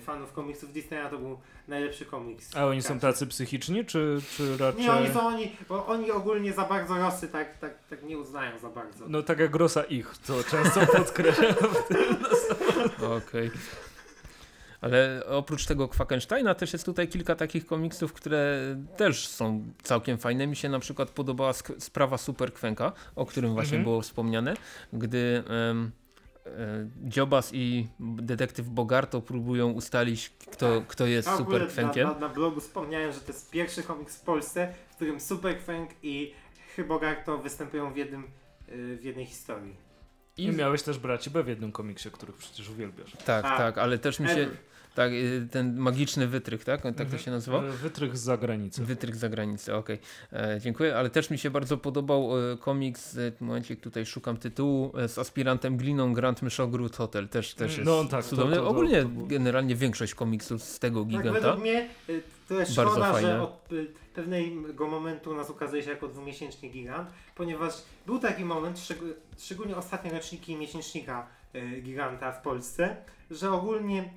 fanów komiksów Disneya, to był najlepszy komiks. A oni są tacy psychiczni, czy, czy raczej... Nie, oni są oni, bo oni ogólnie za bardzo Rosy tak, tak, tak nie uznają za bardzo. No tak jak Rosa ich, co często (laughs) podkreślam. Okej. Ale oprócz tego Quackensteina też jest tutaj kilka takich komiksów, które też są całkiem fajne. Mi się na przykład podobała sk- sprawa Super Kwenka, o którym właśnie Mhm. było wspomniane, gdy e, Dziobas i detektyw Bogarto próbują ustalić, kto, kto jest A Super Kwenkiem. Na, na, na blogu wspomniałem, że to jest pierwszy komiks w Polsce, w którym Super Frank i Hybogarto występują w, jednym, y, w jednej historii. I miałeś też braci B w jednym komiksie, których przecież uwielbiasz. Tak, A, tak, ale też mi się, Ever. Tak, y, ten magiczny wytrych, tak? Tak to Mhm. się nazywa? E, Wytrych z zagranicy. Wytrych z zagranicy, okej. E, Dziękuję, ale też mi się bardzo podobał e, komiks, e, w momencie tutaj szukam tytułu, z aspirantem Gliną Grand Myszogród Hotel, też, też jest No tak, cudowny. to- to- Ogólnie to było- generalnie większość komiksów z tego Tak, giganta. według mnie y, to jest Bardzo szkoda, fajne. że od y, pewnego momentu nas ukazuje się jako dwumiesięczny gigant, ponieważ był taki moment, szczeg- szczególnie ostatnie roczniki miesięcznika y, giganta w Polsce, że ogólnie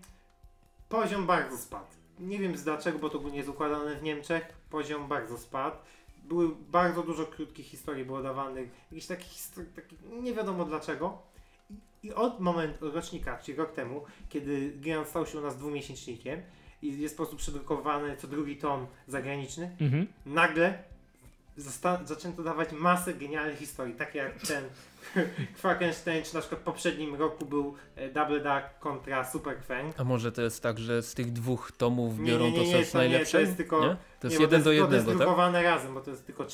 poziom bardzo spadł. Nie wiem z dlaczego, bo to ogólnie jest układane w Niemczech, poziom bardzo spadł. Były bardzo dużo krótkich historii było dawanych, jakichś takich historii, takich, nie wiadomo dlaczego. I- I od momentu rocznika, czyli rok temu, kiedy Gigant stał się u nas dwumiesięcznikiem i jest po prostu przedrukowany co drugi tom zagraniczny, Mhm. nagle zosta- zaczęto dawać masę genialnych historii, takie jak ten (laughs) Frankenstein, czy na przykład w poprzednim roku był e, Double Duck kontra Super Krang. A może to jest tak, że z tych dwóch tomów Nie, biorą nie, nie, to, co jest to nie, to najlepsze? jest tylko- Nie? To jest Nie, jeden do to jest, To jednego, jest tak? razem, bo to jest tylko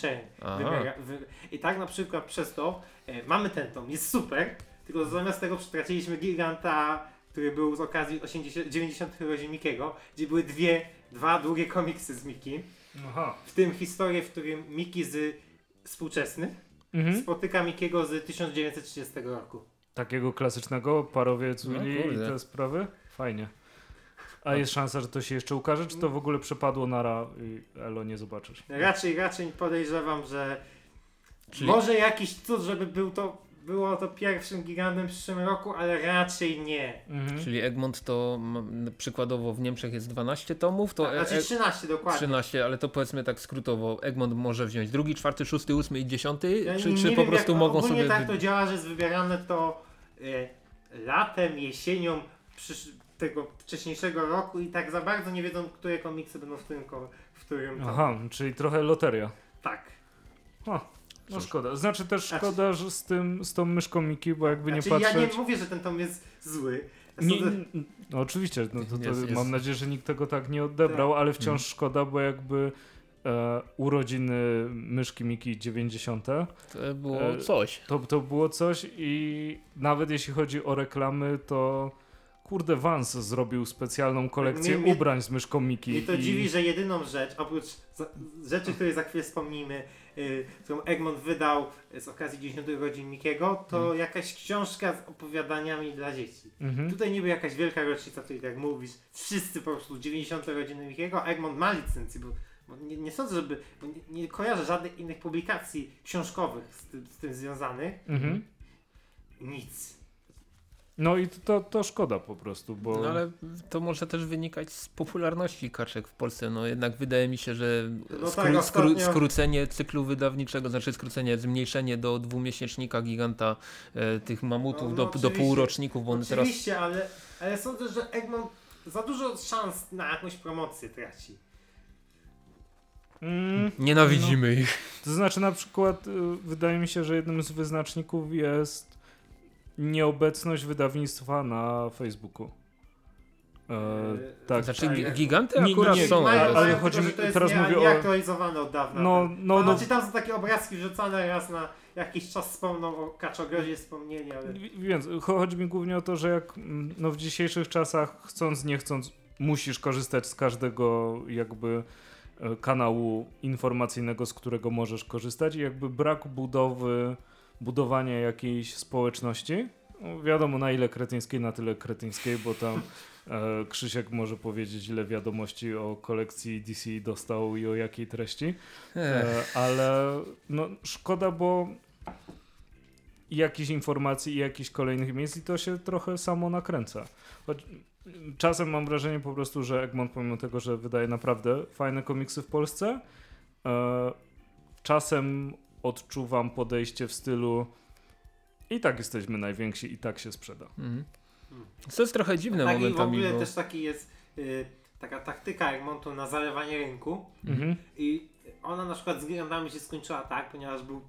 wy... I tak na przykład przez to e, mamy ten tom, jest super, tylko zamiast tego przetraciliśmy giganta, który był z okazji 80, 90 urodzin Mikiego, gdzie były dwie, dwa długie komiksy z Miki, Aha. w tym historię, w którym Miki z współczesny Mhm. spotyka Mikiego z 1930 roku. Takiego klasycznego, parowiec No, Willy i kurde. te sprawy? Fajnie. A jest szansa, że to się jeszcze ukaże, czy to w ogóle przepadło nara i Elo nie zobaczysz? Raczej, raczej podejrzewam, że Czyli- może jakiś cud, żeby był to, było to pierwszym gigantem w przyszłym roku, ale raczej nie. Mhm. Czyli Egmont to m, przykładowo w Niemczech jest 12 tomów, to e, Znaczy e, 13 dokładnie. 13, ale to powiedzmy tak skrótowo, Egmont może wziąć drugi, czwarty, szósty, ósmy i dziesiąty, Ja czy, nie czy wiem, po prostu jak, mogą sobie... tak to działa, że jest wybierane to e, latem, jesienią tego wcześniejszego roku i tak za bardzo nie wiedzą, które komiksy będą w którym, w którym. Aha, czyli trochę loteria. Tak. O, no szkoda. Znaczy też Znaczy- szkoda, że z tym, z tą myszką Miki, bo jakby nie Znaczy, ja patrzeć... nie mówię, że ten tom jest zły. Ja Nie, sądzę- nie, no oczywiście, no to, to Jest- jest- mam nadzieję, że nikt tego tak nie odebrał, ale wciąż Mhm. szkoda, bo jakby e, urodziny myszki Miki 90. To było e, coś. To, to było coś i nawet jeśli chodzi o reklamy, to kurde Vans zrobił specjalną kolekcję Mnie- ubrań z myszką Miki. Mnie to i... dziwi, że jedyną rzecz, oprócz rzeczy, której za chwilę wspomnimy, którą Egmont wydał z okazji 10 urodzin Mikiego, to Hmm. jakaś książka z opowiadaniami dla dzieci. Mhm. Tutaj niby jakaś wielka rocznica, której tak mówisz, wszyscy po prostu 90 rodziny Mikiego, a Egmont ma licencję, bo, bo nie, nie sądzę, żeby, nie, nie kojarzę żadnych innych publikacji książkowych z tym, z tym związanych. Mhm. Nic. No i to, to szkoda po prostu, bo No ale to może też wynikać z popularności kaczek w Polsce. No jednak wydaje mi się, że No skró- tak, skró- ostatnio- skrócenie cyklu wydawniczego, znaczy skrócenie, zmniejszenie do dwumiesięcznika giganta e, tych mamutów No, no do, do półroczników, bo one teraz Oczywiście, ale, ale sądzę, że Egmont za dużo szans na jakąś promocję traci. Mm, nienawidzimy ich. to znaczy na przykład y, wydaje mi się, że jednym z wyznaczników jest nieobecność wydawnictwa na Facebooku. E, Eee, tak. Znaczy tak. gi- giganty Nie, nie, akurat nie, są, Mają- ale- ale, chodzi mi- że to jest teraz nie, mówię o- nieaktualizowane od dawna. No, no, no, znaczy tam są takie obrazki wrzucane raz na jakiś czas wspomną o Kaczogrodzie wspomnieli, ale... Więc cho- chodzi mi głównie o to, że jak mm, no, w dzisiejszych czasach chcąc, nie chcąc, musisz korzystać z każdego jakby e, kanału informacyjnego, z którego możesz korzystać i jakby brak budowy, budowania jakiejś społeczności, no, wiadomo na ile kretyńskiej, na tyle kretyńskiej, bo tam e, Krzysiek może powiedzieć ile wiadomości o kolekcji DC dostał i o jakiej treści. E, ale no, szkoda, bo jakichś informacji, i jakichś kolejnych miejsc i to się trochę samo nakręca. Choć czasem mam wrażenie po prostu, że Egmont pomimo tego, że wydaje naprawdę fajne komiksy w Polsce, e, czasem odczuwam podejście w stylu i tak jesteśmy najwięksi i tak się sprzeda. mhm. Co jest trochę dziwne tak i w momentami, ogóle bo... też taki jest y, taka taktyka Egmontu na zalewanie rynku Mhm. i ona na przykład z gigantami się skończyła tak, ponieważ był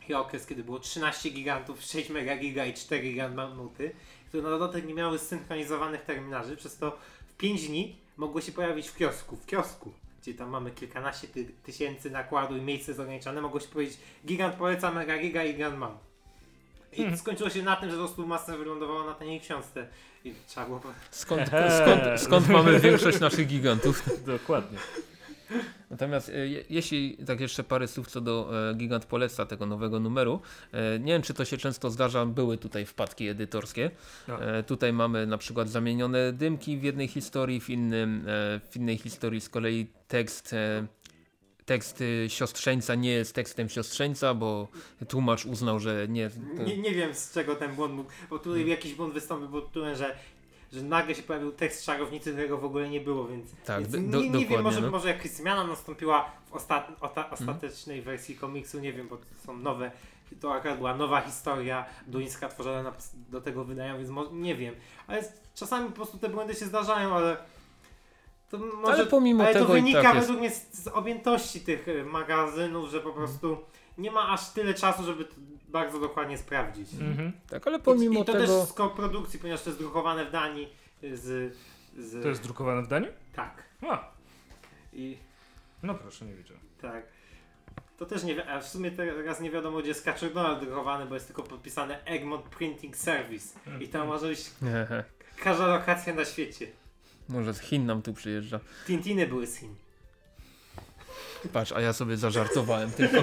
taki okres, kiedy było 13 gigantów, 6 mega giga i 4 gigant mamuty, które na dodatek nie miały zsynchronizowanych terminarzy, przez to w 5 dni mogły się pojawić w kiosku, w kiosku, gdzie tam mamy kilkanaście ty tysięcy nakładu i miejsce jest ograniczone, mogło się powiedzieć gigant poleca, mega giga i gigant mam. I skończyło się na tym, że po prostu Master wylądowało na tej książce. I trzeba było... Skąd, skąd, (laughs) skąd mamy większość naszych gigantów? Dokładnie. Natomiast e, je- jeśli, tak jeszcze parę słów co do e, Gigant Poleca, tego nowego numeru, e, nie wiem czy to się często zdarza, były tutaj wpadki edytorskie. No. E, tutaj mamy na przykład zamienione dymki w jednej historii, w, innym, w innej historii z kolei tekst tekst siostrzeńca nie jest tekstem siostrzeńca, bo tłumacz uznał, że nie. to- Nie, nie wiem z czego ten błąd mógł, bo tutaj jakiś błąd wystąpił pod tytułem, że że nagle się pojawił tekst czarownicy, którego w ogóle nie było, więc, Tak, więc do- nie, nie wiem, może, no. może jakaś zmiana nastąpiła w ostat, ota, ostatecznej wersji komiksu, nie wiem, bo to są nowe, to akurat była nowa historia duńska tworzona na, do tego wydają, więc nie wiem, ale czasami po prostu te błędy się zdarzają, ale to może, Ale pomimo ale tego to wynika tak według mnie z, z objętości tych y, magazynów, że po prostu nie ma aż tyle czasu, żeby to bardzo dokładnie sprawdzić. Mhm. Tak, ale I, pomimo I to tego. też z koprodukcji, ponieważ to jest drukowane w Danii z... z To jest drukowane w Danii? Tak. A, I no proszę, nie wiedziałem. tak. To też nie a w sumie teraz nie wiadomo gdzie jest Catcher Donald drukowany, bo jest tylko podpisane Egmont Printing Service. I tam może być (laughs) każda lokacja na świecie. Może z Chin nam tu przyjeżdża. Tintiny były z Chin. Patrz, a ja sobie zażartowałem tylko. (laughs)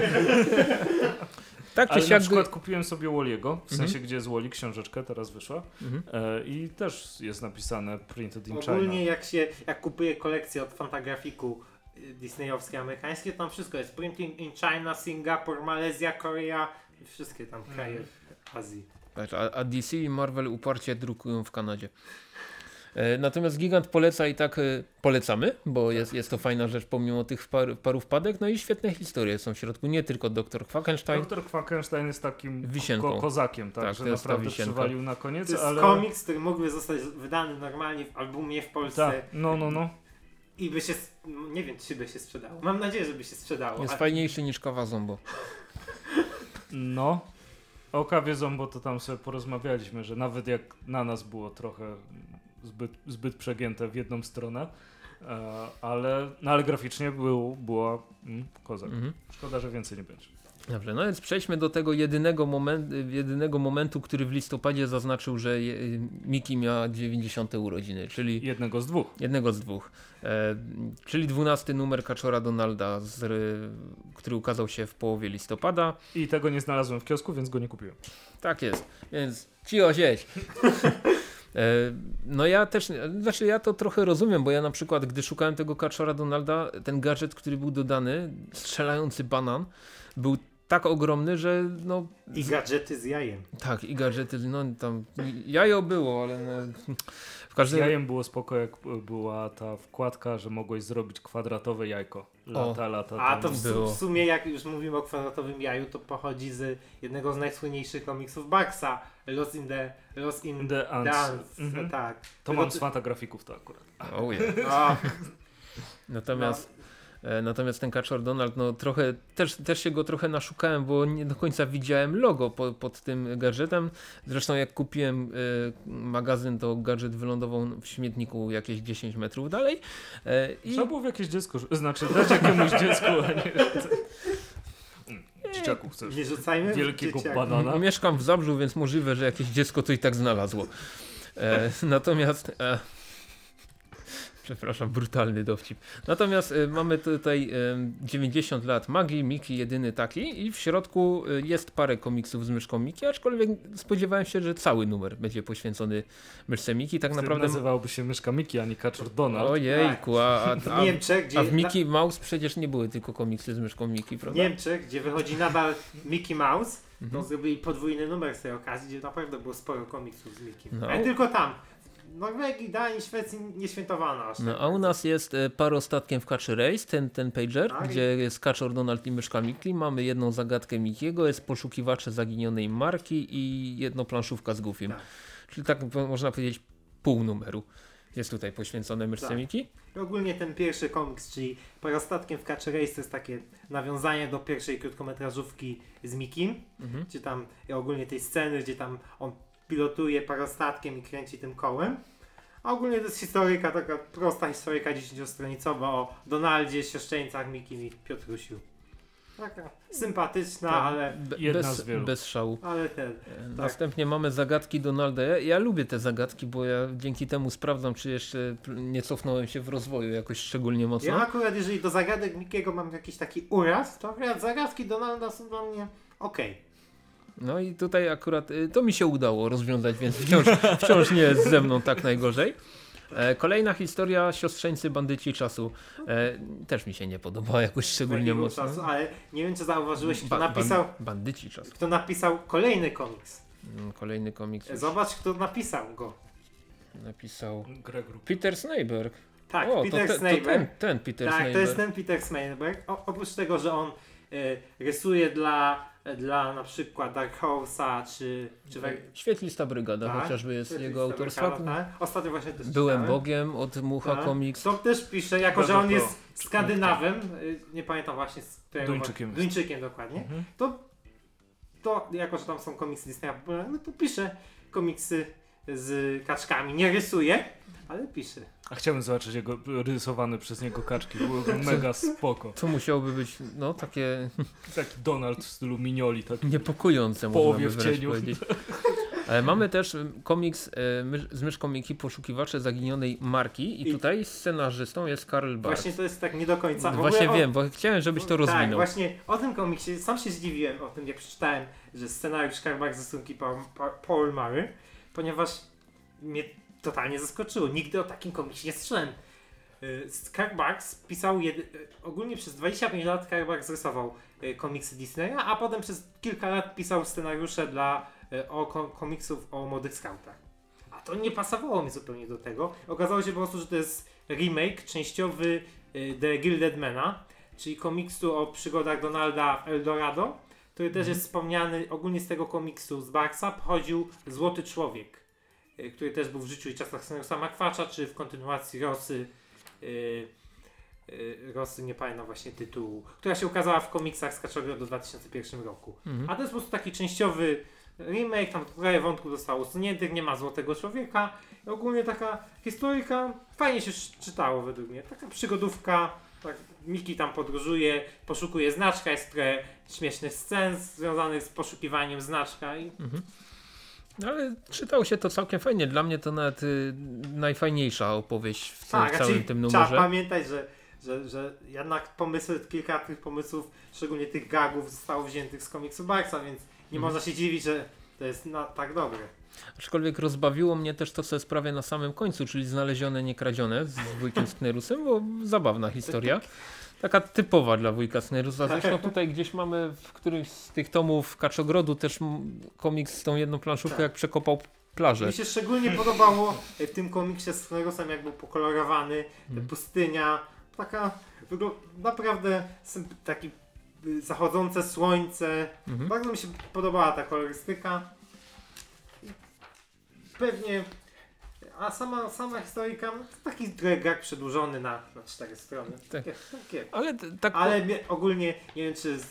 tak czy Ale na przykład kupiłem sobie Walliego, w Mhm. sensie gdzie jest Wally, książeczkę teraz wyszła Mhm. e, i też jest napisane Printed in China. Ogólnie jak się, jak kupuję kolekcję od Fantagrafiku y, disneyowskie, amerykańskie, tam wszystko jest. Printing in China, Singapur, Malezja, Korea, wszystkie tam kraje w Azji. Patrz, a, a DC i Marvel uparcie drukują w Kanadzie. E, Natomiast Gigant poleca i tak e, polecamy, bo jest, jest to fajna rzecz pomimo tych par, paru wpadek. No i świetne historie są w środku, nie tylko Dr. Quackenstein. Doktor Frankenstein jest takim Wisienką. ko kozakiem, tak, Tak, że to jest ta naprawdę przywalił na koniec, To jest ale... komiks, który mógłby zostać wydany normalnie w albumie w Polsce Tak, no, no, no. i by się, nie wiem czy by się sprzedało. Mam nadzieję, że by się sprzedało. Jest a- fajniejszy niż Kawa Zombo. No. O kawie Zombo to tam sobie porozmawialiśmy, że nawet jak na nas było trochę zbyt, zbyt przegięte w jedną stronę, e, ale, no ale graficznie był, była mm, kozak. Mhm. Szkoda, że więcej nie będzie. Dobrze, no więc przejdźmy do tego jedynego, moment, jedynego momentu, który w listopadzie zaznaczył, że Miki miała 90 urodziny, czyli Jednego z dwóch. jednego z dwóch. E, czyli 12 numer Kaczora Donalda, z, który ukazał się w połowie listopada. I tego nie znalazłem w kiosku, więc go nie kupiłem. Tak jest, więc cicho sieć. (laughs) E, No ja też, znaczy ja to trochę rozumiem, bo ja na przykład, gdy szukałem tego Kaczora Donalda, ten gadżet, który był dodany, strzelający banan, był tak ogromny, że no I gadżety z jajem. tak, i gadżety, no tam jajo było, ale no, w Z każdym jajem było spoko, jak była ta wkładka, że mogłeś zrobić kwadratowe jajko. Lata, lata A to w, su- w sumie jak już mówimy o kwadratowym jaju, to pochodzi z jednego z najsłynniejszych komiksów Baxa. Lost in the... Lost in The Ants. Dance. Mhm. Tak. To Tego mam ty- z fantagrafików to akurat. oh yeah. (laughs) Natomiast, e, natomiast ten Kaczor Donald, no trochę, też, też się go trochę naszukałem, bo nie do końca widziałem logo po, pod tym gadżetem. Zresztą jak kupiłem e, magazyn, to gadżet wylądował w śmietniku jakieś 10 metrów dalej. E, i Trzeba było w jakieś dziecko, znaczy dać jakiemuś dziecku, a nie... Dzieciaku chcesz nie rzucajmy w wielkiego dzieciaki. banana? Mieszkam w Zabrzu, więc możliwe, że jakieś dziecko to i tak znalazło. E, natomiast. E, przepraszam, brutalny dowcip. Natomiast e, mamy tutaj e, 90 lat magii, Miki jedyny taki i w środku e, jest parę komiksów z myszką Miki, aczkolwiek spodziewałem się, że cały numer będzie poświęcony myszce Miki. Tak naprawdę. nazywałby się Myszka Miki, a nie Kaczor Donald. Ojejku, a, a, W a, Niemczech, gdzie, a w Mickey Mouse przecież nie były tylko komiksy z myszką Miki, na, w prawda? Niemczech, gdzie wychodzi nadal Mickey Mouse, to Mhm. zrobili podwójny numer z tej okazji, gdzie naprawdę było sporo komiksów z Mickey. No. Ale tylko tam. Norwegii, Danii, Szwecji nie świętowano aż No tak a u nas jest e, parostatkiem w Kaczy Race, ten, ten pager, Tak. gdzie jest Kaczor Donald i myszka Mikli. Mamy jedną zagadkę Mikiego, jest poszukiwacze zaginionej marki i jedno planszówka z Goofim. Tak. Czyli tak można powiedzieć pół numeru jest tutaj poświęcone myszce Tak. Miki. Ogólnie ten pierwszy komiks, czyli Parostatkiem w Catcher Race to jest takie nawiązanie do pierwszej krótkometrażówki z Mikim, Mhm. gdzie tam ogólnie tej sceny, gdzie tam on pilotuje parostatkiem i kręci tym kołem. A ogólnie to jest historyka, taka prosta historyka 10-stronicowa o Donaldzie, siostrzeńcach Mikim i Piotrusiu. taka sympatyczna, Tak. ale, Be- Jedna bez, z wielu. bez szału. ale ten. E, Następnie mamy zagadki Donalda. Ja, ja lubię te zagadki, bo ja dzięki temu sprawdzam, czy jeszcze nie cofnąłem się w rozwoju jakoś szczególnie mocno. Ja akurat, jeżeli do zagadek Mikiego mam jakiś taki uraz, to akurat zagadki Donalda są dla mnie okej. No i tutaj akurat y, to mi się udało rozwiązać, więc wciąż, (laughs) wciąż nie jest ze mną tak najgorzej. E, kolejna historia siostrzeńcy bandyci czasu. E, też mi się nie podobała jakoś szczególnie mocno. czasu, ale nie wiem, czy zauważyłeś, kto ban- napisał, bandyci czasu. kto napisał kolejny komiks. Mm, Kolejny komiks już Zobacz, kto napisał go. napisał. Peter Snejberg. Tak, o, Peter to, te, to ten, ten Peter tak, to Snejberg. jest ten Peter Snaper. O, oprócz tego, że on rysuje dla, dla na przykład Dark Horse'a, czy... czy Świetlista Brygada Tak, chociażby jest jego autorstwa. Tak? Ostatnio właśnie też Byłem czytałem. Bogiem od Mucha Tak. Comics. To też pisze, jako że on jest Skandynawem, y, nie pamiętam właśnie z którego... Duńczykiem. Duńczykiem dokładnie. Mhm. To, to jako, że tam są komiksy Disneya popularne, no to pisze komiksy z kaczkami. Nie rysuje, ale pisze. A chciałbym zobaczyć jego rysowane przez niego kaczki. Byłoby (laughs) mega spoko. To musiałoby być no takie Taki Donald w stylu Minioli. Tak. niepokojące połowie by w cieniu. powiedzieć. Ale mamy też komiks y, mysz, z myszkomiki Poszukiwacze Zaginionej Marki i I- tutaj scenarzystą jest Karl Barth. Właśnie to jest tak nie do końca. W Właśnie ogóle o- wiem, bo chciałem, żebyś to Tak, rozwinął. właśnie o tym komiksie sam się zdziwiłem o tym, jak przeczytałem, że scenariusz Karbach z rysunki Paul, Pa- Paul Murray, ponieważ mnie totalnie zaskoczyło. Nigdy o takim komiksie nie słyszałem. Y, Karl Barks pisał jedy, y, ogólnie przez 25 lat Barks rysował y, komiksy Disneya, a potem przez kilka lat pisał scenariusze dla y, o, ko- komiksów o młodych scoutach. A to nie pasowało mi zupełnie do tego. Okazało się po prostu, że to jest remake częściowy y, The Gilded Mana, czyli komiksu o przygodach Donalda w Eldorado, który też jest wspomniany ogólnie z tego komiksu z Barksa, pochodził Złoty Człowiek, y, który też był w życiu i czasach Seniosa Makwacza, czy w kontynuacji Rosy, y, y, Rosy, nie pamiętam właśnie tytułu, która się ukazała w komiksach z Kaczorodu w 2001 roku. Mhm. A to jest po prostu taki częściowy remake, tam trochę wątków zostało usuniętych, nie ma Złotego Człowieka. I ogólnie taka historyjka fajnie się czytało według mnie. Taka przygodówka, tak, Miki tam podróżuje, poszukuje znaczka, jest trochę śmiesznych scen związanych z poszukiwaniem znaczka i No, Ale czytało się to całkiem fajnie. Dla mnie to nawet y, najfajniejsza opowieść w, tak, całym znaczy, tym trzeba numerze. pamiętać, że, że, że jednak pomysły, kilka tych pomysłów, szczególnie tych gagów zostało wziętych z komiksu Barksa, więc nie Mhm. można się dziwić, że to jest na, tak dobre. Aczkolwiek rozbawiło mnie też to, co jest prawie na samym końcu, czyli znalezione, nie kradzione z wujkiem Sknerusem, bo zabawna historia. (laughs) Taka typowa dla wujka Sknerusa. Zresztą tutaj gdzieś mamy w którymś z tych tomów Kaczogrodu też komiks z tą jedną planszówką, Tak. jak przekopał plażę. Mi się szczególnie podobało w tym komiksie z Snerusem, jak był pokolorowany, Mhm. pustynia, taka naprawdę taki y, zachodzące słońce. Mhm. Bardzo mi się podobała ta kolorystyka. Pewnie, a sama, sama historyjka, to taki gag przedłużony na, na cztery strony. Tak. Takie, takie. Ale tak Ale ogólnie nie wiem, czy, z,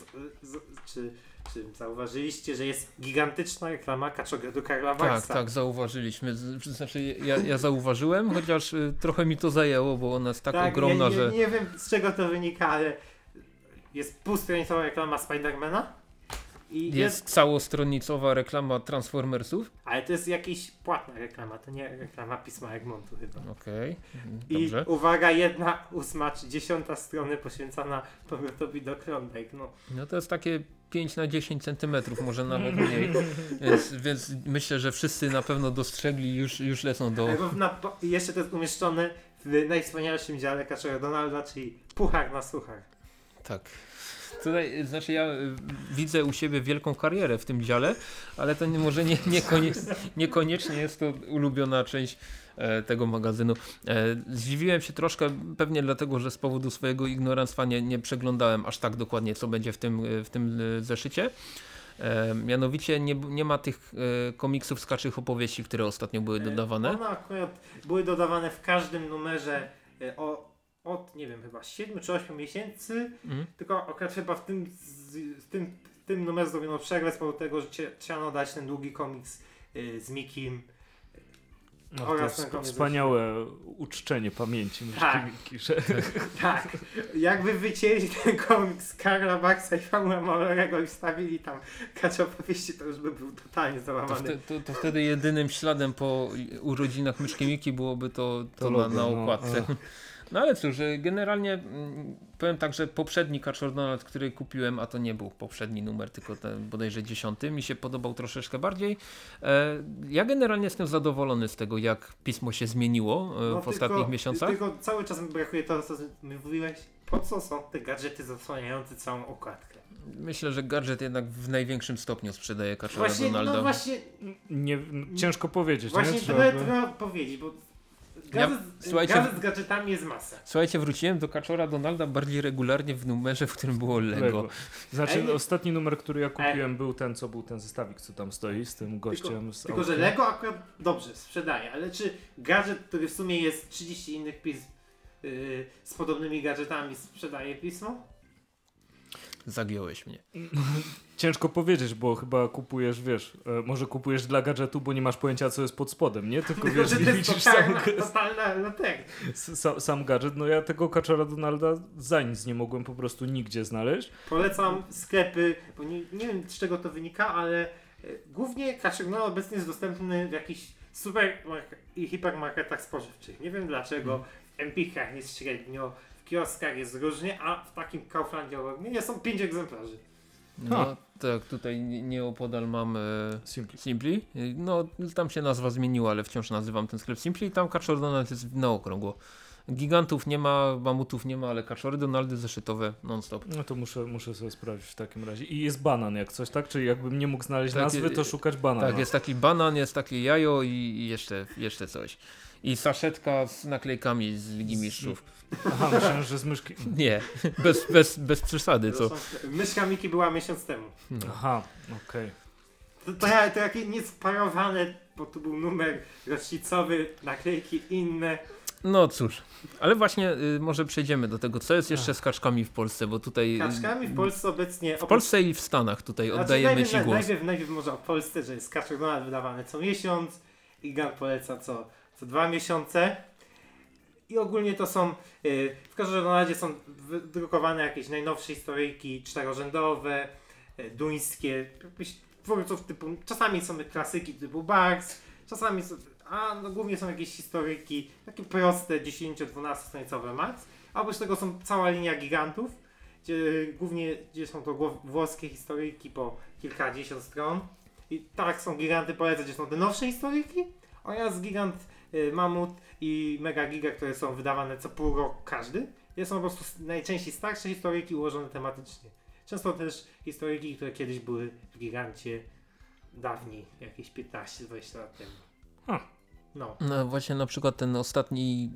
z, czy, czy zauważyliście, że jest gigantyczna reklama Kaczogrodu Karla Tak, Barksa. tak, zauważyliśmy. Znaczy, ja, ja zauważyłem, chociaż y, trochę mi to zajęło, bo ona jest tak, ogromna, ja, nie, że. nie wiem z czego to wynika, ale jest półstronicowa reklama Spidermana i jest. Jest reklama Transformersów. ale to jest jakaś płatna reklama, to nie reklama pisma Egmontu chyba. Okej, I dobrze. uwaga, jedna ósma czy dziesiąta strony poświęcona powrotowi do Klondike. No, No to jest takie 5 na 10 centymetrów, może nawet mniej. (laughs) Więc, więc myślę, że wszyscy na pewno dostrzegli, już, już lecą do. Na, i jeszcze to jest umieszczone w najwspanialszym dziale Kaczora Donalda, czyli puchar na suchar. Tak. Tutaj, znaczy ja y, widzę u siebie wielką karierę w tym dziale, ale to nie, może nie, niekoniecznie, niekoniecznie jest to ulubiona część e, tego magazynu. E, zdziwiłem się troszkę, pewnie dlatego, że z powodu swojego ignoranstwa nie, nie przeglądałem aż tak dokładnie, co będzie w tym, e, w tym zeszycie. Mianowicie nie, nie ma tych komiksów z kaczych opowieści, które ostatnio były dodawane. One akurat były dodawane w każdym numerze o, od, nie wiem, chyba 7 czy 8 miesięcy, Mhm. tylko akurat chyba w tym, z, w tym, w tym numerze zrobiono przerwę z powodu tego, że cie- chciano dać ten długi komiks e, z Mikim. No, to Oraz jest ten komiks wspaniałe uczczenie pamięci Tak. myszki, że (laughs) Tak, jakby wycięli ten komiks Karla Baxa i Paula Malorego i wstawili tam kacz opowieści, to już by był totalnie To, załamany. wte, to, to wtedy jedynym śladem po urodzinach Myszki Miki byłoby to, to, To na, na no, okładce. a. (laughs) No ale cóż, y, generalnie mm, powiem tak, że poprzedni Kaczor Donald, który kupiłem, a to nie był poprzedni numer, tylko ten bodajże dziesiąty, mi się podobał troszeczkę bardziej. E, ja generalnie jestem zadowolony z tego, jak pismo się zmieniło e, No, w ostatnich miesiącach. Tylko cały czas mi brakuje to, co mówiłeś. Po co są te gadżety zasłaniające całą okładkę? Myślę, że gadżet jednak w największym stopniu sprzedaje Kaczora Właśnie, Donalda. no właśnie, nie, ciężko powiedzieć. właśnie nie? trzeba powiedzieć, bo gadżet, słuchajcie- gadżet z gadżetami jest masa. Słuchajcie, wróciłem do Kaczora Donalda bardziej regularnie w numerze, w którym było Lego. Lego. Znaczy, Ej. ostatni numer, który ja kupiłem, był ten, co był ten zestawik, co tam stoi z tym gościem. z Tylko, że. Lego akurat dobrze sprzedaje, ale czy gadżet, który w sumie jest 30 innych pism yy, z podobnymi gadżetami sprzedaje pismo? Zagiąłeś mnie. (laughs) Ciężko powiedzieć, bo chyba kupujesz, wiesz, e, może kupujesz dla gadżetu, bo nie masz pojęcia, co jest pod spodem, nie? Tylko wiesz, że to widzisz sam, totalna, totalna latek. sam, sam gadżet. No ja tego kaczora Donalda za nic nie mogłem po prostu nigdzie znaleźć. Polecam sklepy, bo nie, nie wiem z czego to wynika, ale e, głównie Kaszygno obecnie jest dostępny w jakichś super i hipermarketach spożywczych. Nie wiem dlaczego. W Empikach jest średnio, w kioskach jest różnie, a w takim Kauflandzie nie są 5 egzemplarzy. No Ha. tak, tutaj nie- nieopodal mam Simply. Simply. No tam się nazwa zmieniła, ale wciąż nazywam ten sklep Simply i tam Kaczor Donald jest na okrągło. Gigantów nie ma, mamutów nie ma, ale kaczory Donaldy zeszytowe non-stop. No to muszę, muszę sobie sprawdzić w takim razie. I jest banan jak coś, tak? Czyli jakbym nie mógł znaleźć Takie- nazwy, to szukać banana. Tak, jest taki banan, jest takie jajo i, i jeszcze, jeszcze coś. I saszetka z naklejkami z Ligi Mistrzów. Aha, myślałem, że z myszki. (laughs) Nie, bez, bez, bez przesady, co? Myszka Miki była miesiąc temu. No. Aha, okej. To, to, ja- to jakie niesparowane, bo tu był numer rocznicowy, naklejki inne. no cóż, ale właśnie y, może przejdziemy do tego, co jest jeszcze z kaczkami w Polsce, bo tutaj... y, Kaczkami w Polsce obecnie... W Polsce i w Stanach tutaj Znaczy, oddajemy najpierw, Ci głos. Najpierw, najpierw może o Polsce, że jest Kaczor Donald wydawany co miesiąc, Igan poleca co, co dwa miesiące. I ogólnie to są, yy, w Kaczorze Donaldzie są wydrukowane jakieś najnowsze historyjki czterorzędowe, yy, duńskie, twórców typu, czasami są klasyki typu Barks, czasami są, a no, głównie są jakieś historyjki, takie proste, 10-12 stronicowe max. A oprócz tego są cała linia gigantów, gdzie głównie gdzie są to włoskie historyjki po kilkadziesiąt stron. I tak są giganty polecę, gdzie są te nowsze historyjki oraz gigant mamut i mega giga, które są wydawane co pół roku każdy. Są po prostu najczęściej starsze historyjki ułożone tematycznie. Często też historyjki, które kiedyś były w gigancie dawniej, jakieś 15-20 lat temu. No. No właśnie na przykład ten ostatni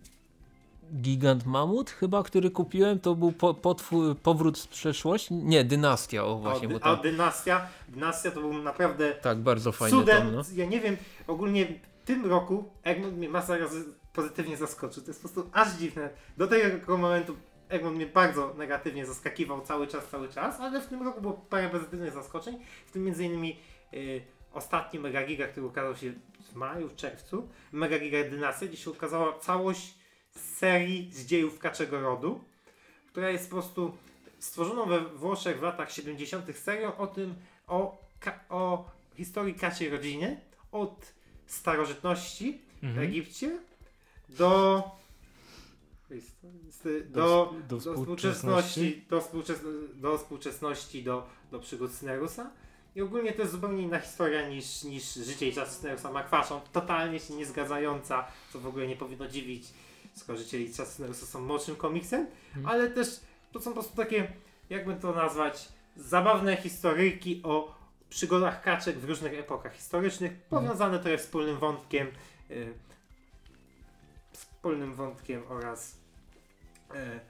gigant mamut chyba, który kupiłem, to był po, potwór, powrót z przeszłości? Nie, dynastia, o właśnie, a, bo dy- tam, a dynastia, dynastia to był naprawdę tak, bardzo fajny Cudem, tom, no. ja nie wiem, ogólnie w tym roku Egmont mnie masa razy pozytywnie zaskoczył. To jest po prostu aż dziwne. Do tego momentu Egmont mnie bardzo negatywnie zaskakiwał cały czas, cały czas, ale w tym roku było parę pozytywnych zaskoczeń, w tym między innymi y, ostatni Mega Giga, który ukazał się w maju, w czerwcu. Mega Giga Dynastia, gdzie się ukazała całość serii z dziejów Kaczego Rodu, która jest po prostu stworzoną we Włoszech w latach 70. serią o tym, o, o historii kaczej rodziny od starożytności w Mhm. Egipcie do do, do do współczesności. do, współczesności, do współczesności, do, do przygód Snerusa. I ogólnie to jest zupełnie inna historia niż, niż życie i czas Snerusa Makwaszą, totalnie się nie zgadzająca, co w ogóle nie powinno dziwić, skoro życie i czas Snerusa są młodszym komiksem, Mhm. ale też to są po prostu takie, jakby to nazwać, zabawne historyjki o przygodach kaczek w różnych epokach historycznych, powiązane to jest wspólnym wątkiem, y, wspólnym wątkiem oraz y,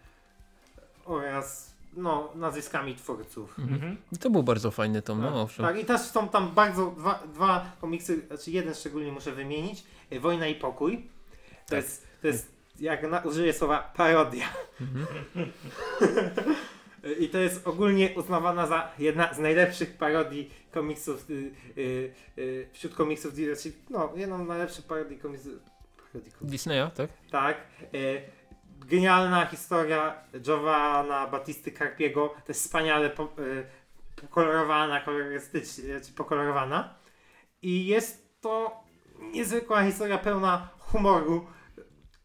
oraz no, nazwiskami twórców. Mhm. I to był bardzo fajny tom, Tak, no owszem. tak, i też są tam bardzo dwa, dwa komiksy, znaczy jeden szczególnie muszę wymienić. y, Wojna i pokój. To Tak. jest, to jest jak na, użyję słowa parodia. Mhm. (laughs) I to jest ogólnie uznawana za jedna z najlepszych parodii komiksów y, y, y, wśród komiksów, znaczy, no, jedną z najlepszych parodii komiksów Chronicles. Disneya, tak? Tak. Genialna historia Giovanna Battisty Carpiego. To jest wspaniale po, pokolorowana, kolorystycznie, czy pokolorowana. I jest to niezwykła historia pełna humoru.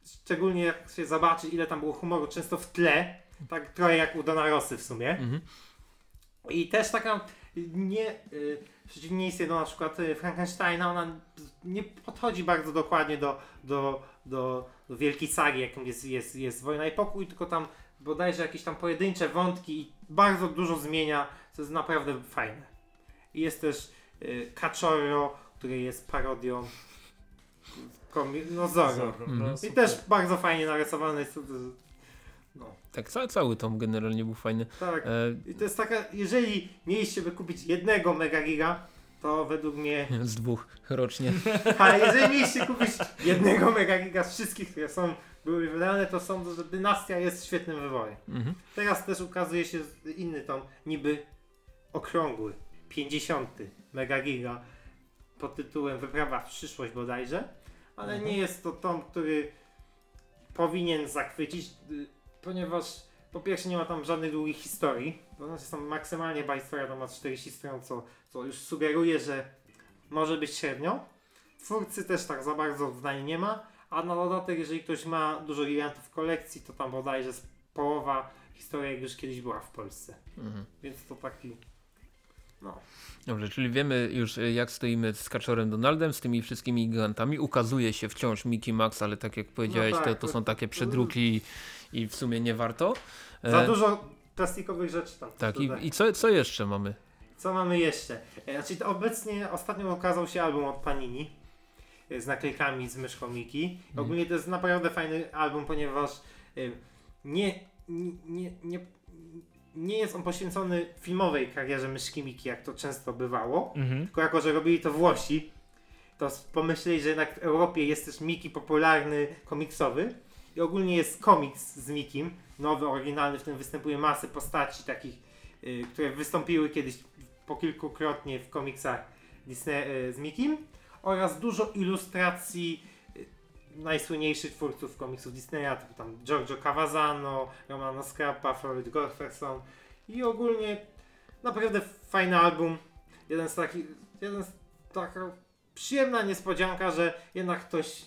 Szczególnie jak się zobaczy, ile tam było humoru, często w tle. Tak trochę jak u Dona Rosy w sumie. Mhm. I też taka nie y, w przeciwieństwie do na przykład y, Frankensteina, ona nie podchodzi bardzo dokładnie do, do, do, do wielkiej sagi, jaką jest, jest, jest Wojna i Pokój, tylko tam bodajże jakieś tam pojedyncze wątki i bardzo dużo zmienia, co jest naprawdę fajne. I jest też y, Cachorro, który jest parodią komi- no Zorro. Zorro, no, I też bardzo fajnie narysowany jest. No, Tak, cały, cały tom generalnie był fajny. tak. E, I to jest taka, jeżeli mieliście by kupić jednego Mega Giga, to według mnie, (laughs) z dwóch rocznie. (laughs) a jeżeli mieliście kupić jednego Mega Giga z wszystkich, które są, były wydane, to sądzę, że Dynastia jest świetnym wyborem. Mhm. Teraz też ukazuje się inny tom, niby okrągły, 50 Mega Giga pod tytułem Wyprawa w przyszłość bodajże, ale Mhm. nie jest to tom, który powinien zachwycić, y, ponieważ po pierwsze nie ma tam żadnych długich historii, bo one są maksymalnie ba historia to ma 40 stron, co, co już sugeruje, że może być średnio. Twórcy też tak za bardzo w niej nie ma, a na dodatek, jeżeli ktoś ma dużo gigantów w kolekcji, to tam bodajże połowa historii już kiedyś była w Polsce. Mhm. Więc to taki. No. Dobrze, czyli wiemy już e, jak stoimy z Kaczorem Donaldem, z tymi wszystkimi gigantami. Ukazuje się wciąż Mickey Max, ale tak jak powiedziałeś, tak, to, to są takie przedruki i, i w sumie nie warto. E, Za dużo plastikowych rzeczy tam. Tak, i, i co, co jeszcze mamy? Co mamy jeszcze? E, Znaczy, to obecnie ostatnio ukazał się album od Panini e, z naklejkami z myszką Miki. Ogólnie to jest naprawdę fajny album, ponieważ nie, nie, nie, nie, nie jest on poświęcony filmowej karierze myszki Miki, jak to często bywało. Mhm. Tylko jako, że robili to Włosi, to pomyśleli, że jednak w Europie jest też Miki popularny komiksowy. I ogólnie jest komiks z Mikim, nowy, oryginalny, w którym występuje masy postaci takich, y, które wystąpiły kiedyś po kilkukrotnie w komiksach Disney y, z Mikim. Oraz dużo ilustracji najsłynniejszych twórców komiksów Disneya, typu tam Giorgio Cavazano, Romano Scrappa, Floyd Gorferson. I ogólnie naprawdę fajny album jeden z takich, jeden z taka przyjemna niespodzianka, że jednak ktoś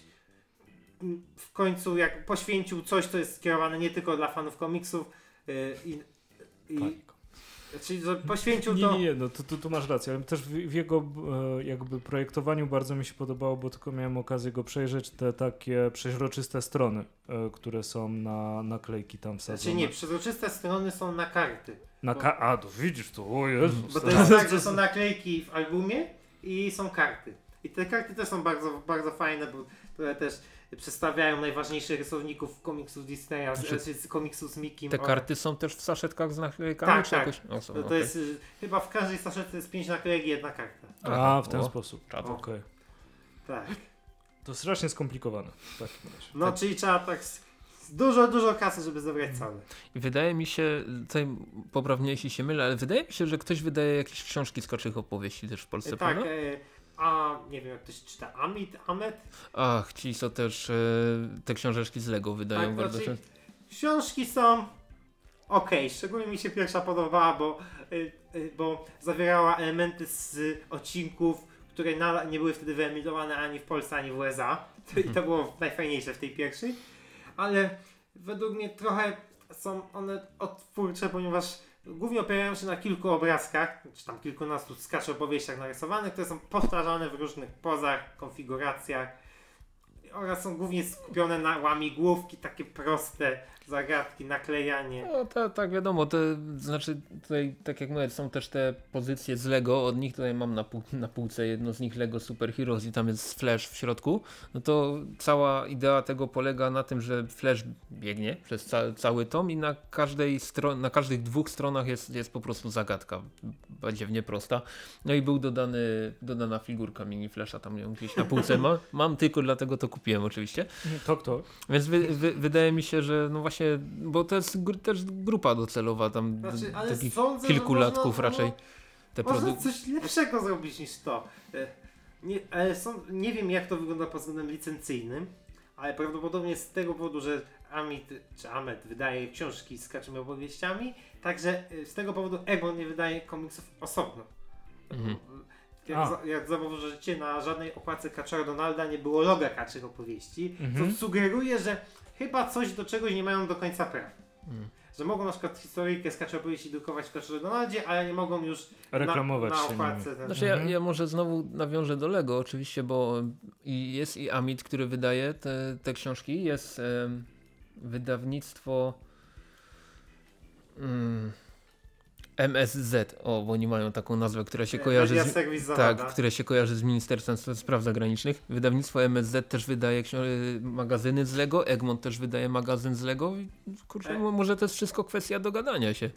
w końcu jak poświęcił coś, co jest skierowane nie tylko dla fanów komiksów yy, i, i czyli poświęcił Nie, to nie, nie, no to, to, to masz rację, ale też w, w jego e, jakby projektowaniu bardzo mi się podobało, bo tylko miałem okazję go przejrzeć, te takie przeźroczyste strony, e, które są na naklejki tam wsadzone. znaczy nie, przezroczyste strony są na karty. Na ka- A, to widzisz to, o Jezus. Bo (laughs) to jest tak, że są naklejki w albumie i są karty. I te karty też są bardzo, bardzo fajne, bo które też przedstawiają najważniejszych rysowników komiksów Disneya, Znaczy, znaczy, z komiksów z Mickiem. Te karty są też w saszetkach z naklejkami? Tak, czy tak. Jakoś... O, są, To, to okej. jest y, chyba w każdej saszetce jest 5 naklejek i jedna karta. A, w ten O, sposób. Okej. Tak. To strasznie skomplikowane. razie. No czyli trzeba tak z, z dużo, dużo kasy, żeby zebrać cały. I wydaje mi się, tutaj poprawnie jeśli się mylę, ale wydaje mi się, że ktoś wydaje jakieś książki z kaczych opowieści też w Polsce, E, tak, prawda? e, a nie wiem jak to się czyta, Amit, Amet? Ach, ci co też e, te książeczki z Lego wydają Tak, bardzo znaczy- często. Książki są ok, szczególnie mi się pierwsza podobała, bo, y, y, bo zawierała elementy z odcinków, które na, nie były wtedy wyemitowane ani w Polsce, ani w USA. (laughs) I to (laughs) było najfajniejsze w tej pierwszej. Ale według mnie trochę są one odtwórcze, ponieważ głównie opierają się na kilku obrazkach, czy tam kilkunastu skaczy opowieściach narysowanych, które są powtarzane w różnych pozach, konfiguracjach oraz są głównie skupione na łamigłówki, takie proste zagadki, naklejanie. No tak, tak wiadomo, to znaczy tutaj, tak jak mówię, są też te pozycje z Lego, od nich tutaj mam na, pół, na półce jedno z nich Lego Super Heroes i tam jest Flash w środku, no to cała idea tego polega na tym, że Flash biegnie przez ca cały tom i na każdej stro- na każdych dwóch stronach jest, jest po prostu zagadka, badziewnie prosta. No i był dodany, dodana figurka mini Flasha tam ją gdzieś na półce ma, (laughs) mam tylko dlatego to kupiłem oczywiście. Tok, tok. Więc wy, wy, wydaje mi się, że no właśnie, bo to jest gr też grupa docelowa tam Znaczy, takich sądzę, kilkulatków można, raczej. Te Można coś lepszego zrobić niż to. E, Nie, ale są, nie wiem jak to wygląda pod względem licencyjnym, ale prawdopodobnie z tego powodu, że Amit czy Amet wydaje książki z kaczymi opowieściami, także y, z tego powodu Egmont nie wydaje komiksów osobno. Mhm. Jak, za, jak zauważycie, na żadnej okładce Kaczora Donalda nie było loga kaczych opowieści, Mhm. co sugeruje, że chyba coś do czegoś nie mają do końca praw. Mhm. Że mogą na przykład historyjkę z kaczej opowieści drukować w Kaczorze Donaldzie, ale nie mogą już Reklamować na, na okładce. Ten, Znaczy ja, Mhm. ja może znowu nawiążę do Lego oczywiście, bo i jest i Amit, który wydaje te, te książki, jest wydawnictwo mm, MSZ, o, bo oni mają taką nazwę, która się kojarzy Media z, tak, które się kojarzy z Ministerstwem Spraw- Zagranicznych. Wydawnictwo MSZ też wydaje y, magazyny z Lego, Egmont też wydaje magazyn z Lego. I, Kurczę, E- mo- może to jest wszystko kwestia dogadania się.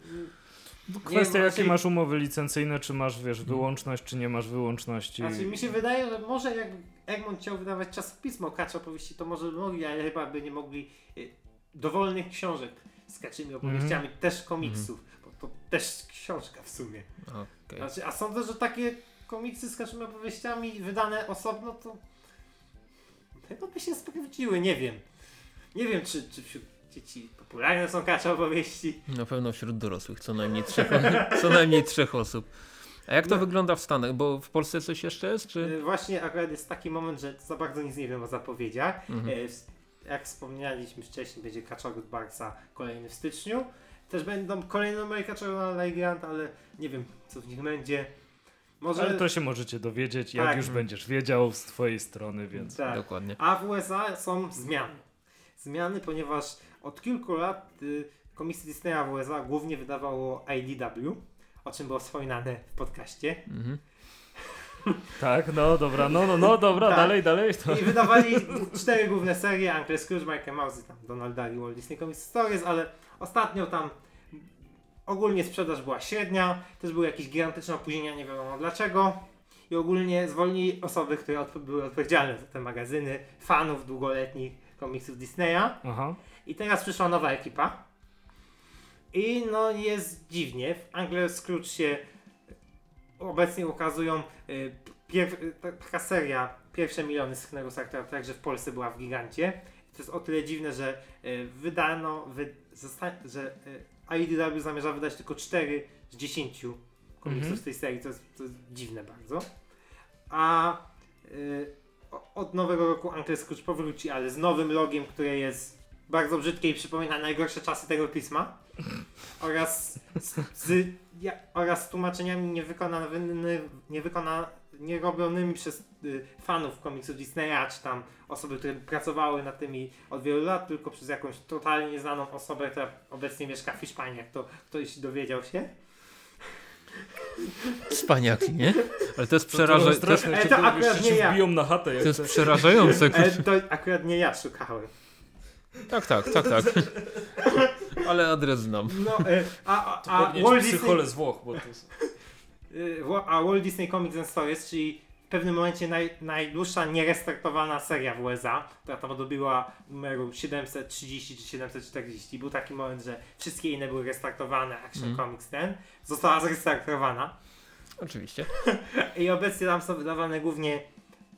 Kwestia, Nie, jakie znaczy- masz umowy licencyjne, czy masz, wiesz, wyłączność, czy nie masz wyłączności. Znaczy, mi się wydaje, że może jak Egmont chciał wydawać czasopismo Kacz opowieści, to może by mogli, ale chyba by nie mogli y, dowolnych książek z kaczymi opowieściami, też komiksów, bo to też książka w sumie. Okej. Znaczy, a sądzę, że takie komiksy z kaczymi opowieściami wydane osobno, to chyba by się sprawdziły, nie wiem. Nie wiem, czy, czy wśród dzieci popularne są kacze opowieści. Na pewno wśród dorosłych, co najmniej trzech, (laughs) co najmniej trzech osób. A jak to No. wygląda w Stanach? Bo w Polsce coś jeszcze jest? Czy... Y, Właśnie akurat jest taki moment, że za bardzo nic nie wiem o zapowiedziach. Mhm. E, Jak wspomnieliśmy wcześniej, będzie Kaczorut Barsa kolejny w styczniu. Też będą kolejne numery Kaczoruna na Grant, ale nie wiem co w nich będzie. Może. Ale to się możecie dowiedzieć, jak Tak. już będziesz wiedział z twojej strony, więc... tak. Dokładnie. A w USA są zmiany. Zmiany, ponieważ od kilku lat y, komiksy Disneya w USA głównie wydawało IDW, o czym było wspominane w podcaście. Mhm. Tak, no dobra, no, no, no dobra, Tak. dalej, dalej. To... I wydawali cztery główne serie, Uncle Scrooge, Michael Mouse i tam Donald i Walt Disney Comics Stories, ale ostatnio tam ogólnie sprzedaż była średnia, też były jakieś gigantyczne opóźnienia, nie wiadomo dlaczego. I ogólnie zwolnili osoby, które odp- były odpowiedzialne za te magazyny, fanów długoletnich komiksów Disneya. Aha. I teraz przyszła nowa ekipa. I no jest dziwnie. W Angle Scrooge się obecnie ukazują y, pier- y, ta- taka seria Pierwsze miliony Schneider która także w Polsce była w Gigancie. To jest o tyle dziwne, że y, wydano, wy, że IDW zamierza wydać tylko 4 z 10 komiksów Mhm. z tej serii. To jest, to jest dziwne bardzo. A y, od nowego roku Uncle Scrooge powróci, ale z nowym logiem, które jest bardzo brzydkie i przypomina najgorsze czasy tego pisma. (laughs) Oraz z, z, ja, oraz z tłumaczeniami niewykonanymi, niewykona, nierobionymi przez y, fanów komiksów Disneya, czy tam osoby, które pracowały nad tymi od wielu lat, tylko przez jakąś totalnie nieznaną osobę, która obecnie mieszka w Hiszpanii, jak to ktoś dowiedział się. Wspaniaki, nie? Ale to jest, To, przeraża... to to jest, straszne, E, to akurat jeszcze nie ja. wbiją na chatę. Jak to jest te- przerażające. E, to akurat nie ja szukałem. Tak, tak, tak, tak. (laughs) Ale adres znam. No, e, a, a, a Walt Disney z Włoch, bo to jest... (laughs) Y, A Walt Disney Comics and Stories, czyli w pewnym momencie naj, najdłuższa nierestartowana seria w USA, która tam dobiła numeru 730 czy 740. Był taki moment, że wszystkie inne były restartowane, Action Mm. Comics ten, została zrestartowana. Oczywiście. (laughs) I obecnie tam są wydawane głównie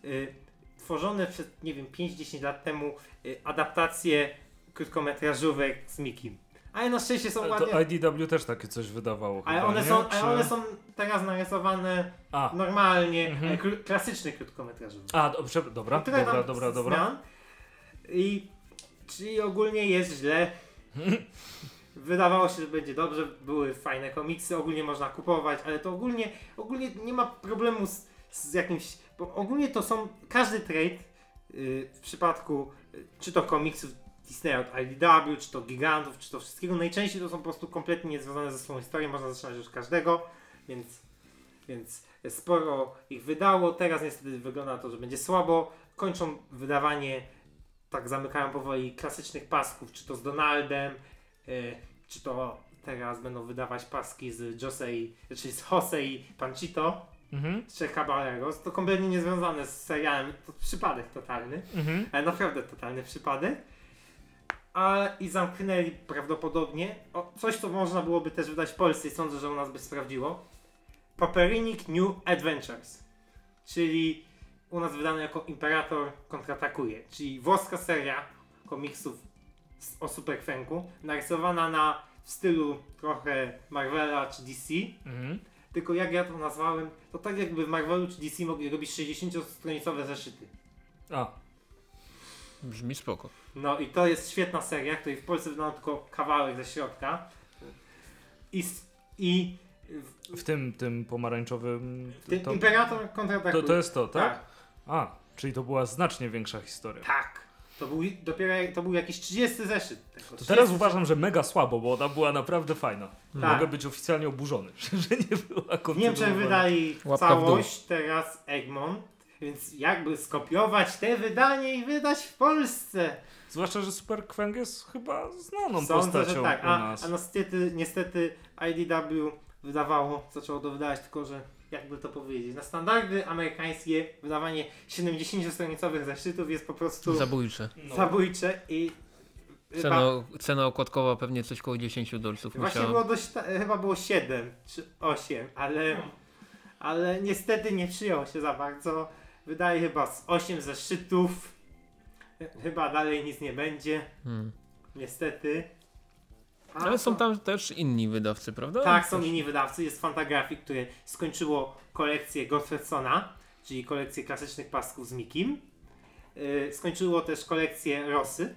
y, tworzone przez, nie wiem, 5-10 lat temu y, adaptacje krótkometrażówek z Mikim. Ale na szczęście są ładnie... to IDW też takie coś wydawało Ale chyba, one, nie? są, Czy- ale one są teraz narysowane A, normalnie, Mhm. mhm. kl- klasyczny krótkometrażowy. a dobrze, dobra, dobra, dobra, dobra. zmian. I czyli ogólnie jest źle. (laughs) Wydawało się, że będzie dobrze, były fajne komiksy, ogólnie można kupować, ale to ogólnie, ogólnie nie ma problemu z, z jakimś, bo ogólnie to są, każdy trade y, w przypadku y, czy to komiksów Disneya od IDW, czy to Gigantów, czy to wszystkiego, najczęściej to są po prostu kompletnie niezwiązane ze swoją historią, można zaczynać już każdego, więc, więc sporo ich wydało, teraz niestety wygląda na to, że będzie słabo, kończą wydawanie, tak zamykają powoli klasycznych pasków, czy to z Donaldem, y, czy to teraz będą wydawać paski z Josei, czyli z Jose i Panchito, Mhm, trzech Caballeros, to kompletnie niezwiązane z serialem, to przypadek totalny, mhm. ale naprawdę totalny przypadek. A i zamknęli prawdopodobnie o, coś, co można byłoby też wydać w Polsce i sądzę, że u nas by sprawdziło. Paperinik New Adventures. Czyli u nas wydane jako Imperator kontratakuje, czyli włoska seria komiksów z- o Superfenku, narysowana na w stylu trochę Marvela czy DC, Mhm. tylko jak ja to nazwałem, to tak jakby w Marvelu czy DC mogli robić 60-stronicowe zeszyty. A, Brzmi spoko. No i to jest świetna seria, której w Polsce wydano tylko kawałek ze środka. I, i w, w tym, tym pomarańczowym... w tym to, Imperator kontratakuje. to, to jest to, tak? tak. A, czyli to była znacznie większa historia. Tak. To był dopiero to był jakiś 30 zeszyt. Tego. To 30 teraz uważam, że mega słabo, bo ona była naprawdę fajna. Tak. Mogę być oficjalnie oburzony, (laughs) że nie była W Niemczech kontynuowana. wydali całość, teraz Egmont. Więc jakby skopiować te wydanie i wydać w Polsce. Zwłaszcza, że Super Kweng jest chyba znaną Sądzę, postacią tak. u A, nas. a niestety, niestety IDW wydawało, zaczęło to wydawać, tylko że jakby to powiedzieć, na standardy amerykańskie wydawanie 70-stronicowych zeszytów jest po prostu Zabójcze. No. zabójcze i chyba, Cena, cena okładkowa pewnie coś koło 10 dolców właśnie musiała. było dość, chyba było 7 czy 8, ale, ale niestety nie przyjęło się za bardzo. Wydaje chyba z 8 zeszytów. Chyba dalej nic nie będzie, Hmm. niestety. A Ale są tam też inni wydawcy, prawda? Tak, są Też- inni wydawcy. Jest Fantagraphic, które skończyło kolekcję Gottfredsona, czyli kolekcję klasycznych pasków z Mikim. Yy, skończyło też kolekcję Rosy.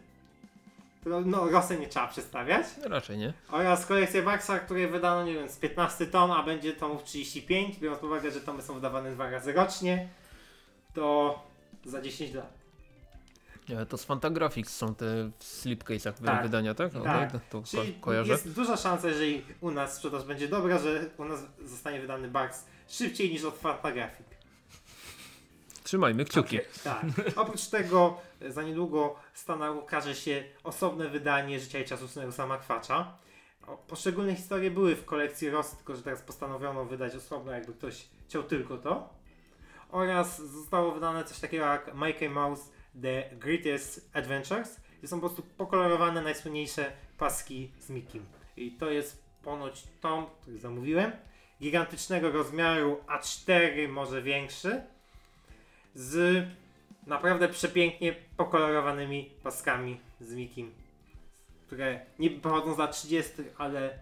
No, Rosę nie trzeba przedstawiać. No, Raczej nie. Oraz kolekcję Baxa, której wydano, nie wiem, z 15 tom, a będzie tomów 35, biorąc pod uwagę, że tomy są wydawane dwa razy rocznie, to za 10 lat. To z Fantagraphics są te w slipcase'ach Tak. wydania, tak? Tak. to, to ko kojarzę. jest duża szansa, jeżeli u nas sprzedaż będzie dobra, że u nas zostanie wydany Bax szybciej niż od Fantagraphic. Trzymajmy kciuki. Tak. Oprócz tego e, za niedługo Stana ukaże się osobne wydanie Życia i czasu Snerusa Makwacza. O, Poszczególne historie były w kolekcji Ross, tylko że teraz postanowiono wydać osobno, jakby ktoś chciał tylko to. Oraz zostało wydane coś takiego jak Mickey Mouse The Greatest Adventures, gdzie są po prostu pokolorowane najsłynniejsze paski z Mickiem. I to jest ponoć tom, który zamówiłem, gigantycznego rozmiaru A4, może większy, z naprawdę przepięknie pokolorowanymi paskami z Mikim, które nie pochodzą z lat 30., ale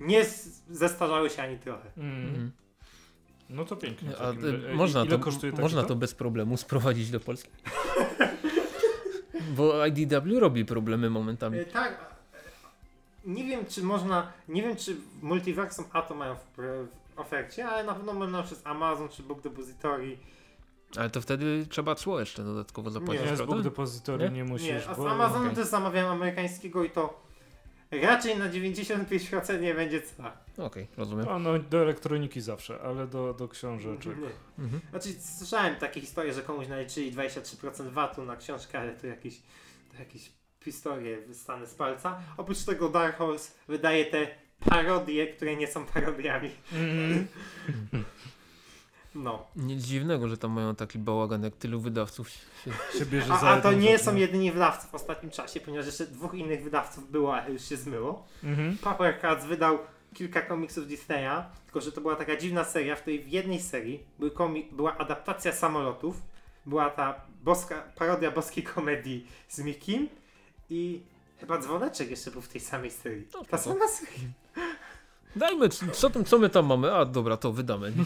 nie zestarzały się ani trochę. Mm. No to pięknie. A y, można, to, można to bez problemu sprowadzić do Polski. (laughs) Bo IDW robi problemy momentami. E, Tak, e, nie wiem czy można, nie wiem czy w Multiversum A to mają w, w ofercie, ale na pewno można przez Amazon czy Book Depository. Ale to wtedy trzeba cło jeszcze dodatkowo zapłacić, Nie, Nie, z? Book Depository Nie? nie, musisz, Nie, a z bo... Amazonem okej. też zamawiałem amerykańskiego i to raczej na 95% nie będzie cła. Okej, rozumiem. A, no do elektroniki zawsze, ale do, do książeczek. Nie. Mhm. Znaczy, słyszałem takie historie, że komuś naliczyli 23% VAT-u na książkę, ale to jakieś, to jakieś historie wystane z palca. Oprócz tego Dark Horse wydaje te parodie, które nie są parodiami. Mhm. No. Nic dziwnego, że tam mają taki bałagan, jak tylu wydawców się... Się bierze za A, a to nie rzecz, są no. jedyni wydawcy w ostatnim czasie, ponieważ jeszcze dwóch innych wydawców było, ale już się zmyło. Mhm. Paper Cuts wydał kilka komiksów Disneya, tylko że to była taka dziwna seria, w której w jednej serii był komi- była adaptacja samolotów, była ta boska, parodia boskiej komedii z Mikim i chyba dzwoneczek jeszcze był w tej samej serii. No, Ta sama seria. Dajmy, co, co my tam mamy? A dobra, to wydamy. (laughs)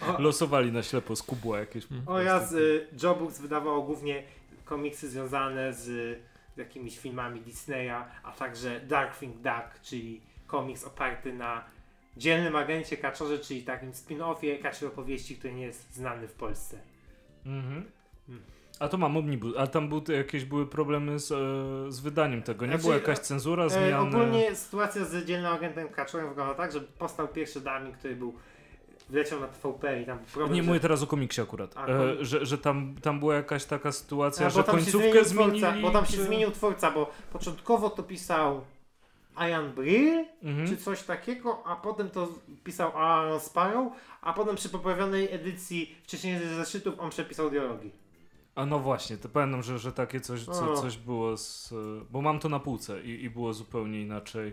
O, Losowali na ślepo z kubła jakieś. oraz y, Jobux wydawało głównie komiksy związane z jakimiś filmami Disneya, a także Darkwing Duck, czyli komiks oparty na dzielnym agencie Kaczorze, czyli takim spin-offie Kaczor opowieści, który nie jest znany w Polsce. Mhm. Hmm. A to mam omnibus. A tam był, jakieś były problemy z, e, z wydaniem tego. Nie Znaczy, była jakaś cenzura, E, zmiany. ogólnie sytuacja z dzielnym agentem Kaczorem wygląda tak, że powstał pierwszy dummy, który był wleciał na TVP i tam problem, Nie że- mówię teraz o komiksie akurat. A, E, że że tam, tam była jakaś taka sytuacja, A, że końcówkę zmienili. twórca, bo tam się czy- zmienił twórca, bo początkowo to pisał Ian Brill, Mhm. czy coś takiego, a potem to pisał Aaron Sparrow, a potem przy poprawionej edycji wcześniejszych zeszytów on przepisał dialogi. A no właśnie, to pamiętam, że, że takie coś, co, coś było z... Bo mam to na półce i, i było zupełnie inaczej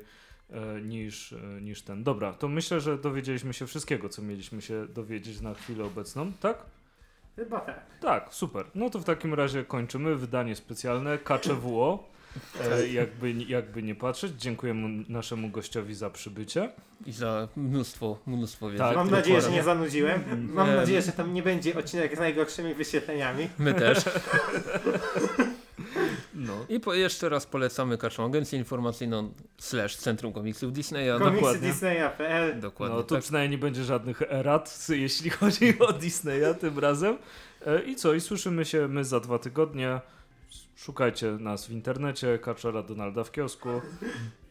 e, niż, e, niż ten. Dobra, to myślę, że dowiedzieliśmy się wszystkiego, co mieliśmy się dowiedzieć na chwilę obecną, tak? Chyba tak. Tak, super. No to w takim razie kończymy wydanie specjalne KCWO. E, jakby, jakby nie patrzeć, dziękujemy naszemu gościowi za przybycie. I za mnóstwo, mnóstwo wiedzy. Tak, Mam nadzieję, że nie zanudziłem. Mam nadzieję, że tam nie będzie odcinek z najgorszymi wyświetleniami. My też. (laughs) No. I po, jeszcze raz polecamy Kaczą Agencję Informacyjną slash Centrum Komiksów Disneya. Komiksy dokładnie. Disneya.pl Dokładnie No tu tak. przynajmniej nie będzie żadnych erat, jeśli chodzi o Disneya tym razem. E, I co? I słyszymy się my za dwa tygodnie. Szukajcie nas w internecie, Kaczora Donalda w kiosku.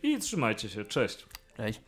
I trzymajcie się. Cześć. Cześć.